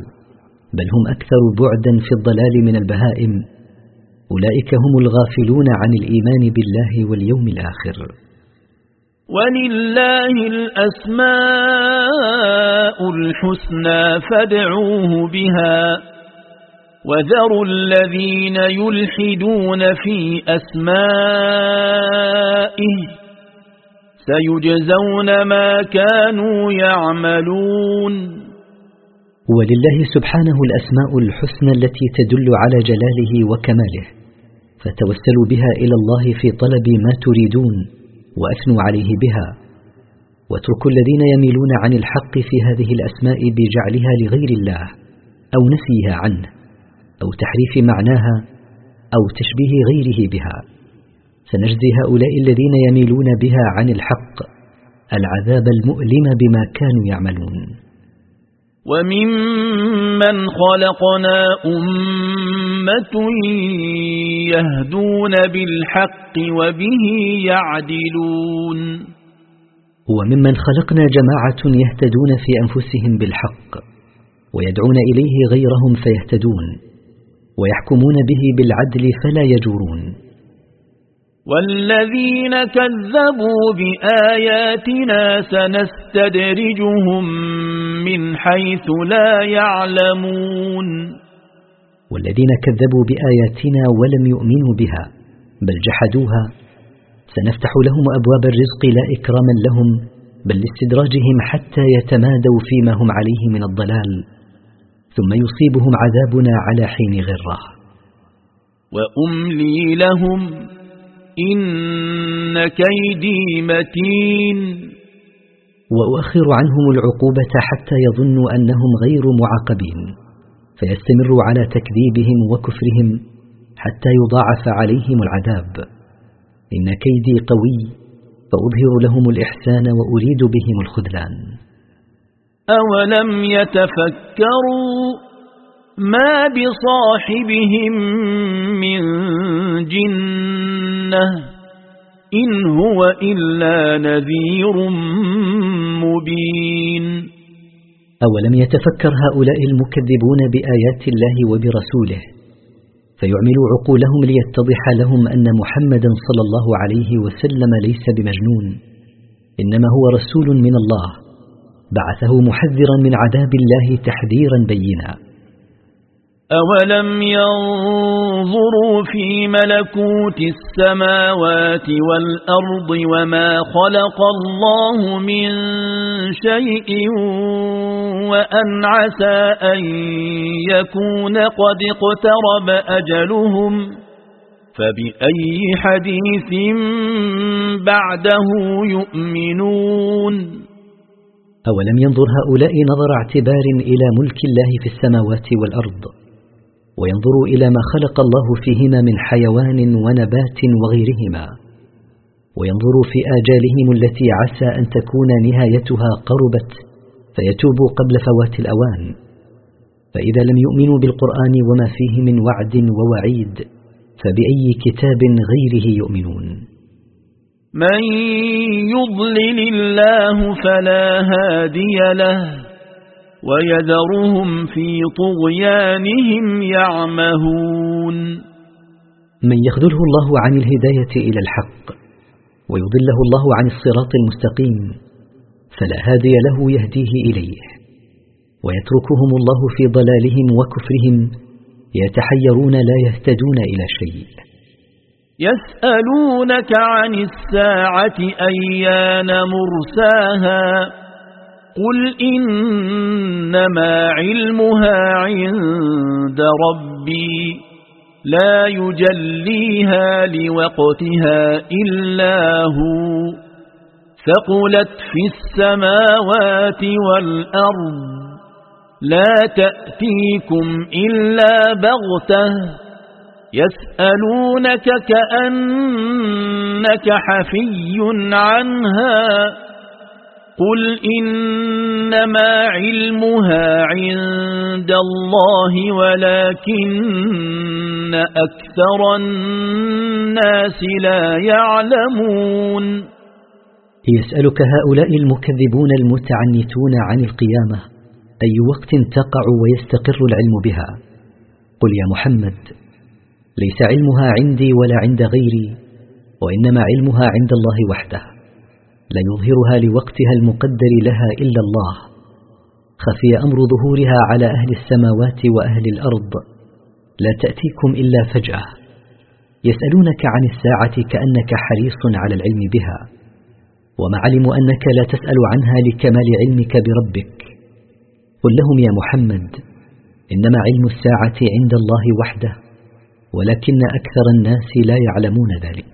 بل هم أكثر بعدا في الضلال من البهائم. أولئك هم الغافلون عن الإيمان بالله واليوم الآخر. ولله الأسماء الحسنى فادعوه بها وذروا الذين يلحدون في أسمائه سيجزون ما كانوا يعملون. ولله سبحانه الأسماء الحسنى التي تدل على جلاله وكماله فتوسلوا بها إلى الله في طلب ما تريدون وأثنوا عليه بها. واتركوا الذين يميلون عن الحق في هذه الأسماء بجعلها لغير الله أو نفيها عنه أو تحريف معناها أو تشبيه غيره بها. سنجزي هؤلاء الذين يميلون بها عن الحق العذاب المؤلم بما كانوا يعملون. وممن خلقنا أمة يهدون بالحق وبه يعدلون. وممن خلقنا جماعة يهتدون في أنفسهم بالحق ويدعون إليه غيرهم فيهتدون ويحكمون به بالعدل فلا يجورون. والذين كذبوا بآياتنا سنستدرجهم من حيث لا يعلمون. والذين كذبوا بآياتنا ولم يؤمنوا بها بل جحدوها سنفتح لهم أبواب الرزق لا إكراما لهم بل لاستدراجهم حتى يتمادوا فيما هم عليه من الضلال ثم يصيبهم عذابنا على حين غرة. وأملي لهم إن كيدي متين. وأؤخر عنهم العقوبة حتى يظنوا أنهم غير معاقبين فيستمروا على تكذيبهم وكفرهم حتى يضاعف عليهم العذاب. إن كيدي قوي فأظهر لهم الإحسان وأريد بهم الخذلان. أولم يتفكروا ما بصاحبهم من جنة إن هو إلا نذير مبين أولم يتفكر هؤلاء المكذبون بآيات الله وبرسوله؟ فيعملوا عقولهم ليتضح لهم أن محمدا صلى الله عليه وسلم ليس بمجنون إنما هو رسول من الله. بعثه محذرا من عذاب الله تحذيرا بينا. أولم ينظروا في ملكوت السماوات والأرض وما خلق الله من شيء وأن عسى أن يكون قد اقترب أجلهم فبأي حديث بعده يؤمنون أولم ينظر هؤلاء نظر اعتبار إلى ملك الله في السماوات والأرض وينظروا إلى ما خلق الله فيهما من حيوان ونبات وغيرهما. وينظروا في آجالهم التي عسى أن تكون نهايتها قربت فيتوبوا قبل فوات الأوان. فإذا لم يؤمنوا بالقرآن وما فيه من وعد ووعيد فبأي كتاب غيره يؤمنون؟ من يضلل الله فلا هادي له ويذرهم في طغيانهم يعمهون. من يخذله الله عن الهداية إلى الحق ويضله الله عن الصراط المستقيم فلا هادي له يهديه إليه. ويتركهم الله في ضلالهم وكفرهم يتحيرون لا يهتدون إلى شيء. يسألونك عن الساعة أيان مرساها؟ قل إنما علمها عند ربي لا يجليها لوقتها إلا هو ثقلت في السماوات والأرض لا تأتيكم إلا بغته يسألونك كأنك حفي عنها قل إنما علمها عند الله ولكن أكثر الناس لا يعلمون يسألك هؤلاء المكذبون المتعنتون عن القيامة أي وقت تقع ويستقر العلم بها قل يا محمد ليس علمها عندي ولا عند غيري وإنما علمها عند الله وحده. لا يظهرها لوقتها المقدر لها إلا الله. خفي أمر ظهورها على أهل السماوات وأهل الأرض. لا تأتيكم إلا فجأة. يسألونك عن الساعة كأنك حريص على العلم بها. وما علموا أنك لا تسأل عنها لكمال علمك بربك. قل لهم يا محمد إنما علم الساعة عند الله وحده ولكن أكثر الناس لا يعلمون ذلك.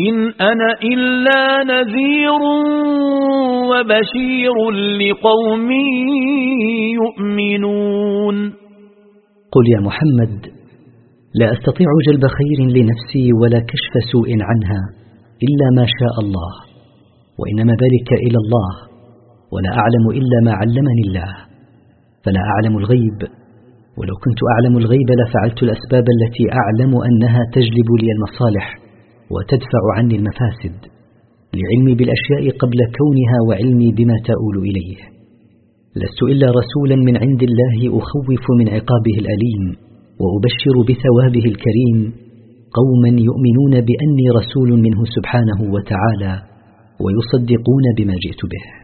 إن أنا إلا نذير وبشير لقوم يؤمنون. قل يا محمد لا أستطيع جلب خير لنفسي ولا كشف سوء عنها إلا ما شاء الله وإنما ذلك إلى الله ولا أعلم إلا ما علمني الله فلا أعلم الغيب ولو كنت أعلم الغيب لفعلت الأسباب التي أعلم أنها تجلب لي المصالح. وتدفع عني المفاسد لعلمي بالأشياء قبل كونها وعلمي بما تؤول إليه. لست إلا رسولا من عند الله أخوف من عقابه الأليم وأبشر بثوابه الكريم. قوما يؤمنون بأني رسول منه سبحانه وتعالى ويصدقون بما جئت به.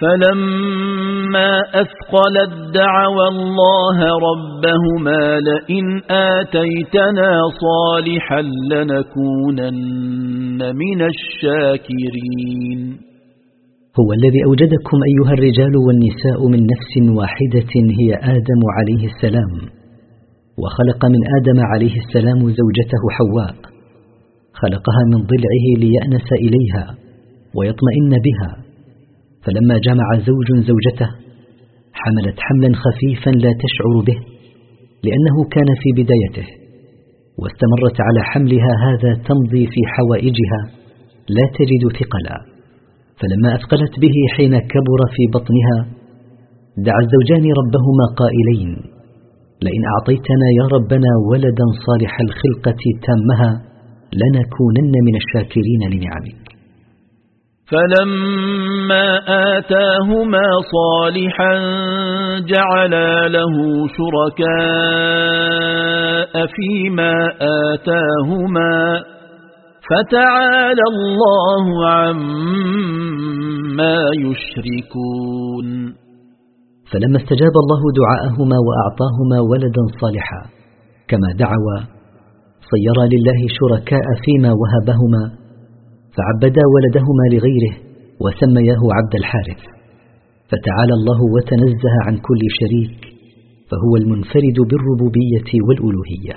فلما أثقلت دعوى الله ربهما لئن آتيتنا صالحا لنكونن من الشاكرين هو الذي أوجدكم أيها الرجال والنساء من نفس واحدة هي آدم عليه السلام وخلق من آدم عليه السلام زوجته حواء خلقها من ضلعه ليأنس إليها ويطمئن بها فلما جمع زوج زوجته حملت حملا خفيفا لا تشعر به لأنه كان في بدايته واستمرت على حملها هذا تمضي في حوائجها لا تجد ثقلا. فلما أثقلت به حين كبر في بطنها دعا الزوجان ربهما قائلين لئن أعطيتنا يا ربنا ولدا صالح الخلقة تامها لنكونن من الشاكرين لنعمك فلما آتاهما صالحا جعلا له شركاء فيما آتاهما فتعالى الله عما يشركون. فلما استجاب الله دعاءهما وأعطاهما ولدا صالحا كما دعوا صيرا لله شركاء فيما وهبهما فعبدا ولدهما لغيره وسمياه عبد الحارث. فتعالى الله وتنزه عن كل شريك فهو المنفرد بالربوبية والألوهية.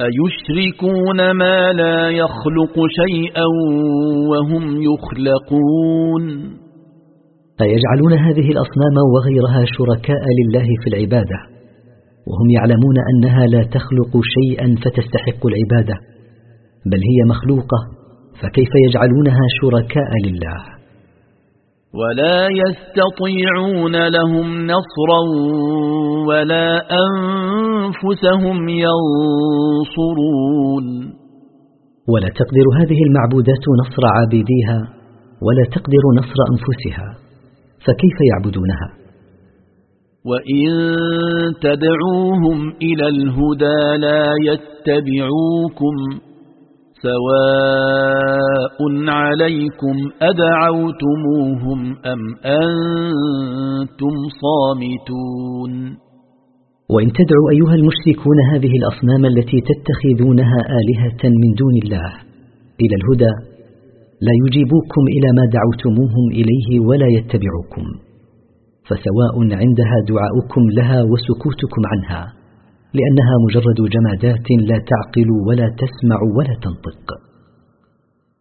أيشركون ما لا يخلق شيئا وهم يخلقون؟ أيجعلون هذه الأصنام وغيرها شركاء لله في العبادة وهم يعلمون أنها لا تخلق شيئا فتستحق العبادة بل هي مخلوقة فكيف يجعلونها شركاء لله؟ ولا يستطيعون لهم نصرا ولا أنفسهم ينصرون. ولا تقدر هذه المعبودات نصر عابديها ولا تقدر نصر أنفسها. فكيف يعبدونها؟ وإن تدعوهم إلى الهدى لا يتبعوكم. سواء عليكم أدعوتموهم أم أنتم صامتون وإن تدعوا أيها المشركون هذه الأصنام التي تتخذونها آلهة من دون الله إلى الهدى لا يجيبوكم إلى ما دعوتموهم إليه ولا يتبعوكم فسواء عندها دعاؤكم لها وسكوتكم عنها. لأنها مجرد جمادات لا تعقل ولا تسمع ولا تنطق.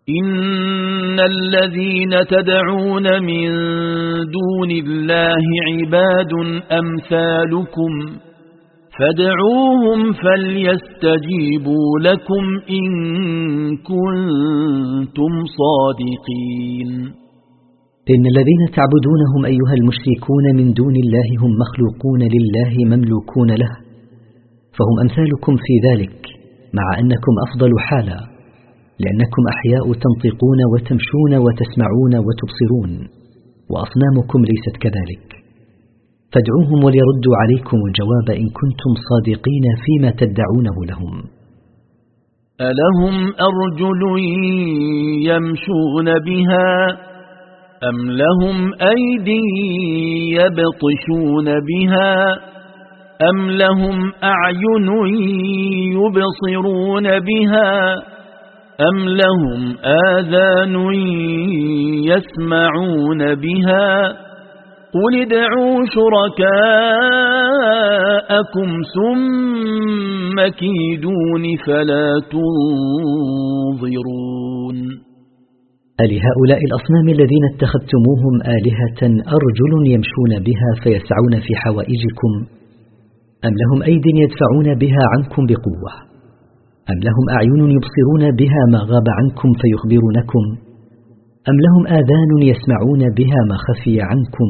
إن الذين تدعون من دون الله عباد أمثالكم فادعوهم فليستجيبوا لكم إن كنتم صادقين. إن الذين تعبدونهم أيها المشركون من دون الله هم مخلوقون لله مملوكون له. فهم أمثالكم في ذلك مع أنكم أفضل حالا لأنكم أحياء تنطقون وتمشون وتسمعون وتبصرون وأصنامكم ليست كذلك. فادعوهم وليردوا عليكم الجواب إن كنتم صادقين فيما تدعونه لهم. ألهم أرجل يمشون بها أم لهم أيدي يبطشون بها؟ أم لهم أعين يبصرون بها أم لهم آذان يسمعون بها قل ادعوا شركاءكم ثم كيدون فلا تنظرون ألهؤلاء الأصنام الذين اتخذتموهم آلهة أرجل يمشون بها فيسعون في حوائجكم أم لهم أيد يدفعون بها عنكم بقوة؟ أم لهم أعين يبصرون بها ما غاب عنكم فيخبرونكم؟ أم لهم آذان يسمعون بها ما خفي عنكم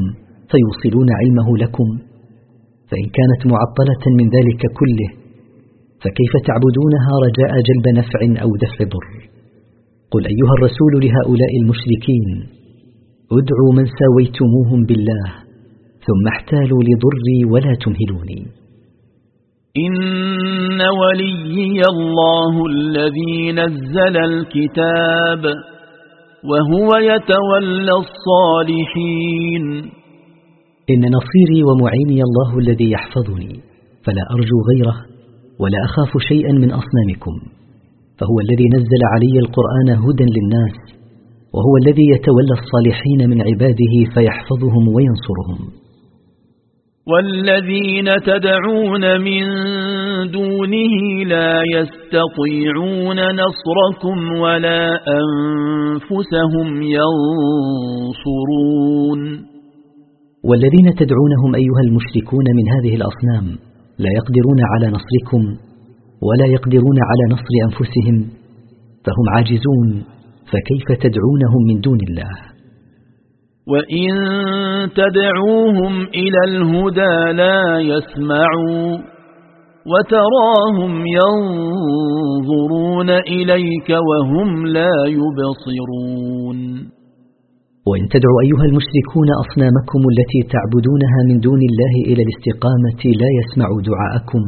فيوصلون علمه لكم؟ فإن كانت معطلة من ذلك كله فكيف تعبدونها رجاء جلب نفع أو دفع ضر؟ قل أيها الرسول لهؤلاء المشركين ادعوا من ساويتموهم بالله ثم احتالوا لضري ولا تمهلوني. إن وليي الله الذي نزل الكتاب وهو يتولى الصالحين. إن نصيري ومعيني الله الذي يحفظني فلا أرجو غيره ولا أخاف شيئا من أصنامكم. فهو الذي نزل علي القرآن هدى للناس وهو الذي يتولى الصالحين من عباده فيحفظهم وينصرهم. والذين تدعون من دونه لا يستطيعون نصركم ولا أنفسهم ينصرون. والذين تدعونهم أيها المشركون من هذه الأصنام لا يقدرون على نصركم ولا يقدرون على نصر أنفسهم فهم عاجزون فكيف تدعونهم من دون الله؟ وإن تدعوهم إلى الهدى لا يسمعوا وتراهم ينظرون إليك وهم لا يبصرون وإن تدعوا أيها المشركون أصنامكم التي تعبدونها من دون الله إلى الاستقامة لا يسمعوا دعاءكم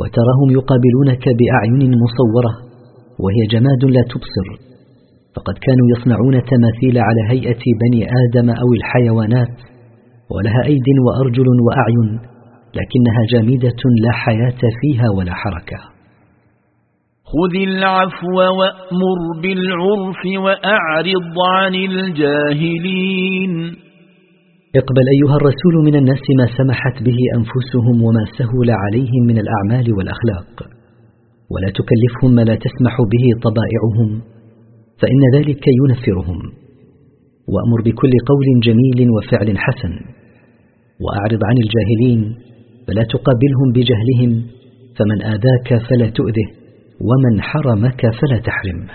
وتراهم يقابلونك بأعين مصورة وهي جماد لا تبصر فقد كانوا يصنعون تماثيل على هيئة بني آدم أو الحيوانات ولها أيد وأرجل وأعين لكنها جامدة لا حياة فيها ولا حركة. خذ العفو وأمر بالعرف وأعرض عن الجاهلين. اقبل أيها الرسول من الناس ما سمحت به أنفسهم وما سهل عليهم من الأعمال والأخلاق. ولا تكلفهم ما لا تسمح به طبائعهم. فإن ذلك ينفرهم. وأمر بكل قول جميل وفعل حسن. وأعرض عن الجاهلين فلا تقابلهم بجهلهم. فمن آذاك فلا تؤذه ومن حرمك فلا تحرمه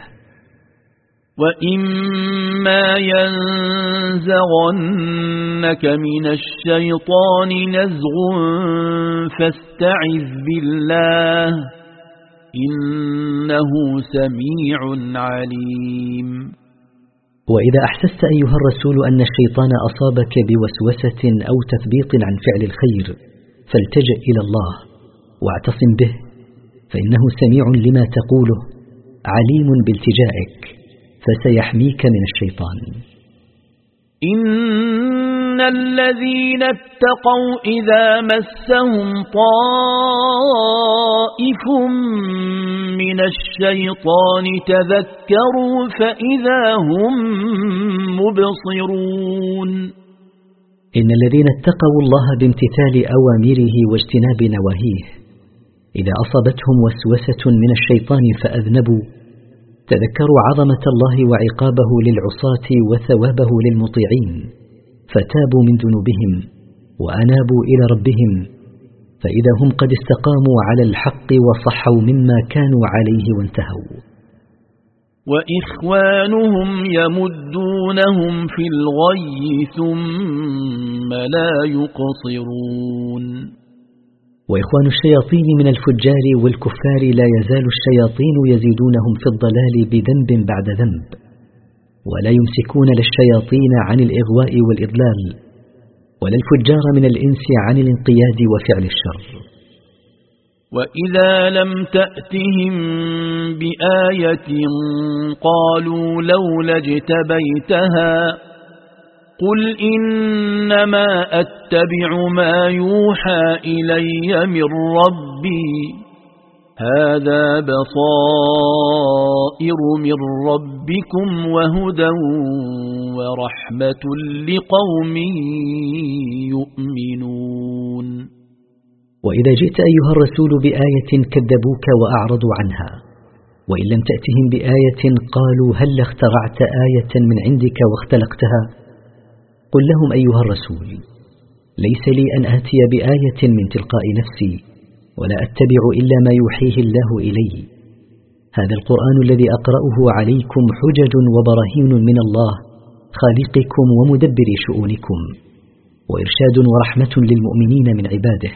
وإما ينزغنك من الشيطان نزغ فاستعذ بالله. إنه سميع عليم. وإذا أحسست أيها الرسول أن الشيطان أصابك بوسوسة أو تثبيط عن فعل الخير فالتجأ إلى الله واعتصم به فإنه سميع لما تقوله عليم بالتجائك فسيحميك من الشيطان. إن الذين اتقوا إذا مسهم طائف من الشيطان تذكروا فإذا هم مبصرون إن الذين اتقوا الله بامتثال أوامره واجتناب نواهيه. إذا أصابتهم وسوسة من الشيطان فأذنبوا. تذكروا عظمة الله وعقابه للعصاة وثوابه للمطيعين. فتابوا من ذنوبهم وأنابوا إلى ربهم فإذا هم قد استقاموا على الحق وصحوا مما كانوا عليه وانتهوا. وإخوانهم يمدونهم في الغي ثم لا يقصرون. وإخوان الشياطين من الفجار والكفار لا يزال الشياطين يزيدونهم في الضلال بذنب بعد ذنب. ولا يمسكون للشياطين عن الإغواء والإضلال ولا الفجار من الإنس عن الانقياد وفعل الشر. وإذا لم تأتهم بآية قالوا لولا اجتبيتها قل إنما أتبع ما يوحى إلي من ربي. هذا بصائر من ربكم وهدى ورحمة لقوم يؤمنون. وإذا جئت أيها الرسول بآية كذبوك وأعرضوا عنها وإن لم تأتهم بآية قالوا هل اخترعت آية من عندك واختلقتها؟ قل لهم أيها الرسول ليس لي أن آتي بآية من تلقاء نفسي ولا أتبع إلا ما يوحيه الله إلي. هذا القرآن الذي أقرأه عليكم حجج وبراهين من الله خالقكم ومدبر شؤونكم وإرشاد ورحمة للمؤمنين من عباده.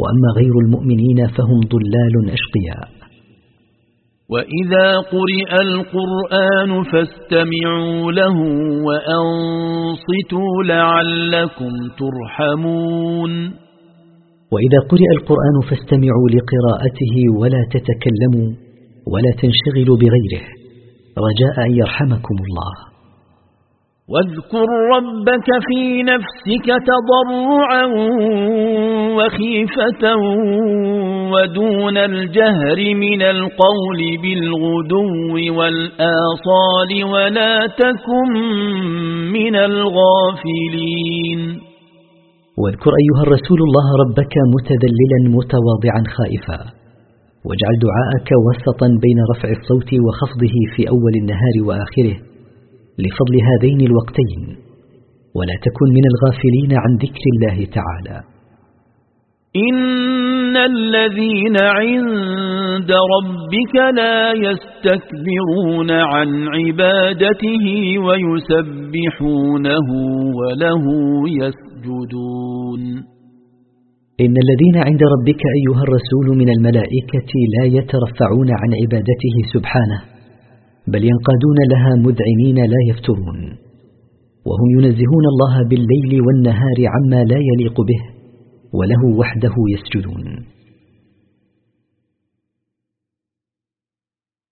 وأما غير المؤمنين فهم ضلال أشقياء. وإذا قرئ القرآن فاستمعوا له وأنصتوا لعلكم ترحمون. وإذا قرئ القرآن فاستمعوا لقراءته ولا تتكلموا ولا تنشغلوا بغيره. رجاء أن يرحمكم الله. واذكر ربك في نفسك تضرعا وخيفة ودون الجهر من القول بالغدو والآصال ولا تكن من الغافلين. واذكر أيها الرسول الله ربك متذللا متواضعا خائفا. واجعل دعاءك وسطا بين رفع الصوت وخفضه في أول النهار وآخره لفضل هذين الوقتين ولا تكن من الغافلين عن ذكر الله تعالى. إن الذين عند ربك لا يستكبرون عن عبادته ويسبحونه وله يسجدون. إن الذين عند ربك أيها الرسول من الملائكة لا يترفعون عن عبادته سبحانه بل ينقادون لها مذعنين لا يفترون. وهم ينزهون الله بالليل والنهار عما لا يليق به وله وحده يسجدون.